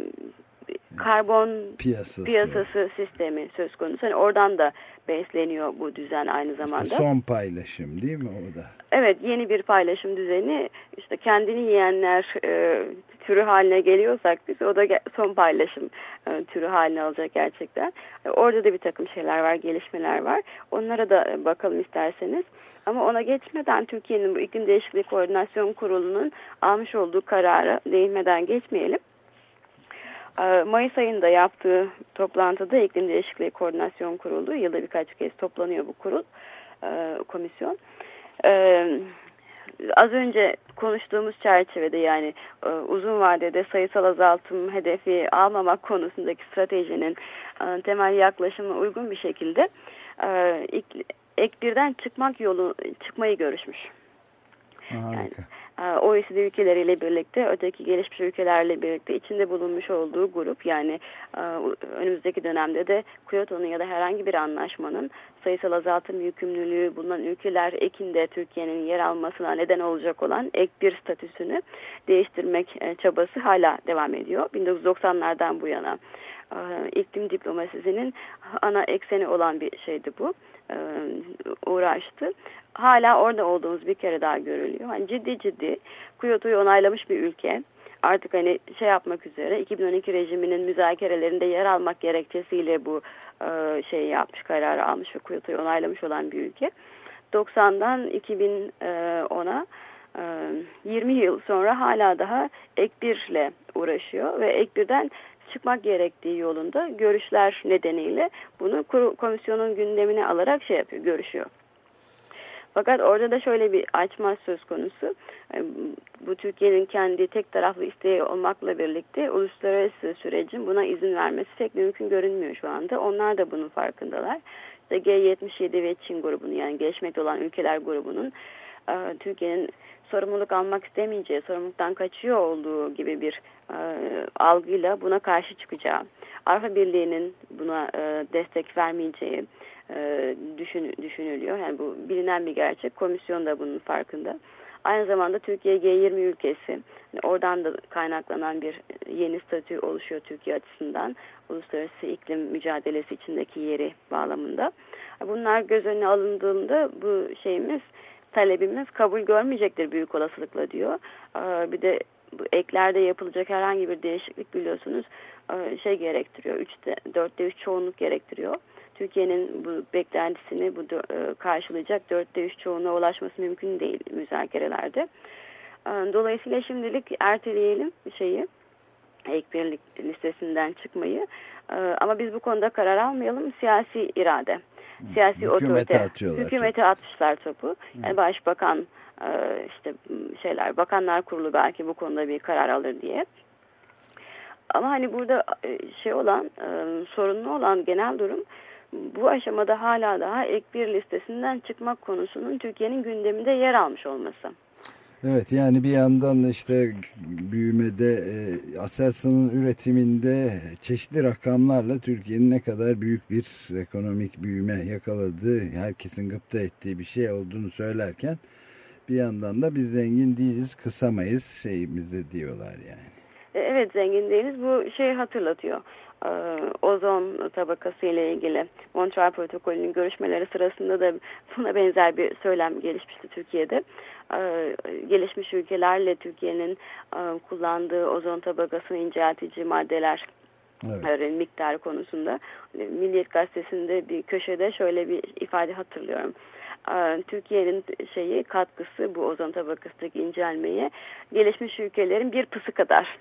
karbon Piyasası. piyasası sistemi söz konusu. Hani oradan da besleniyor bu düzen aynı zamanda. İşte son paylaşım değil mi o da? Evet yeni bir paylaşım düzeni işte kendini yiyenler e, türü haline geliyorsak biz o da son paylaşım e, türü haline alacak gerçekten. E, orada da bir takım şeyler var gelişmeler var onlara da e, bakalım isterseniz. Ama ona geçmeden Türkiye'nin bu iklim değişikliği koordinasyon kurulunun almış olduğu karara değinmeden geçmeyelim. E, Mayıs ayında yaptığı toplantıda iklim değişikliği koordinasyon kurulu yılda birkaç kez toplanıyor bu kurul e, komisyon. Ee, az önce konuştuğumuz çerçevede yani e, uzun vadede sayısal azaltım hedefi almamak konusundaki stratejinin e, temel yaklaşımına uygun bir şekilde e, ik- ek birden çıkmak yolu çıkmayı görüşmüş. Harika. E, OECD ülkeleriyle birlikte öteki gelişmiş ülkelerle birlikte içinde bulunmuş olduğu grup yani e, önümüzdeki dönemde de Kyoto'nun ya da herhangi bir anlaşmanın sayısal azaltım yükümlülüğü bulunan ülkeler ekinde Türkiye'nin yer almasına neden olacak olan ek bir statüsünü değiştirmek e, çabası hala devam ediyor. 1990'lardan bu yana iklim diplomasisinin ana ekseni olan bir şeydi bu. E, uğraştı. Hala orada olduğumuz bir kere daha görülüyor. Hani ciddi ciddi Kyoto'yu onaylamış bir ülke artık hani şey yapmak üzere 2012 rejiminin müzakerelerinde yer almak gerekçesiyle bu e, şeyi yapmış kararı almış ve Kyoto'yu onaylamış olan bir ülke. 90'dan 2010'a e, 20 yıl sonra hala daha ek birle uğraşıyor ve ek birden çıkmak gerektiği yolunda görüşler nedeniyle bunu komisyonun gündemine alarak şey yapıyor, görüşüyor. Fakat orada da şöyle bir açma söz konusu. Bu Türkiye'nin kendi tek taraflı isteği olmakla birlikte uluslararası sürecin buna izin vermesi pek mümkün görünmüyor şu anda. Onlar da bunun farkındalar. İşte G77 ve Çin grubunun yani gelişmekte olan ülkeler grubunun e, Türkiye'nin sorumluluk almak istemeyeceği, sorumluluktan kaçıyor olduğu gibi bir e, algıyla buna karşı çıkacağı, Avrupa Birliği'nin buna e, destek vermeyeceği düşün, düşünülüyor. Yani bu bilinen bir gerçek. Komisyon da bunun farkında. Aynı zamanda Türkiye G20 ülkesi. Oradan da kaynaklanan bir yeni statü oluşuyor Türkiye açısından. Uluslararası iklim mücadelesi içindeki yeri bağlamında. Bunlar göz önüne alındığında bu şeyimiz talebimiz kabul görmeyecektir büyük olasılıkla diyor. Ee, Bir de bu eklerde yapılacak herhangi bir değişiklik biliyorsunuz e, şey gerektiriyor. Üçte, dörtte üç çoğunluk gerektiriyor. Türkiye'nin bu beklentisini bu e, karşılayacak dörtte üç çoğunluğa ulaşması mümkün değil müzakerelerde. E, Dolayısıyla şimdilik erteleyelim şeyi ek birlik listesinden çıkmayı. E, Ama biz bu konuda karar almayalım. Siyasi irade. Siyasi Hükümete otorite. atıyorlar Hükümete atmışlar topu. Yani başbakan e, işte şeyler bakanlar kurulu belki bu konuda bir karar alır diye. Ama hani burada e, şey olan e, sorunlu olan genel durum bu aşamada hala daha ek bir listesinden çıkmak konusunun Türkiye'nin gündeminde yer almış olması. Evet yani bir yandan işte büyümede e, Aselsan'ın üretiminde çeşitli rakamlarla Türkiye'nin ne kadar büyük bir ekonomik büyüme yakaladığı herkesin gıpta ettiği bir şey olduğunu söylerken bir yandan da biz zengin değiliz kısamayız şeyimizde diyorlar yani. E, Evet zengin değiliz. Bu şey hatırlatıyor. Ee, ozon tabakası ile ilgili Montreal protokolünün görüşmeleri sırasında da buna benzer bir söylem gelişmişti Türkiye'de. Ee, gelişmiş ülkelerle Türkiye'nin e, kullandığı ozon tabakasını inceltici maddeler Evet. e, miktarı konusunda Hani Milliyet Gazetesi'nde bir köşede şöyle bir ifade hatırlıyorum. Türkiye'nin şeyi katkısı bu ozon tabakasındaki incelmeye gelişmiş ülkelerin bir pısı kadar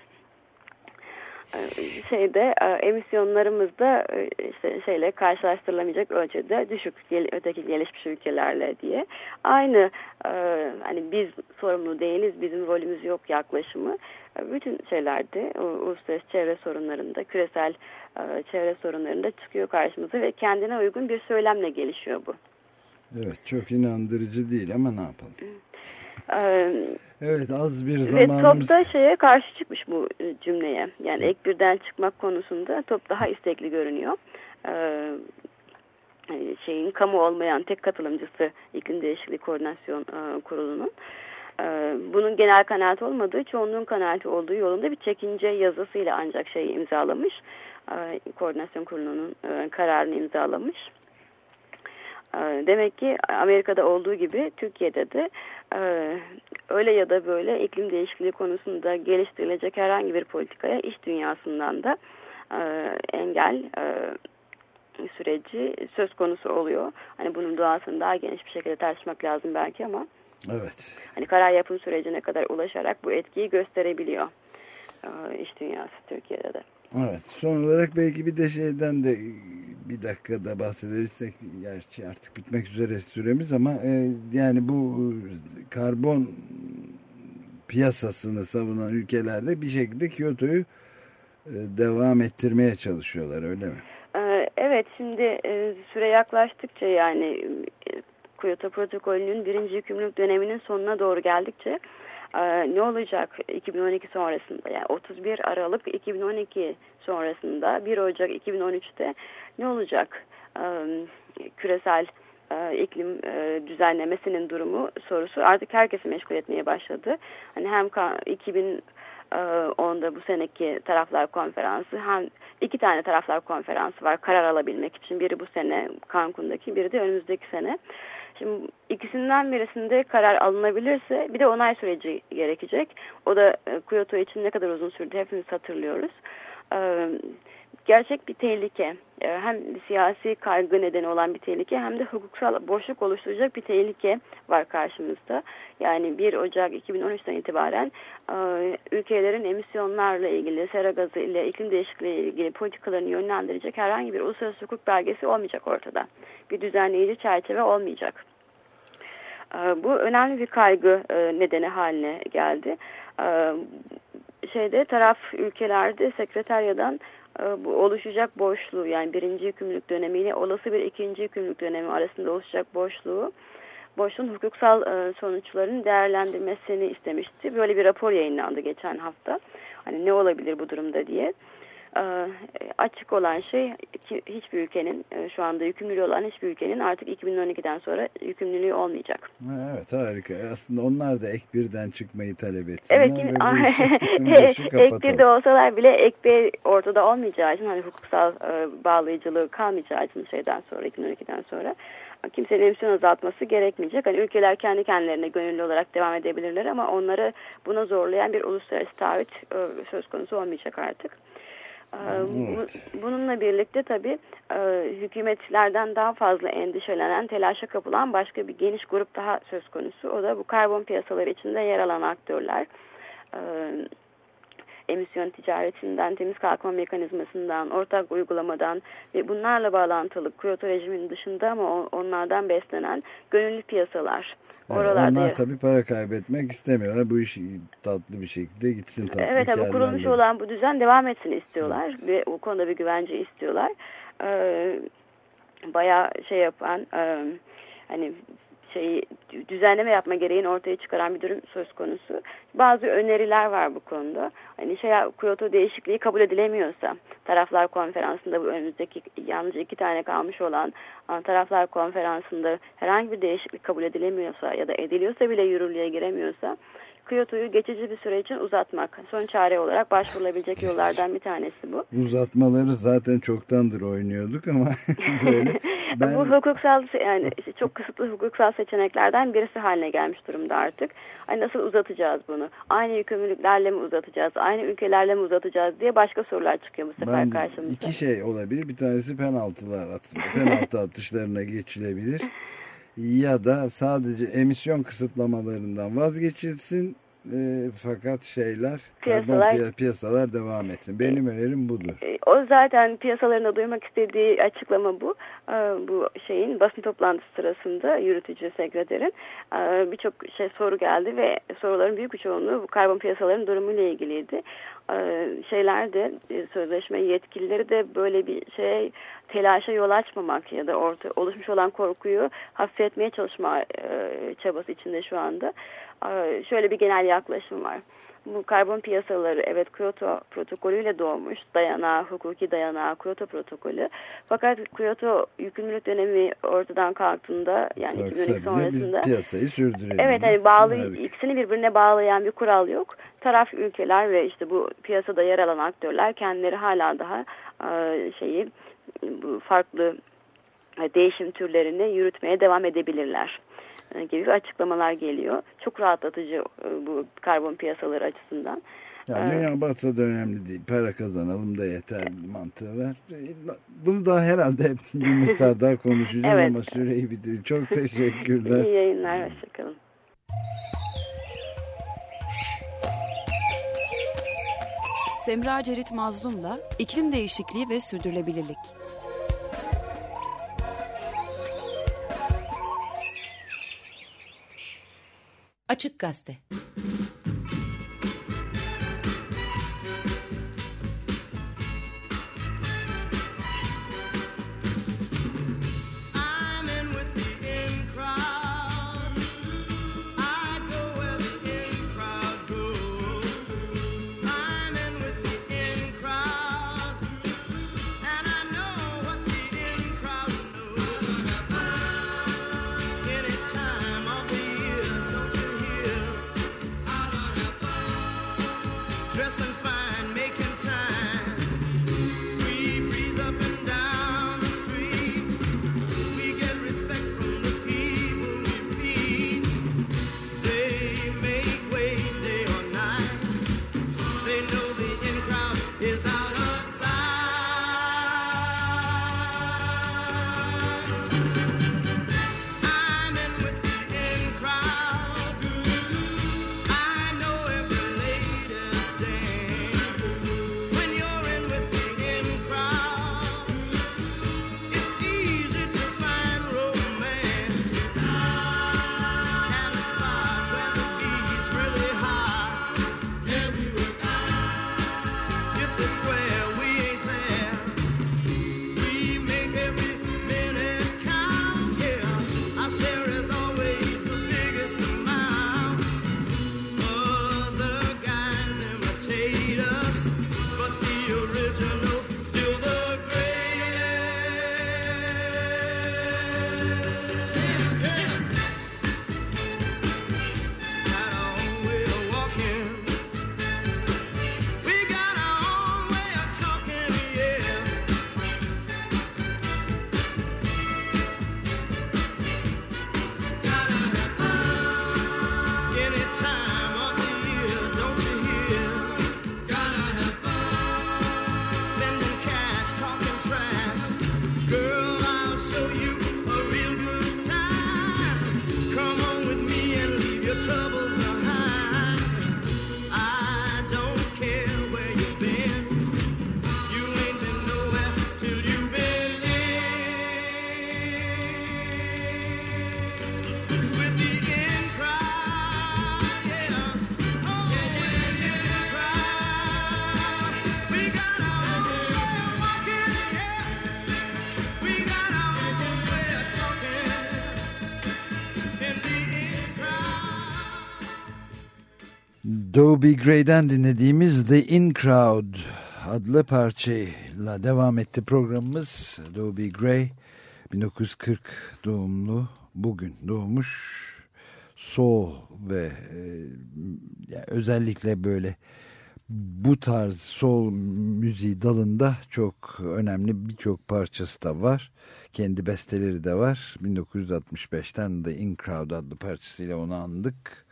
şeyde e, emisyonlarımız da e, işte şeyle karşılaştırılamayacak ölçüde düşük öteki gelişmiş ülkelerle diye aynı e, hani biz sorumlu değiliz bizim rolümüz yok yaklaşımı bütün şeylerde uluslararası çevre sorunlarında küresel çevre sorunlarında çıkıyor karşımıza ve kendine uygun bir söylemle gelişiyor bu. Evet çok inandırıcı değil ama ne yapalım. Ee, Evet az bir Ve zamanımız. top da şeye karşı çıkmış bu e, cümleye. Yani ek birden çıkmak konusunda top daha istekli görünüyor. Ee, hani şeyin kamu olmayan tek katılımcısı iklim değişikliği koordinasyon e, kurulunun. Ee, bunun genel kanaat olmadığı, çoğunluğun kanaati olduğu yolunda bir çekince yazısıyla ancak şeyi imzalamış. Koordinasyon kurulunun e, kararını imzalamış. Ee, Demek ki Amerika'da olduğu gibi Türkiye'de de e, öyle ya da böyle iklim değişikliği konusunda geliştirilecek herhangi bir politikaya iş dünyasından da e, engel e, süreci söz konusu oluyor. Hani bunun doğasını daha geniş bir şekilde tartışmak lazım belki ama Evet. hani karar yapım sürecine kadar ulaşarak bu etkiyi gösterebiliyor iş dünyası Türkiye'de de. Evet. Son olarak belki bir de şeyden de bir dakikada bahsedebilirsek gerçi artık bitmek üzere süremiz ama e, yani bu e, karbon piyasasını savunan ülkelerde bir şekilde Kyoto'yu e, devam ettirmeye çalışıyorlar öyle mi? Ee, Evet şimdi e, süre yaklaştıkça yani e, Kyoto protokolünün birinci yükümlülük döneminin sonuna doğru geldikçe e, ne olacak 2012 sonrasında? Yani 31 Aralık 2012 sonrasında 1 Ocak 2013'te ne olacak? E, küresel e, iklim e, düzenlemesinin durumu sorusu. Artık herkesi meşgul etmeye başladı. Hani hem ka- 2000 e, onda bu seneki taraflar konferansı hem iki tane taraflar konferansı var karar alabilmek için. Biri bu sene Cancun'daki biri de önümüzdeki sene. Şimdi ikisinden birisinde karar alınabilirse bir de onay süreci gerekecek. O da e, Kyoto için ne kadar uzun sürdü hepimiz hatırlıyoruz. Gerçek bir tehlike. E, hem siyasi kaygı nedeni olan bir tehlike hem de hukuksal boşluk oluşturacak bir tehlike var karşımızda. Yani 1 Ocak 2013'ten itibaren e, ülkelerin emisyonlarla ilgili, sera gazı ile iklim değişikliği ile ilgili politikalarını yönlendirecek herhangi bir uluslararası hukuk belgesi olmayacak ortada. Bir düzenleyici çerçeve olmayacak. E, bu önemli bir kaygı e, nedeni haline geldi. Şeyde taraf ülkelerde sekreteryadan bu oluşacak boşluğu yani birinci yükümlülük dönemiyle olası bir ikinci yükümlülük dönemi arasında oluşacak boşluğu boşluğun hukuksal e, sonuçlarını değerlendirmesini istemişti. Böyle bir rapor yayınlandı geçen hafta. Hani ne olabilir bu durumda diye. E, açık olan şey hiçbir ülkenin e, şu anda yükümlülüğü olan hiçbir ülkenin artık 2012'den sonra yükümlülüğü olmayacak. Evet harika. Aslında onlar da ek birden çıkmayı talep etsinler. Evet, ve kim, ek bir de olsalar bile ek bir ortada olmayacağı için hani hukuksal e, bağlayıcılığı kalmayacağı için şeyden sonra 2012'den sonra kimsenin emisyon azaltması gerekmeyecek. Hani ülkeler kendi kendilerine gönüllü olarak devam edebilirler ama onları buna zorlayan bir uluslararası taahhüt söz konusu olmayacak artık. E, bu- Evet. Bununla birlikte tabii e, hükümetlerden daha fazla endişelenen, telaşa kapılan başka bir geniş grup daha söz konusu. O da bu karbon piyasaları içinde yer alan aktörler. E, emisyon ticaretinden, temiz kalkma mekanizmasından, ortak uygulamadan ve bunlarla bağlantılı Kyoto rejiminin dışında ama onlardan beslenen gönüllü piyasalar. Evet, Oralarda onlar tabii para kaybetmek istemiyorlar. Bu iş tatlı bir şekilde gitsin tatlı Evet tabii kurulmuş olan bu düzen devam etsin istiyorlar ve o konuda bir güvence istiyorlar. Ee, bayağı şey yapan e, hani şeyi düzenleme yapma gereğini ortaya çıkaran bir durum söz konusu. Bazı öneriler var bu konuda. Hani şey Kyoto değişikliği kabul edilemiyorsa taraflar konferansında bu önümüzdeki yalnızca iki tane kalmış olan taraflar konferansında herhangi bir değişiklik kabul edilemiyorsa ya da ediliyorsa bile yürürlüğe giremiyorsa Kyoto'yu geçici bir süre için uzatmak son çare olarak başvurulabilecek yollardan bir tanesi bu. Uzatmaları zaten çoktandır oynuyorduk ama böyle ben Bu hukuksal yani işte çok kısıtlı hukuksal seçeneklerden birisi haline gelmiş durumda artık. Hani nasıl uzatacağız bunu? Aynı yükümlülüklerle mi uzatacağız? Aynı ülkelerle mi uzatacağız diye başka sorular çıkıyor bu sefer ben karşımıza. iki şey olabilir. Bir tanesi penaltılar atılır. Penaltı atışlarına geçilebilir. Ya da sadece emisyon kısıtlamalarından vazgeçilsin e, fakat şeyler karbon Piyasalar- piya- piyasalar devam etsin. Benim önerim budur. E, O zaten piyasalarına duymak istediği açıklama bu. E, Bu şeyin basın toplantısı sırasında yürütücü sekreterin e, birçok şey soru geldi ve soruların büyük bir çoğunluğu bu karbon piyasalarının durumuyla ilgiliydi. E, Şeyler de e, sözleşme yetkilileri de böyle bir şey telaşa yol açmamak ya da orta, oluşmuş olan korkuyu hafifletmeye çalışma e, çabası içinde şu anda. E, Şöyle bir genel yaklaşım var bu karbon piyasaları evet Kyoto protokolüyle doğmuş dayanağı, hukuki dayanağı Kyoto protokolü. Fakat Kyoto yükümlülük dönemi ortadan kalktığında yani Kalksa 2012 bile biz sonrasında piyasayı sürdürelim. Evet hani bağlı ikisini birbirine bağlayan bir kural yok. Taraf ülkeler ve işte bu piyasada yer alan aktörler kendileri hala daha e, şeyi farklı e, değişim türlerini yürütmeye devam edebilirler gibi açıklamalar geliyor. Çok rahatlatıcı e, bu karbon piyasaları açısından. Ya Evet. dünya batsa da önemli değil. Para kazanalım da yeter mantığı var. Bunu da herhalde bir miktar daha konuşacağız Evet. ama süreyi bitir. Çok teşekkürler. İyi yayınlar, hoşçakalın. Semra Cerit Mazlum'la iklim değişikliği ve sürdürülebilirlik. Açık Gazete. Dobie Gray'den dinlediğimiz The In Crowd adlı parçayla devam etti programımız. Dobie Gray 1940 doğumlu bugün doğmuş soul ve e, yani özellikle böyle bu tarz soul müziği dalında çok önemli birçok parçası da var. Kendi besteleri de var. 1965'ten The In Crowd adlı parçasıyla onu andık.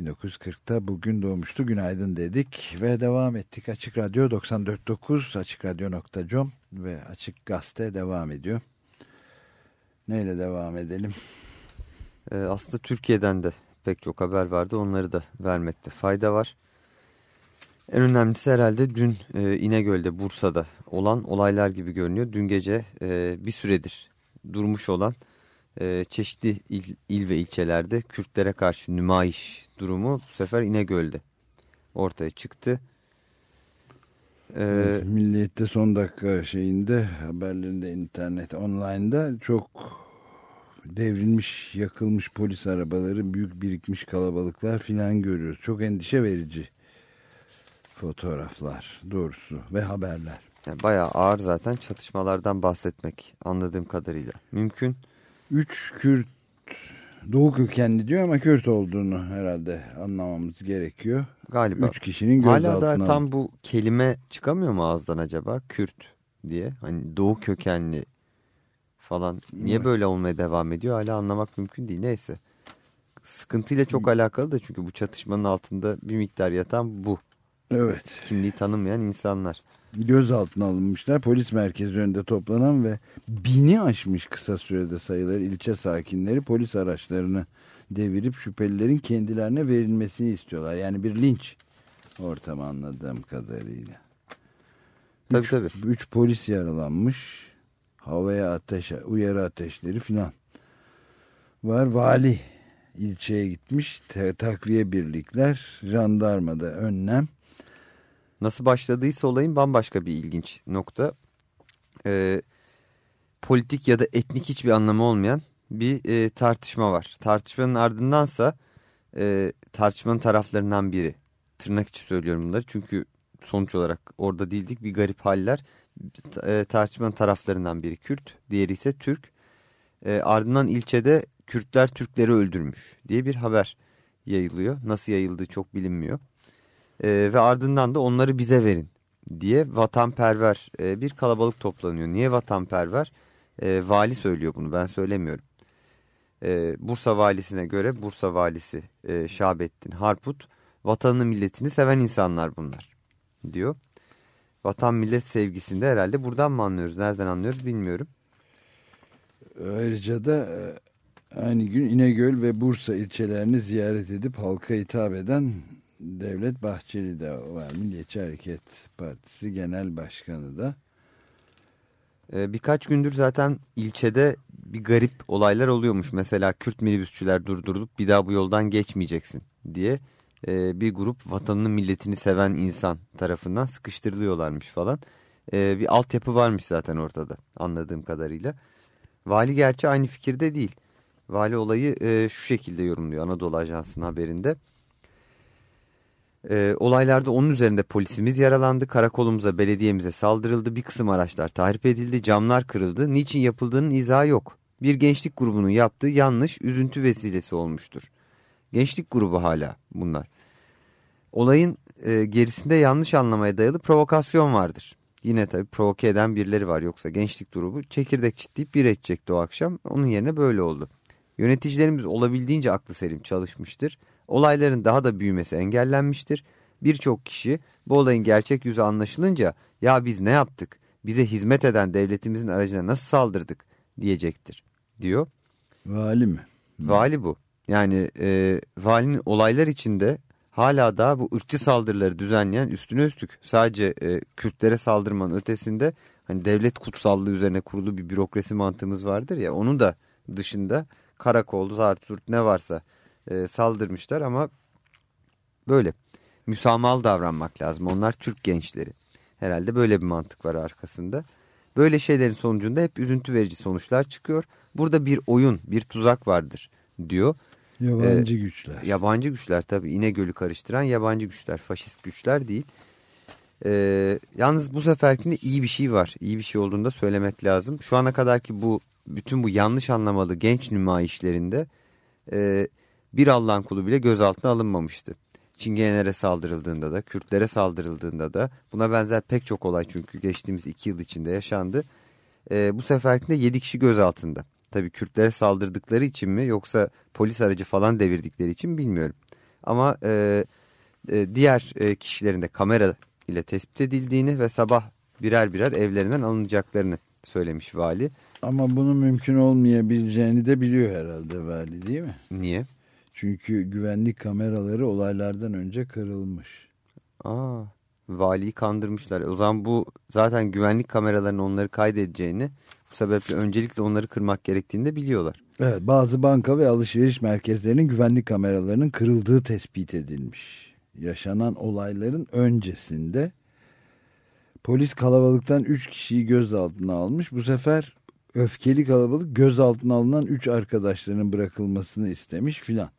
1940'ta bugün doğmuştu. Günaydın dedik ve devam ettik. Açık Radyo 94.9 açıkradyo.com ve Açık Gazete devam ediyor. Neyle devam edelim? Ee, aslında Türkiye'den de pek çok haber vardı. Onları da vermekte fayda var. En önemlisi herhalde dün e, İnegöl'de, Bursa'da olan olaylar gibi görünüyor. Dün gece e, bir süredir durmuş olan e, çeşitli il, il ve ilçelerde Kürtlere karşı nümayiş durumu bu sefer İnegöl'de ortaya çıktı. Ee, Evet, Milliyet'te son dakika şeyinde haberlerinde internet online'da çok devrilmiş yakılmış polis arabaları büyük birikmiş kalabalıklar filan görüyoruz. Çok endişe verici fotoğraflar doğrusu ve haberler. yani bayağı ağır zaten çatışmalardan bahsetmek anladığım kadarıyla. Mümkün. Üç Kürt Doğu kökenli diyor ama Kürt olduğunu herhalde anlamamız gerekiyor. Galiba. Üç kişinin Hala gözaltına da tam bu kelime çıkamıyor mu ağızdan acaba? Kürt diye. Hani doğu kökenli falan. Niye Evet. böyle olmaya devam ediyor? Hala anlamak mümkün değil. Neyse. Sıkıntıyla çok alakalı da çünkü bu çatışmanın altında bir miktar yatan bu. Evet. Kimliği tanınmayan insanlar. Gözaltına alınmışlar. Polis merkezi önünde toplanan ve bini aşmış kısa sürede sayıları ilçe sakinleri polis araçlarını devirip şüphelilerin kendilerine verilmesini istiyorlar. Yani bir linç ortamı anladığım kadarıyla. Tabii üç, tabii. Üç polis yaralanmış. Havaya ateş, uyarı ateşleri filan. Var vali ilçeye gitmiş. Takviye birlikler, jandarmada önlem. Nasıl başladıysa olayın bambaşka bir ilginç nokta. Ee, politik ya da etnik hiçbir anlamı olmayan bir e, tartışma var. Tartışmanın ardındansa e, tartışmanın taraflarından biri. Tırnak içi söylüyorum bunları çünkü sonuç olarak orada değildik bir garip haller. E, tartışmanın taraflarından biri Kürt, diğeri ise Türk. E, ardından ilçede Kürtler Türkleri öldürmüş diye bir haber yayılıyor. Nasıl yayıldığı çok bilinmiyor. Ee, ve ardından da onları bize verin diye vatanperver e, bir kalabalık toplanıyor. Niye vatanperver? E, vali söylüyor bunu ben söylemiyorum. E, Bursa valisine göre Bursa valisi e, Şahabettin Harput vatanını milletini seven insanlar bunlar diyor. Vatan millet sevgisinde herhalde buradan mı anlıyoruz nereden anlıyoruz bilmiyorum. Ayrıca da e, aynı gün İnegöl ve Bursa ilçelerini ziyaret edip halka hitap eden Devlet Bahçeli de var. Milliyetçi Hareket Partisi Genel Başkanı da. Ee, birkaç gündür zaten ilçede bir garip olaylar oluyormuş. Mesela Kürt minibüsçüler durdurulup bir daha bu yoldan geçmeyeceksin diye e, bir grup vatanını milletini seven insan tarafından sıkıştırılıyorlarmış falan. E, bir altyapı varmış zaten ortada anladığım kadarıyla. Vali gerçi aynı fikirde değil. Vali olayı şu şekilde yorumluyor Anadolu Ajansı'nın haberinde. E, olaylarda onun üzerinde polisimiz yaralandı, karakolumuza, belediyemize saldırıldı, bir kısım araçlar tahrip edildi, camlar kırıldı. Niçin yapıldığının izahı yok. Bir gençlik grubunun yaptığı yanlış, üzüntü vesilesi olmuştur. Gençlik grubu hala bunlar. Olayın e, gerisinde yanlış anlamaya dayalı provokasyon vardır. Yine tabii provoke eden birileri var yoksa gençlik grubu çekirdek çitleyip bir edecekti o akşam. Onun yerine böyle oldu. Yöneticilerimiz olabildiğince aklı selim çalışmıştır. Olayların daha da büyümesi engellenmiştir. Birçok kişi bu olayın gerçek yüzü anlaşılınca ya biz ne yaptık, bize hizmet eden devletimizin aracına nasıl saldırdık diyecektir diyor. Vali mi? Vali bu. Yani e, valinin olaylar içinde hala da bu ırkçı saldırıları düzenleyen üstüne üstlük sadece e, Kürtlere saldırmanın ötesinde hani devlet kutsallığı üzerine kurulu bir bürokrasi mantığımız vardır ya onun da dışında karakol, zart zurt ne varsa e, saldırmışlar ama böyle müsamahalı davranmak lazım. Onlar Türk gençleri. Herhalde böyle bir mantık var arkasında. Böyle şeylerin sonucunda hep üzüntü verici sonuçlar çıkıyor. Burada bir oyun, bir tuzak vardır diyor. Yabancı güçler. Yabancı güçler tabii İnegöl'ü karıştıran yabancı güçler, faşist güçler değil. Ee, yalnız bu seferkinde iyi bir şey var. İyi bir şey olduğunu da söylemek lazım. Şu ana kadarki bu bütün bu yanlış anlamalı genç nümayişlerinde e, bir Allah'ın kulu bile gözaltına alınmamıştı. Çingene'lere saldırıldığında da, Kürtlere saldırıldığında da buna benzer pek çok olay çünkü geçtiğimiz iki yıl içinde yaşandı. Ee, bu seferkinde 7 kişi gözaltında. Tabii Kürtlere saldırdıkları için mi yoksa polis aracı falan devirdikleri için bilmiyorum. Ama e, e, diğer e, kişilerin de kamera ile tespit edildiğini ve sabah birer birer evlerinden alınacaklarını söylemiş vali. Ama bunun mümkün olmayabileceğini de biliyor herhalde vali değil mi? Niye? Çünkü güvenlik kameraları olaylardan önce kırılmış. Aa, valiyi kandırmışlar. O zaman bu zaten güvenlik kameralarının onları kaydedeceğini bu sebeple öncelikle onları kırmak gerektiğini de biliyorlar. Evet bazı banka ve alışveriş merkezlerinin güvenlik kameralarının kırıldığı tespit edilmiş. Yaşanan olayların öncesinde polis kalabalıktan 3 kişiyi gözaltına almış. Bu sefer öfkeli kalabalık gözaltına alınan 3 arkadaşlarının bırakılmasını istemiş filan.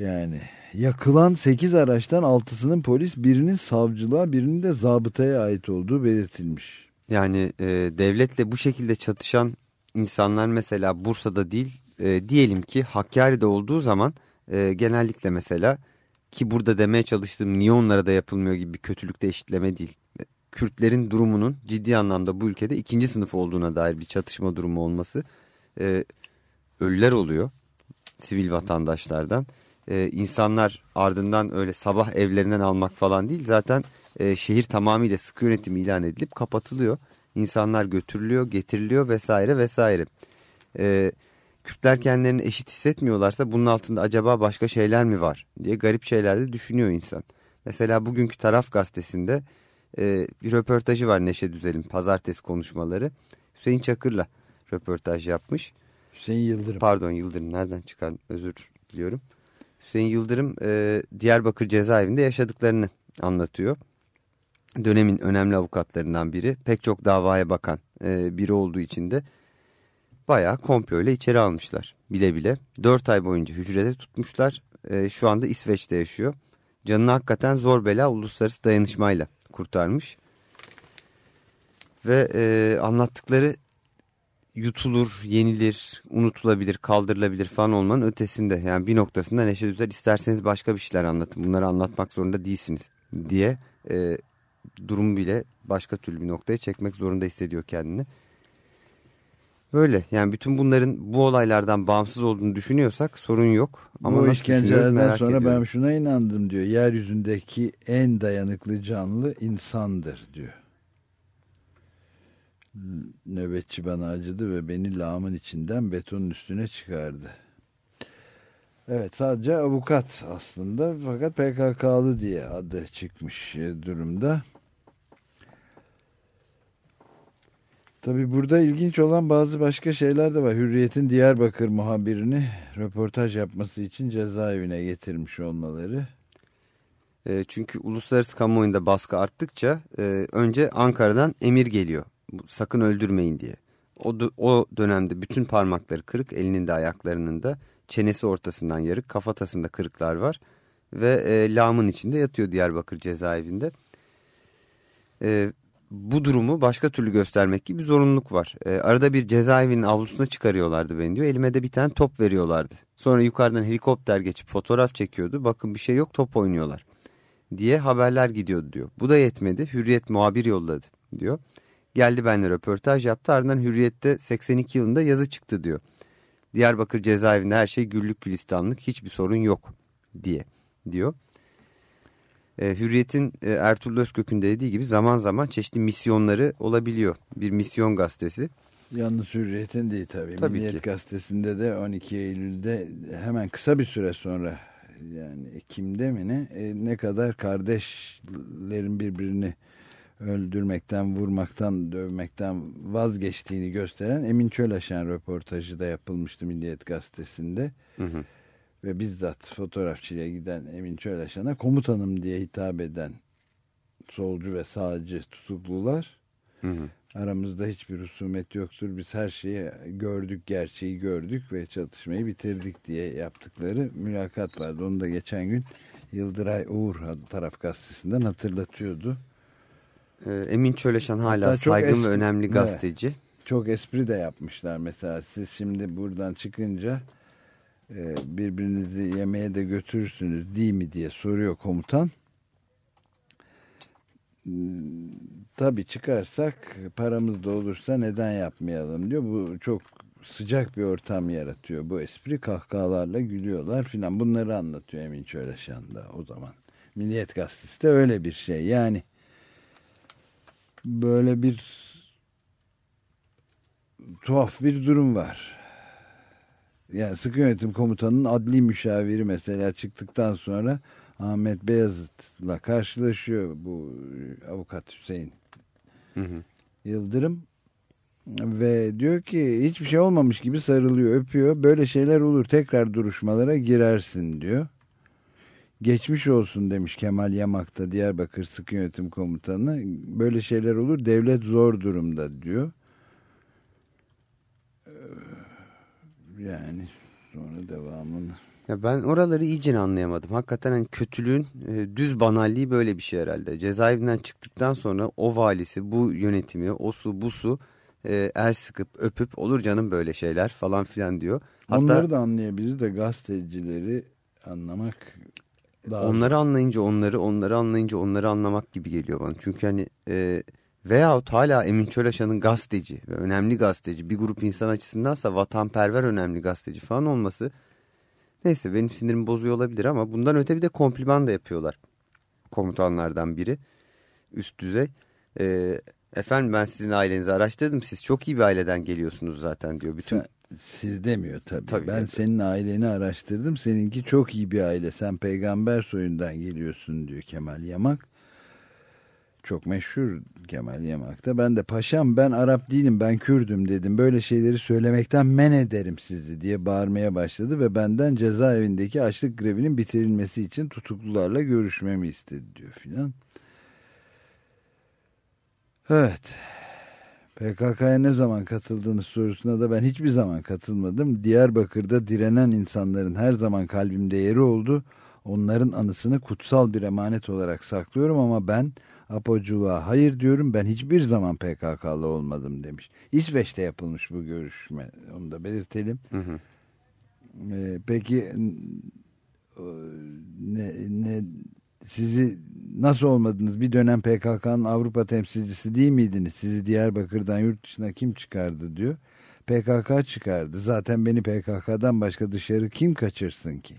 Yani yakılan 8 araçtan 6'sının polis birinin savcılığa birinin de zabıtaya ait olduğu belirtilmiş. Yani e, devletle bu şekilde çatışan insanlar mesela Bursa'da değil e, diyelim ki Hakkari'de olduğu zaman e, genellikle mesela ki burada demeye çalıştığım niye onlara da yapılmıyor gibi bir kötülükte eşitleme değil. E, Kürtlerin durumunun ciddi anlamda bu ülkede ikinci sınıf olduğuna dair bir çatışma durumu olması e, ölüler oluyor sivil vatandaşlardan. E, insanlar ardından öyle sabah evlerinden almak falan değil zaten e, şehir tamamıyla sıkı yönetim ilan edilip kapatılıyor. İnsanlar götürülüyor, getiriliyor vesaire vesaire. E, Kürtler kendilerini eşit hissetmiyorlarsa bunun altında acaba başka şeyler mi var diye garip şeyler de düşünüyor insan. Mesela bugünkü Taraf Gazetesi'nde e, bir röportajı var Neşe Düzel'in pazartesi konuşmaları. Hüseyin Çakır'la röportaj yapmış. Hüseyin Yıldırım. Pardon Yıldırım nereden çıkar özür diliyorum. Hüseyin Yıldırım e, Diyarbakır cezaevinde yaşadıklarını anlatıyor. Dönemin önemli avukatlarından biri pek çok davaya bakan e, biri olduğu için de bayağı komployla içeri almışlar bile bile. 4 ay boyunca hücrede tutmuşlar e, şu anda İsveç'te yaşıyor. Canını hakikaten zor bela uluslararası dayanışmayla kurtarmış. Ve e, anlattıkları yutulur, yenilir, unutulabilir, kaldırılabilir falan olmanın ötesinde. Yani bir noktasında Neşe Düzel isterseniz başka bir şeyler anlatın. Bunları anlatmak zorunda değilsiniz diye e, durumu bile başka türlü bir noktaya çekmek zorunda hissediyor kendini. Böyle yani bütün bunların bu olaylardan bağımsız olduğunu düşünüyorsak sorun yok. Ama Bu işkencelerden sonra ediyorum. ben şuna inandım diyor. Yeryüzündeki en dayanıklı canlı insandır diyor. Nöbetçi bana acıdı ve beni lağımın içinden betonun üstüne çıkardı. Evet sadece avukat aslında fakat PKK'lı diye adı çıkmış e, durumda. Tabi burada ilginç olan bazı başka şeyler de var. Hürriyet'in Diyarbakır muhabirini röportaj yapması için cezaevine getirmiş olmaları. E, çünkü uluslararası kamuoyunda baskı arttıkça e, önce Ankara'dan emir geliyor. Sakın öldürmeyin diye. O, o dönemde bütün parmakları kırık, elinin de ayaklarının da çenesi ortasından yarık, kafatasında kırıklar var. Ve e, lağımın içinde yatıyor Diyarbakır cezaevinde. E, bu durumu başka türlü göstermek gibi bir zorunluluk var. E, arada bir cezaevinin avlusuna çıkarıyorlardı beni diyor. Elime de bir tane top veriyorlardı. Sonra yukarıdan helikopter geçip fotoğraf çekiyordu. Bakın bir şey yok top oynuyorlar diye haberler gidiyordu diyor. Bu da yetmedi. Hürriyet muhabir yolladı diyor. Geldi benimle röportaj yaptı. Ardından Hürriyet'te 82 yılında yazı çıktı diyor. Diyarbakır cezaevinde her şey güllük gülistanlık hiçbir sorun yok diye diyor. E, Hürriyet'in e, Ertuğrul Özkök'ün de dediği gibi zaman zaman çeşitli misyonları olabiliyor. Bir misyon gazetesi. Yalnız Hürriyet'in değil tabii. Tabii Milliyet ki. Gazetesi'nde de 12 Eylül'de hemen kısa bir süre sonra yani Ekim'de mi ne e, ne kadar kardeşlerin birbirini öldürmekten, vurmaktan, dövmekten vazgeçtiğini gösteren Emin Çölaşan röportajı da yapılmıştı Milliyet Gazetesi'nde. Hı hı. Ve bizzat fotoğrafçıya giden Emin Çölaşan'a komutanım diye hitap eden solcu ve sağcı tutuklular Aramızda hiçbir husumet yoktur. Biz her şeyi gördük, gerçeği gördük ve çatışmayı bitirdik diye yaptıkları mülakat vardı. Onu da geçen gün Yıldıray Uğur taraf gazetesinden hatırlatıyordu. Ee, Emin Çöleşan hala Hatta saygın ve önemli Evet. gazeteci. Çok espri de yapmışlar mesela. Siz şimdi buradan çıkınca e, birbirinizi yemeğe de götürürsünüz değil mi diye soruyor komutan. Hmm, Tabii çıkarsak paramız da olursa neden yapmayalım diyor. Bu çok sıcak bir ortam yaratıyor. Bu espri kahkahalarla gülüyorlar filan. Bunları anlatıyor Emin Çöleşan da o zaman. Milliyet Gazetesi de öyle bir şey. Yani böyle bir tuhaf bir durum var. Yani sıkı yönetim komutanının adli müşaviri mesela çıktıktan sonra Ahmet Beyazıt'la karşılaşıyor bu avukat Hüseyin Yıldırım ve diyor ki hiçbir şey olmamış gibi sarılıyor öpüyor böyle şeyler olur tekrar duruşmalara girersin diyor. Geçmiş olsun demiş Kemal Yamak da Diyarbakır Sıkı Yönetim Komutanı. Böyle şeyler olur devlet zor durumda diyor. Ee, Yani sonra devamını. Ya ben oraları iyice anlayamadım. Hakikaten hani kötülüğün e, düz banalliği böyle bir şey herhalde. Cezaevinden çıktıktan sonra o valisi, bu yönetimi, o su, bu su e, el sıkıp öpüp olur canım böyle şeyler falan filan diyor. Hatta Onları da anlayabiliriz de gazetecileri anlamak daha onları anlayınca onları, onları anlayınca onları anlamak gibi geliyor bana. Çünkü hani e, veyahut hala Emin Çöleşan'ın gazeteci ve önemli gazeteci bir grup insan açısındansa vatanperver önemli gazeteci falan olması neyse benim sinirimi bozuyor olabilir ama bundan öte bir de kompliman da yapıyorlar komutanlardan biri üst düzey. E, efendim ben sizin ailenizi araştırdım siz çok iyi bir aileden geliyorsunuz zaten diyor. Bütün siz demiyor tabii. Tabii, ben evet. senin aileni araştırdım. Seninki çok iyi bir aile. Sen peygamber soyundan geliyorsun diyor Kemal Yamak. Çok meşhur Kemal Yamak da. Ben de paşam ben Arap değilim ben Kürdüm dedim. Böyle şeyleri söylemekten men ederim sizi diye bağırmaya başladı ve benden cezaevindeki açlık grevinin bitirilmesi için tutuklularla görüşmemi istedi diyor filan. Evet. PKK'ya ne zaman katıldığınız sorusuna da ben hiçbir zaman katılmadım. Diyarbakır'da direnen insanların her zaman kalbimde yeri oldu. Onların anısını kutsal bir emanet olarak saklıyorum ama ben apoculuğa hayır diyorum. Ben hiçbir zaman PKK'lı olmadım demiş. İsveç'te yapılmış bu görüşme. Onu da belirtelim. Ee, peki ne, ne sizi nasıl olmadınız? Bir dönem PKK'nın Avrupa temsilcisi değil miydiniz? Sizi Diyarbakır'dan yurt dışına kim çıkardı diyor. PKK çıkardı. Zaten beni PKK'dan başka dışarı kim kaçırsın ki?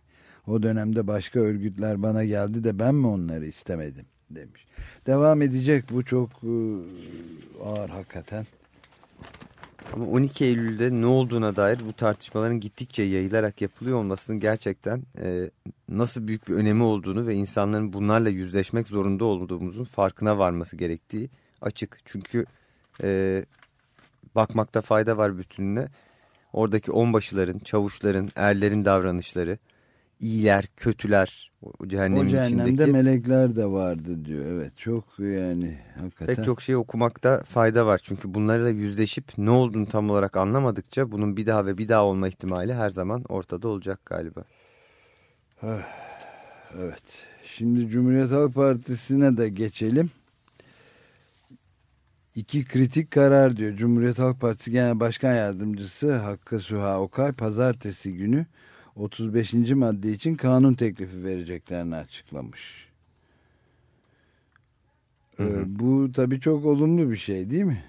O dönemde başka örgütler bana geldi de ben mi onları istemedim demiş. Devam edecek bu çok e, ağır hakikaten. Ama 12 Eylül'de ne olduğuna dair bu tartışmaların gittikçe yayılarak yapılıyor olmasının gerçekten e, nasıl büyük bir önemi olduğunu ve insanların bunlarla yüzleşmek zorunda olduğumuzun farkına varması gerektiği açık. Çünkü e, bakmakta fayda var bütününe. Oradaki onbaşıların, çavuşların, erlerin davranışları, iyiler, kötüler, o cehennemin o cehennemde içindeki melekler de vardı diyor. Evet çok yani hakikaten. pek çok şeyi okumakta fayda var. Çünkü bunlarla yüzleşip ne olduğunu tam olarak anlamadıkça bunun bir daha ve bir daha olma ihtimali her zaman ortada olacak galiba. Evet. Şimdi Cumhuriyet Halk Partisi'ne de geçelim. İki kritik karar diyor. Cumhuriyet Halk Partisi Genel Başkan Yardımcısı Hakkı Suha Okay pazartesi günü 35. madde için kanun teklifi vereceklerini açıklamış. Ee, bu tabii çok olumlu bir şey değil mi?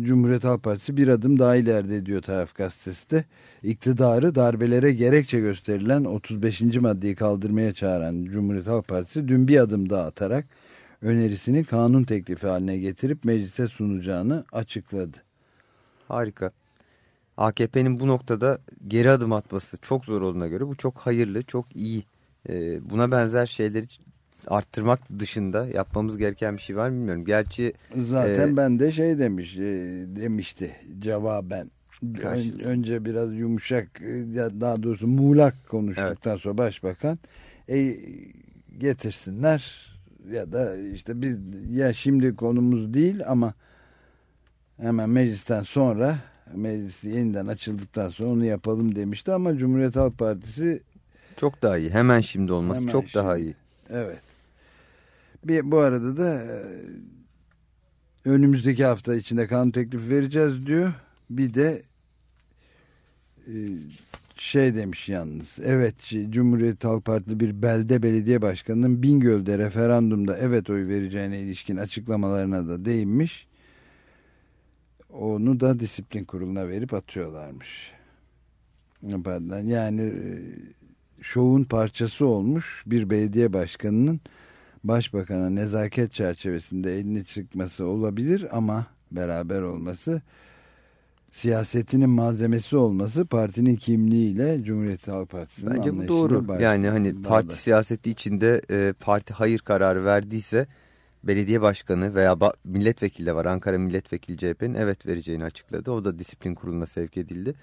Cumhuriyet Halk Partisi bir adım daha ileride diyor taraf gazetesi de. İktidarı darbelere gerekçe gösterilen 35. maddeyi kaldırmaya çağıran Cumhuriyet Halk Partisi dün bir adım daha atarak önerisini kanun teklifi haline getirip meclise sunacağını açıkladı. Harika. AKP'nin bu noktada geri adım atması çok zor olduğuna göre bu çok hayırlı, çok iyi. Ee, buna benzer şeyleri arttırmak dışında yapmamız gereken bir şey var mı bilmiyorum. Gerçi Zaten Ee, ben de şey demiş e, demişti cevaben. Ön- önce biraz yumuşak e, ya daha doğrusu muğlak konuştuktan sonra başbakan e, getirsinler ya da işte biz ya şimdi konumuz değil ama hemen meclisten sonra meclis yeniden açıldıktan sonra onu yapalım demişti ama Cumhuriyet Halk Partisi Çok daha iyi. Hemen şimdi olması Hemen çok daha şimdi. iyi. evet. Bir, bu arada da e, önümüzdeki hafta içinde kanun teklifi vereceğiz diyor. Bir de e, şey demiş yalnız. Evet Cumhuriyet Halk Partili bir belde belediye başkanının Bingöl'de referandumda evet oy vereceğine ilişkin açıklamalarına da değinmiş. Onu da disiplin kuruluna verip atıyorlarmış. Pardon, Yani e, şovun parçası olmuş bir belediye başkanının başbakana nezaket çerçevesinde elini sıkması olabilir ama beraber olması siyasetinin malzemesi olması partinin kimliğiyle Cumhuriyet Halk Partisi'nin Bence bu doğru. Yani hani parti siyaseti içinde e, parti hayır kararı verdiyse belediye başkanı veya milletvekili de var. Ankara milletvekili CHP'nin evet vereceğini açıkladı. O da disiplin kuruluna sevk edildi.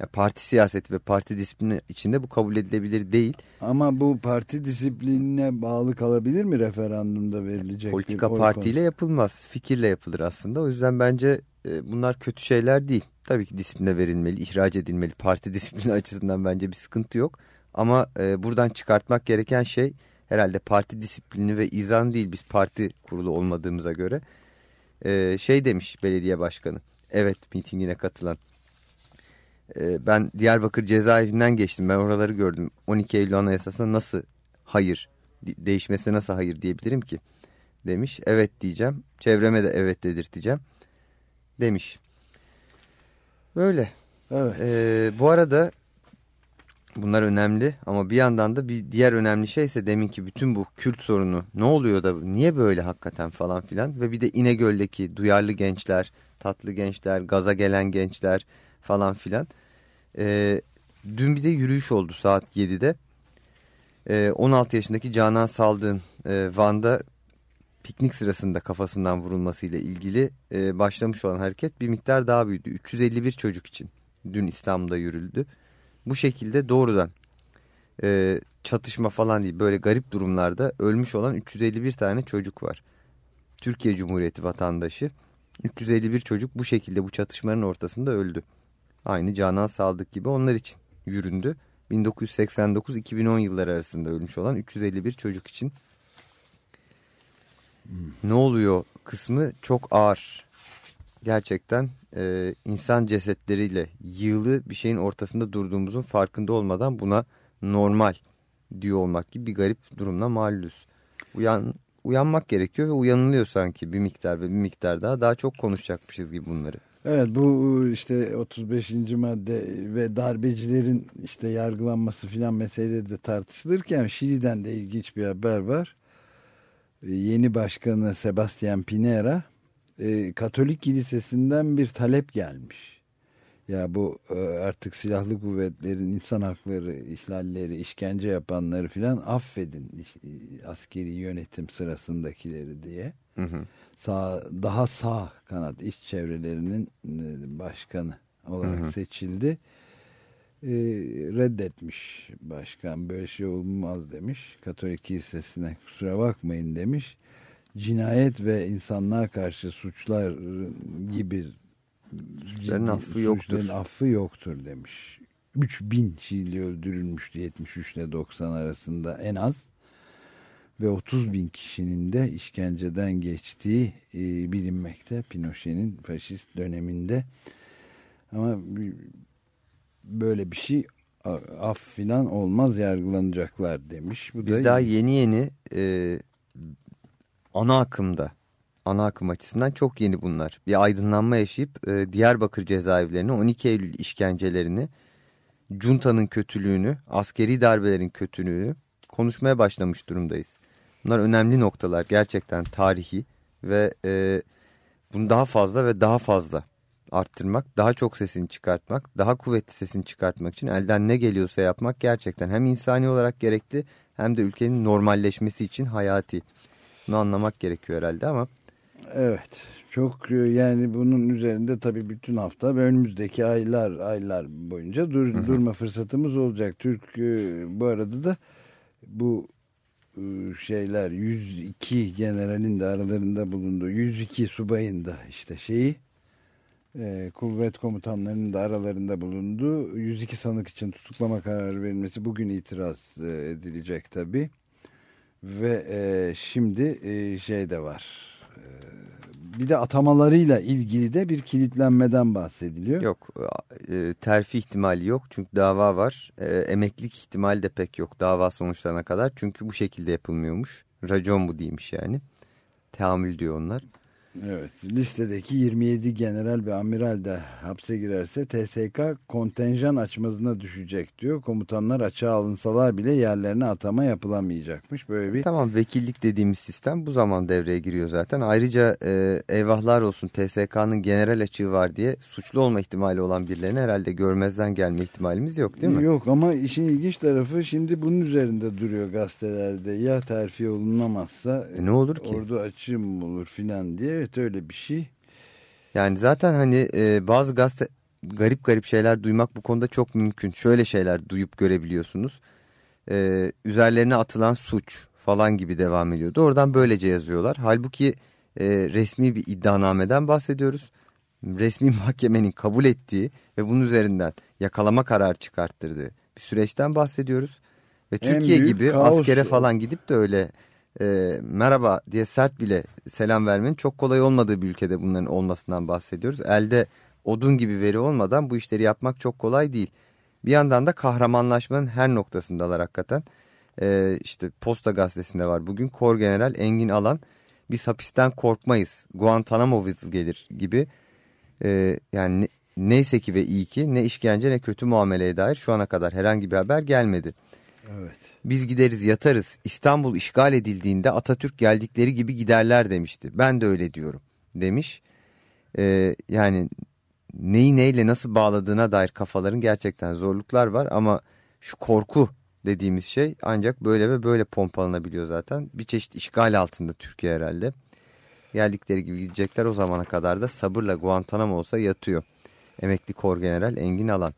Ya parti siyaseti ve parti disiplini içinde bu kabul edilebilir değil. Ama bu parti disiplinine bağlı kalabilir mi referandumda verilecek Politika bir partiyle yapılmaz. Fikirle yapılır aslında. O yüzden bence e, bunlar kötü şeyler değil. Tabii ki disipline verilmeli, ihraç edilmeli. Parti disiplini açısından bence bir sıkıntı yok. Ama e, buradan çıkartmak gereken şey herhalde parti disiplini ve izan değil. Biz parti kurulu olmadığımıza göre. E, şey demiş belediye başkanı. Evet mitingine katılan. E, ben Diyarbakır cezaevinden geçtim. Ben oraları gördüm. 12 Eylül Anayasası'na nasıl hayır, de- değişmesine nasıl hayır diyebilirim ki? Demiş. Evet diyeceğim. Çevreme de evet dedirteceğim. Demiş. Böyle. Evet. Ee, bu arada bunlar önemli ama bir yandan da bir diğer önemli şey ise deminki bütün bu Kürt sorunu ne oluyor da niye böyle hakikaten falan filan ve bir de İnegöl'deki duyarlı gençler, tatlı gençler, gaza gelen gençler falan filan. Ee, dün bir de yürüyüş oldu saat 7'de. Ee, 16 yaşındaki Canan Saldığ'ın e, Van'da piknik sırasında kafasından vurulmasıyla ilgili e, başlamış olan hareket bir miktar daha büyüdü. 351 çocuk için dün İstanbul'da yürüldü. Bu şekilde doğrudan e, çatışma falan değil böyle garip durumlarda ölmüş olan 351 tane çocuk var. Türkiye Cumhuriyeti vatandaşı 351 çocuk bu şekilde bu çatışmanın ortasında öldü. Aynı Canan Saldık gibi onlar için yüründü. 1989-2010 yılları arasında ölmüş olan 351 çocuk için ne oluyor kısmı çok ağır. Gerçekten e, insan cesetleriyle yığılı bir şeyin ortasında durduğumuzun farkında olmadan buna normal diyor olmak gibi bir garip durumla malulüz. Uyan, uyanmak gerekiyor ve uyanılıyor sanki bir miktar ve bir miktar daha daha çok konuşacakmışız gibi bunları. Evet bu işte 35. madde ve darbecilerin işte yargılanması filan meseleleri de tartışılırken Şili'den de ilginç bir haber var. Ee, Yeni başkanı Sebastian Pinera e, Katolik kilisesinden bir talep gelmiş. Ya bu e, artık silahlı kuvvetlerin insan hakları ihlalleri, işkence yapanları filan affedin e, askeri yönetim sırasındakileri diye Hı hı. sağ, daha sağ kanat iş çevrelerinin e, başkanı olarak Hı hı. seçildi. E, reddetmiş başkan böyle şey olmaz demiş. Katolik kilisesine kusura bakmayın demiş. Cinayet ve insanlığa karşı suçlar gibi Suçların affı yoktur. suçların affı yoktur demiş. 3000 Şili öldürülmüştü 73 ile 90 arasında en az ve 30 bin kişinin de işkenceden geçtiği e, bilinmekte Pinochet'in faşist döneminde ama böyle bir şey af filan olmaz yargılanacaklar demiş. Bu Biz da daha yeni yeni e, ana akımda, ana akım açısından çok yeni bunlar. Bir aydınlanma yaşayıp e, Diyarbakır cezaevlerini, 12 Eylül işkencelerini, Cunta'nın kötülüğünü, askeri darbelerin kötülüğünü konuşmaya başlamış durumdayız. Bunlar önemli noktalar gerçekten tarihi ve e, bunu daha fazla ve daha fazla arttırmak, daha çok sesini çıkartmak, daha kuvvetli sesini çıkartmak için elden ne geliyorsa yapmak gerçekten hem insani olarak gerekli hem de ülkenin normalleşmesi için hayati. Bunu anlamak gerekiyor herhalde ama Evet. Çok e, yani bunun üzerinde tabii bütün hafta ve önümüzdeki aylar aylar boyunca dur, durma fırsatımız olacak. Türk e, bu arada da bu e, şeyler 102 generalin de aralarında bulunduğu 102 subayın da işte şeyi e, kuvvet komutanlarının da aralarında bulunduğu 102 sanık için tutuklama kararı verilmesi bugün itiraz e, edilecek tabi. Ve e, şimdi e, şey de var. E, bir de atamalarıyla ilgili de bir kilitlenmeden bahsediliyor. Yok e, terfi ihtimali yok çünkü dava var. E, emeklilik ihtimali de pek yok dava sonuçlarına kadar. Çünkü bu şekilde yapılmıyormuş. Racon bu değilmiş yani. Teamül diyor onlar. Evet listedeki 27 general ve amiral de hapse girerse TSK kontenjan açmazına düşecek diyor. Komutanlar açığa alınsalar bile yerlerine atama yapılamayacakmış. Böyle bir Tamam vekillik dediğimiz sistem bu zaman devreye giriyor zaten. Ayrıca e, eyvahlar olsun TSK'nın general açığı var diye suçlu olma ihtimali olan birilerini herhalde görmezden gelme ihtimalimiz yok değil mi? Yok ama işin ilginç tarafı şimdi bunun üzerinde duruyor gazetelerde. Ya terfi olunamazsa E, ne olur ki? ordu açığı mı olur filan diye. Evet öyle bir şey. Yani zaten hani e, bazı gazete garip garip şeyler duymak bu konuda çok mümkün. Şöyle şeyler duyup görebiliyorsunuz. E, üzerlerine atılan suç falan gibi devam ediyor. Doğrudan böylece yazıyorlar. Halbuki e, resmi bir iddianameden bahsediyoruz. Resmi mahkemenin kabul ettiği ve bunun üzerinden yakalama kararı çıkarttırdığı bir süreçten bahsediyoruz. Ve En Türkiye gibi kaos askere falan gidip de öyle e, merhaba diye sert bile selam vermenin çok kolay olmadığı bir ülkede bunların olmasından bahsediyoruz. Elde odun gibi veri olmadan bu işleri yapmak çok kolay değil. Bir yandan da kahramanlaşmanın her noktasındalar hakikaten. E, işte Posta Gazetesi'nde var bugün Kor General Engin Alan biz hapisten korkmayız Guantanamo gelir gibi e, yani ne- neyse ki ve iyi ki ne işkence ne kötü muameleye dair şu ana kadar herhangi bir haber gelmedi. Evet. Biz gideriz yatarız İstanbul işgal edildiğinde Atatürk geldikleri gibi giderler demişti. Ben de öyle diyorum demiş. Ee, yani neyi neyle nasıl bağladığına dair kafaların gerçekten zorluklar var ama şu korku dediğimiz şey ancak böyle ve böyle pompalanabiliyor zaten. Bir çeşit işgal altında Türkiye herhalde. Geldikleri gibi gidecekler o zamana kadar da sabırla Guantanamo olsa yatıyor. Emekli Kor General Engin Alan.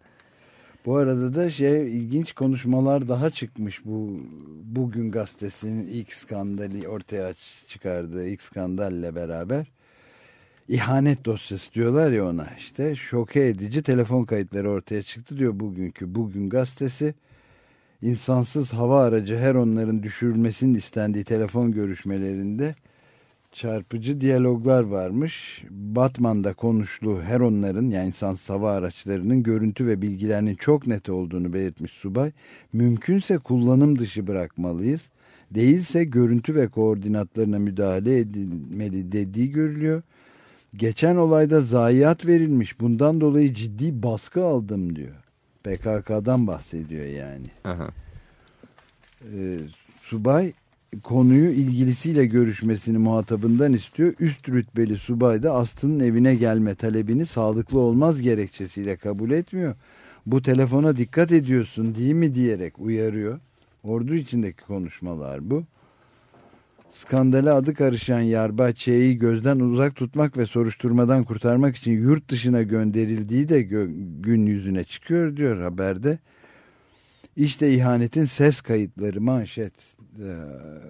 Bu arada da şey ilginç konuşmalar daha çıkmış bu bugün gazetesinin ilk skandali ortaya çıkardığı ilk skandalle beraber. İhanet dosyası diyorlar ya ona işte şoke edici telefon kayıtları ortaya çıktı diyor bugünkü bugün gazetesi. İnsansız hava aracı her onların düşürülmesinin istendiği telefon görüşmelerinde çarpıcı diyaloglar varmış. Batman'da konuşlu her onların yani insansız hava araçlarının görüntü ve bilgilerinin çok net olduğunu belirtmiş subay. Mümkünse kullanım dışı bırakmalıyız. Değilse görüntü ve koordinatlarına müdahale edilmeli dediği görülüyor. Geçen olayda zayiat verilmiş. Bundan dolayı ciddi baskı aldım diyor. PKK'dan bahsediyor yani. Aha. Ee, subay konuyu ilgilisiyle görüşmesini muhatabından istiyor. Üst rütbeli subay da Aslı'nın evine gelme talebini sağlıklı olmaz gerekçesiyle kabul etmiyor. Bu telefona dikkat ediyorsun değil mi diyerek uyarıyor. Ordu içindeki konuşmalar bu. Skandale adı karışan Yarbay Ç'yi gözden uzak tutmak ve soruşturmadan kurtarmak için yurt dışına gönderildiği de gün yüzüne çıkıyor diyor haberde. İşte ihanetin ses kayıtları manşet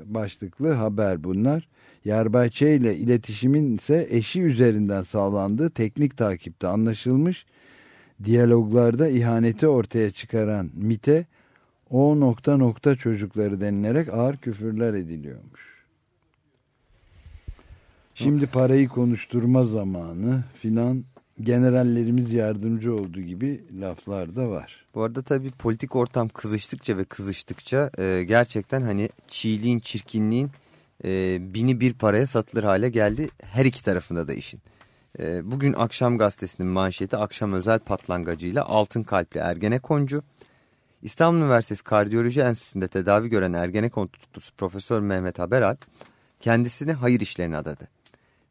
başlıklı haber bunlar. Yarbay Ç ile iletişimin ise eşi üzerinden sağlandığı teknik takipte anlaşılmış. Diyaloglarda ihaneti ortaya çıkaran MIT'e o nokta nokta çocukları denilerek ağır küfürler ediliyormuş. Şimdi parayı konuşturma zamanı filan generallerimiz yardımcı olduğu gibi laflar da var. Bu arada tabii politik ortam kızıştıkça ve kızıştıkça e, gerçekten hani çiğliğin, çirkinliğin e, bini bir paraya satılır hale geldi her iki tarafında da işin. E, bugün Akşam Gazetesi'nin manşeti akşam özel patlangacıyla altın kalpli Ergenekoncu. İstanbul Üniversitesi Kardiyoloji Enstitüsü'nde tedavi gören Ergenekon tutuklusu Profesör Mehmet Haberal kendisini hayır işlerine adadı.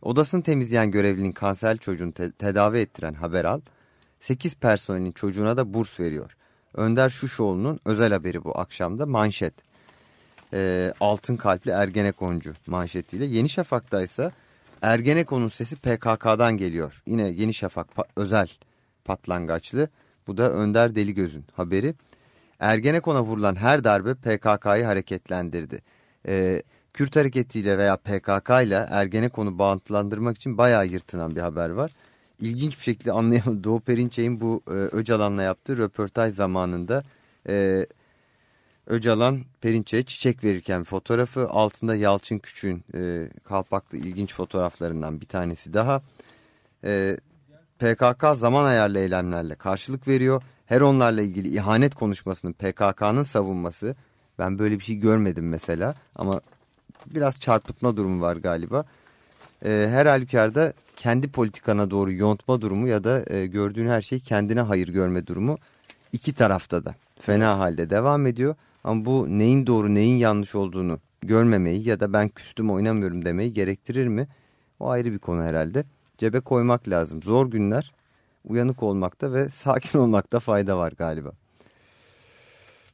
Odasını temizleyen görevlinin kanserli çocuğunu te- tedavi ettiren Haberal, 8 personelin çocuğuna da burs veriyor. Önder Şuşoğlu'nun özel haberi bu akşamda manşet. Ee, altın kalpli Ergenekoncu manşetiyle. Yeni Şafak'ta ise Ergenekon'un sesi PKK'dan geliyor. Yine Yeni Şafak pa- özel patlangaçlı. Bu da Önder Deligöz'ün haberi. Ergenekon'a vurulan her darbe PKK'yı hareketlendirdi. Ee, Kürt hareketiyle veya PKK ile Ergenekon'u bağıntılandırmak için bayağı yırtınan bir haber var. ilginç bir şekilde anlayamadım. Doğu Perinçek'in bu e, Öcalan'la yaptığı röportaj zamanında e, Öcalan Perinçek'e çiçek verirken fotoğrafı altında Yalçın Küçük'ün e, kalpaklı ilginç fotoğraflarından bir tanesi daha. E, PKK zaman ayarlı eylemlerle karşılık veriyor. Her onlarla ilgili ihanet konuşmasının PKK'nın savunması. Ben böyle bir şey görmedim mesela ama biraz çarpıtma durumu var galiba. E, her halükarda kendi politikana doğru yontma durumu ya da e, gördüğün her şeyi kendine hayır görme durumu iki tarafta da fena halde devam ediyor. Ama bu neyin doğru neyin yanlış olduğunu görmemeyi ya da ben küstüm oynamıyorum demeyi gerektirir mi? O ayrı bir konu herhalde. Cebe koymak lazım. Zor günler uyanık olmakta ve sakin olmakta fayda var galiba.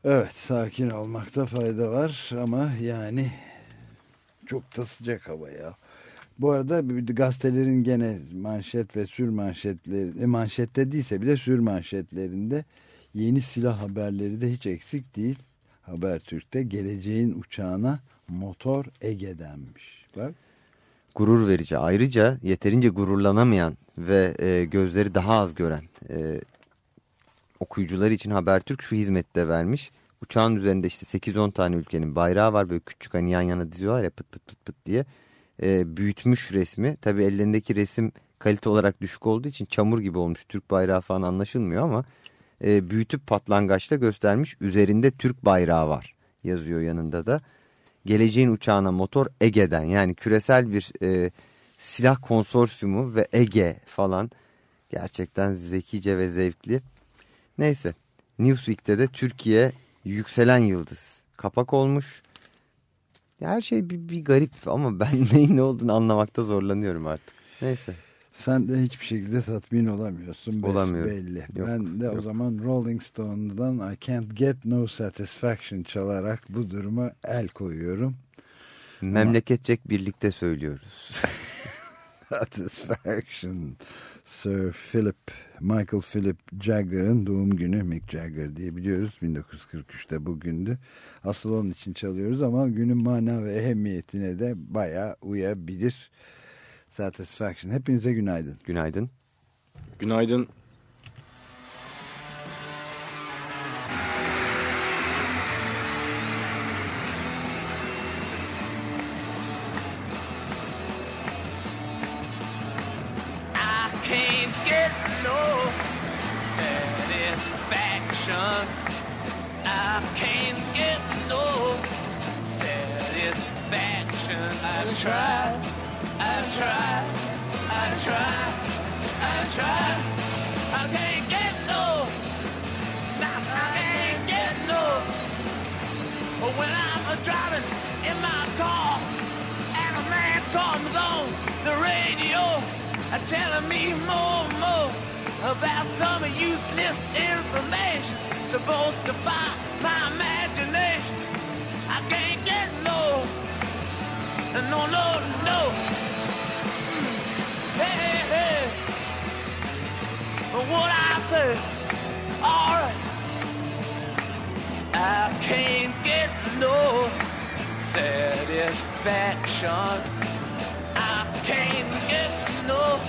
Evet sakin olmakta fayda var ama yani çok da sıcak hava ya. Bu arada gazetelerin gene manşet ve sür manşetleri e, manşette değilse bile sür manşetlerinde yeni silah haberleri de hiç eksik değil. Habertürk'te geleceğin uçağına motor Ege denmiş. Bak Gurur verici. Ayrıca yeterince gururlanamayan ve e, gözleri daha az gören e, okuyucuları için Habertürk şu hizmette vermiş. Uçağın üzerinde işte 8-10 tane ülkenin bayrağı var. Böyle küçük hani yan yana diziyorlar ya pıt pıt pıt pıt diye. E, büyütmüş resmi. Tabii ellerindeki resim kalite olarak düşük olduğu için çamur gibi olmuş. Türk bayrağı falan anlaşılmıyor ama e, büyütüp patlangaçta göstermiş. Üzerinde Türk bayrağı var yazıyor yanında da. Geleceğin uçağına motor Ege'den yani küresel bir e, silah konsorsiyumu ve Ege falan gerçekten zekice ve zevkli. Neyse Newsweek'te de Türkiye yükselen yıldız kapak olmuş. Her şey bir, bir garip ama ben neyin ne olduğunu anlamakta zorlanıyorum artık. Neyse. sen de hiçbir şekilde tatmin olamıyorsun. Olamıyorum. Belli. Yok, ben de o yok. zaman Rolling Stones'dan I Can't Get No Satisfaction çalarak bu duruma el koyuyorum. Memleketçek birlikte söylüyoruz. Satisfaction. Sir Philip, Michael Philip Jagger'ın doğum günü Mick Jagger diye biliyoruz. 1943'te bugündü. Asıl onun için çalıyoruz ama günün mana ve ehemmiyetine de bayağı uyabilir. Satisfaction. Hepinize günaydın. Günaydın. Günaydın. I can't get no satisfaction. I can't get no satisfaction. I try, I try, I try, I try. I can't get no, I can't get no. But when I'm driving in my car and a man comes on the radio telling me more more about some useless information supposed to fire my imagination. I can't get no, no, no, no. Mm. Hey, hey, hey. What I say, alright. I can't get no satisfaction. I can't get no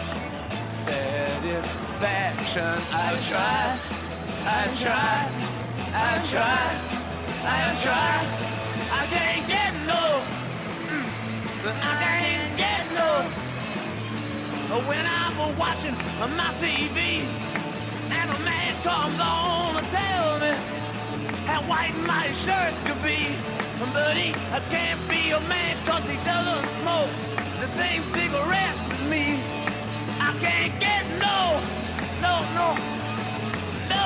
satisfaction. I try, I try, I try, I try. I can't get no, mm, I can't get no. When I'm watching my TV and a man comes on to tell me how white my shirts could be. But he can't be a man cause he doesn't smoke the same cigarettes as me. I can't get no, no, no, no.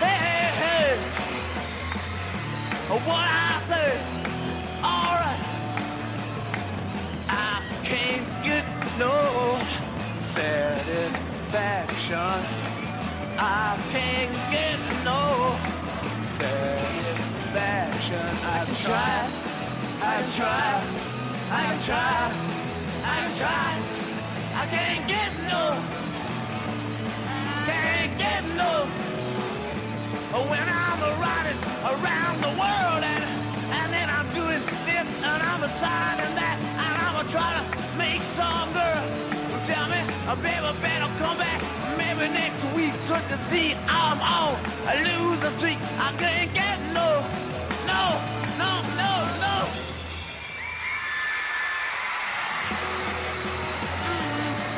Hey, hey, hey. What I say, alright. I can't get no satisfaction. I can't get no satisfaction. I try, I try, I try, I try. I can't get no, can't get no. When I'm riding around the world and and then I'm doing this and I'm a that and I'm trying to make some girl who tell me baby, better come back. Maybe next week. Good to see I'm on. I lose the streak. I can't get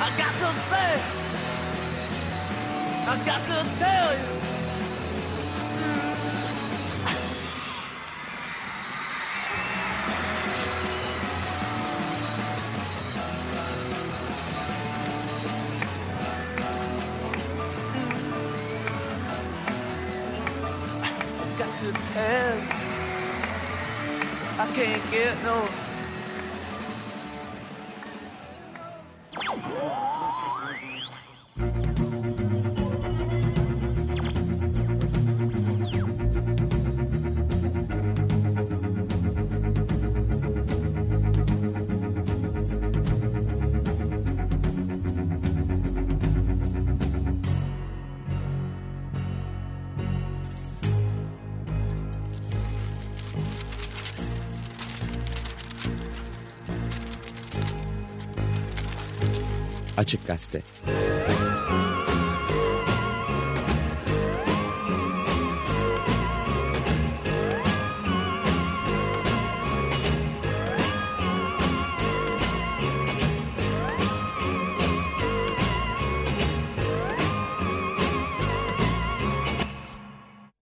I got to say, I got to tell you. I got to tell. I can't get no. Açık Gazete.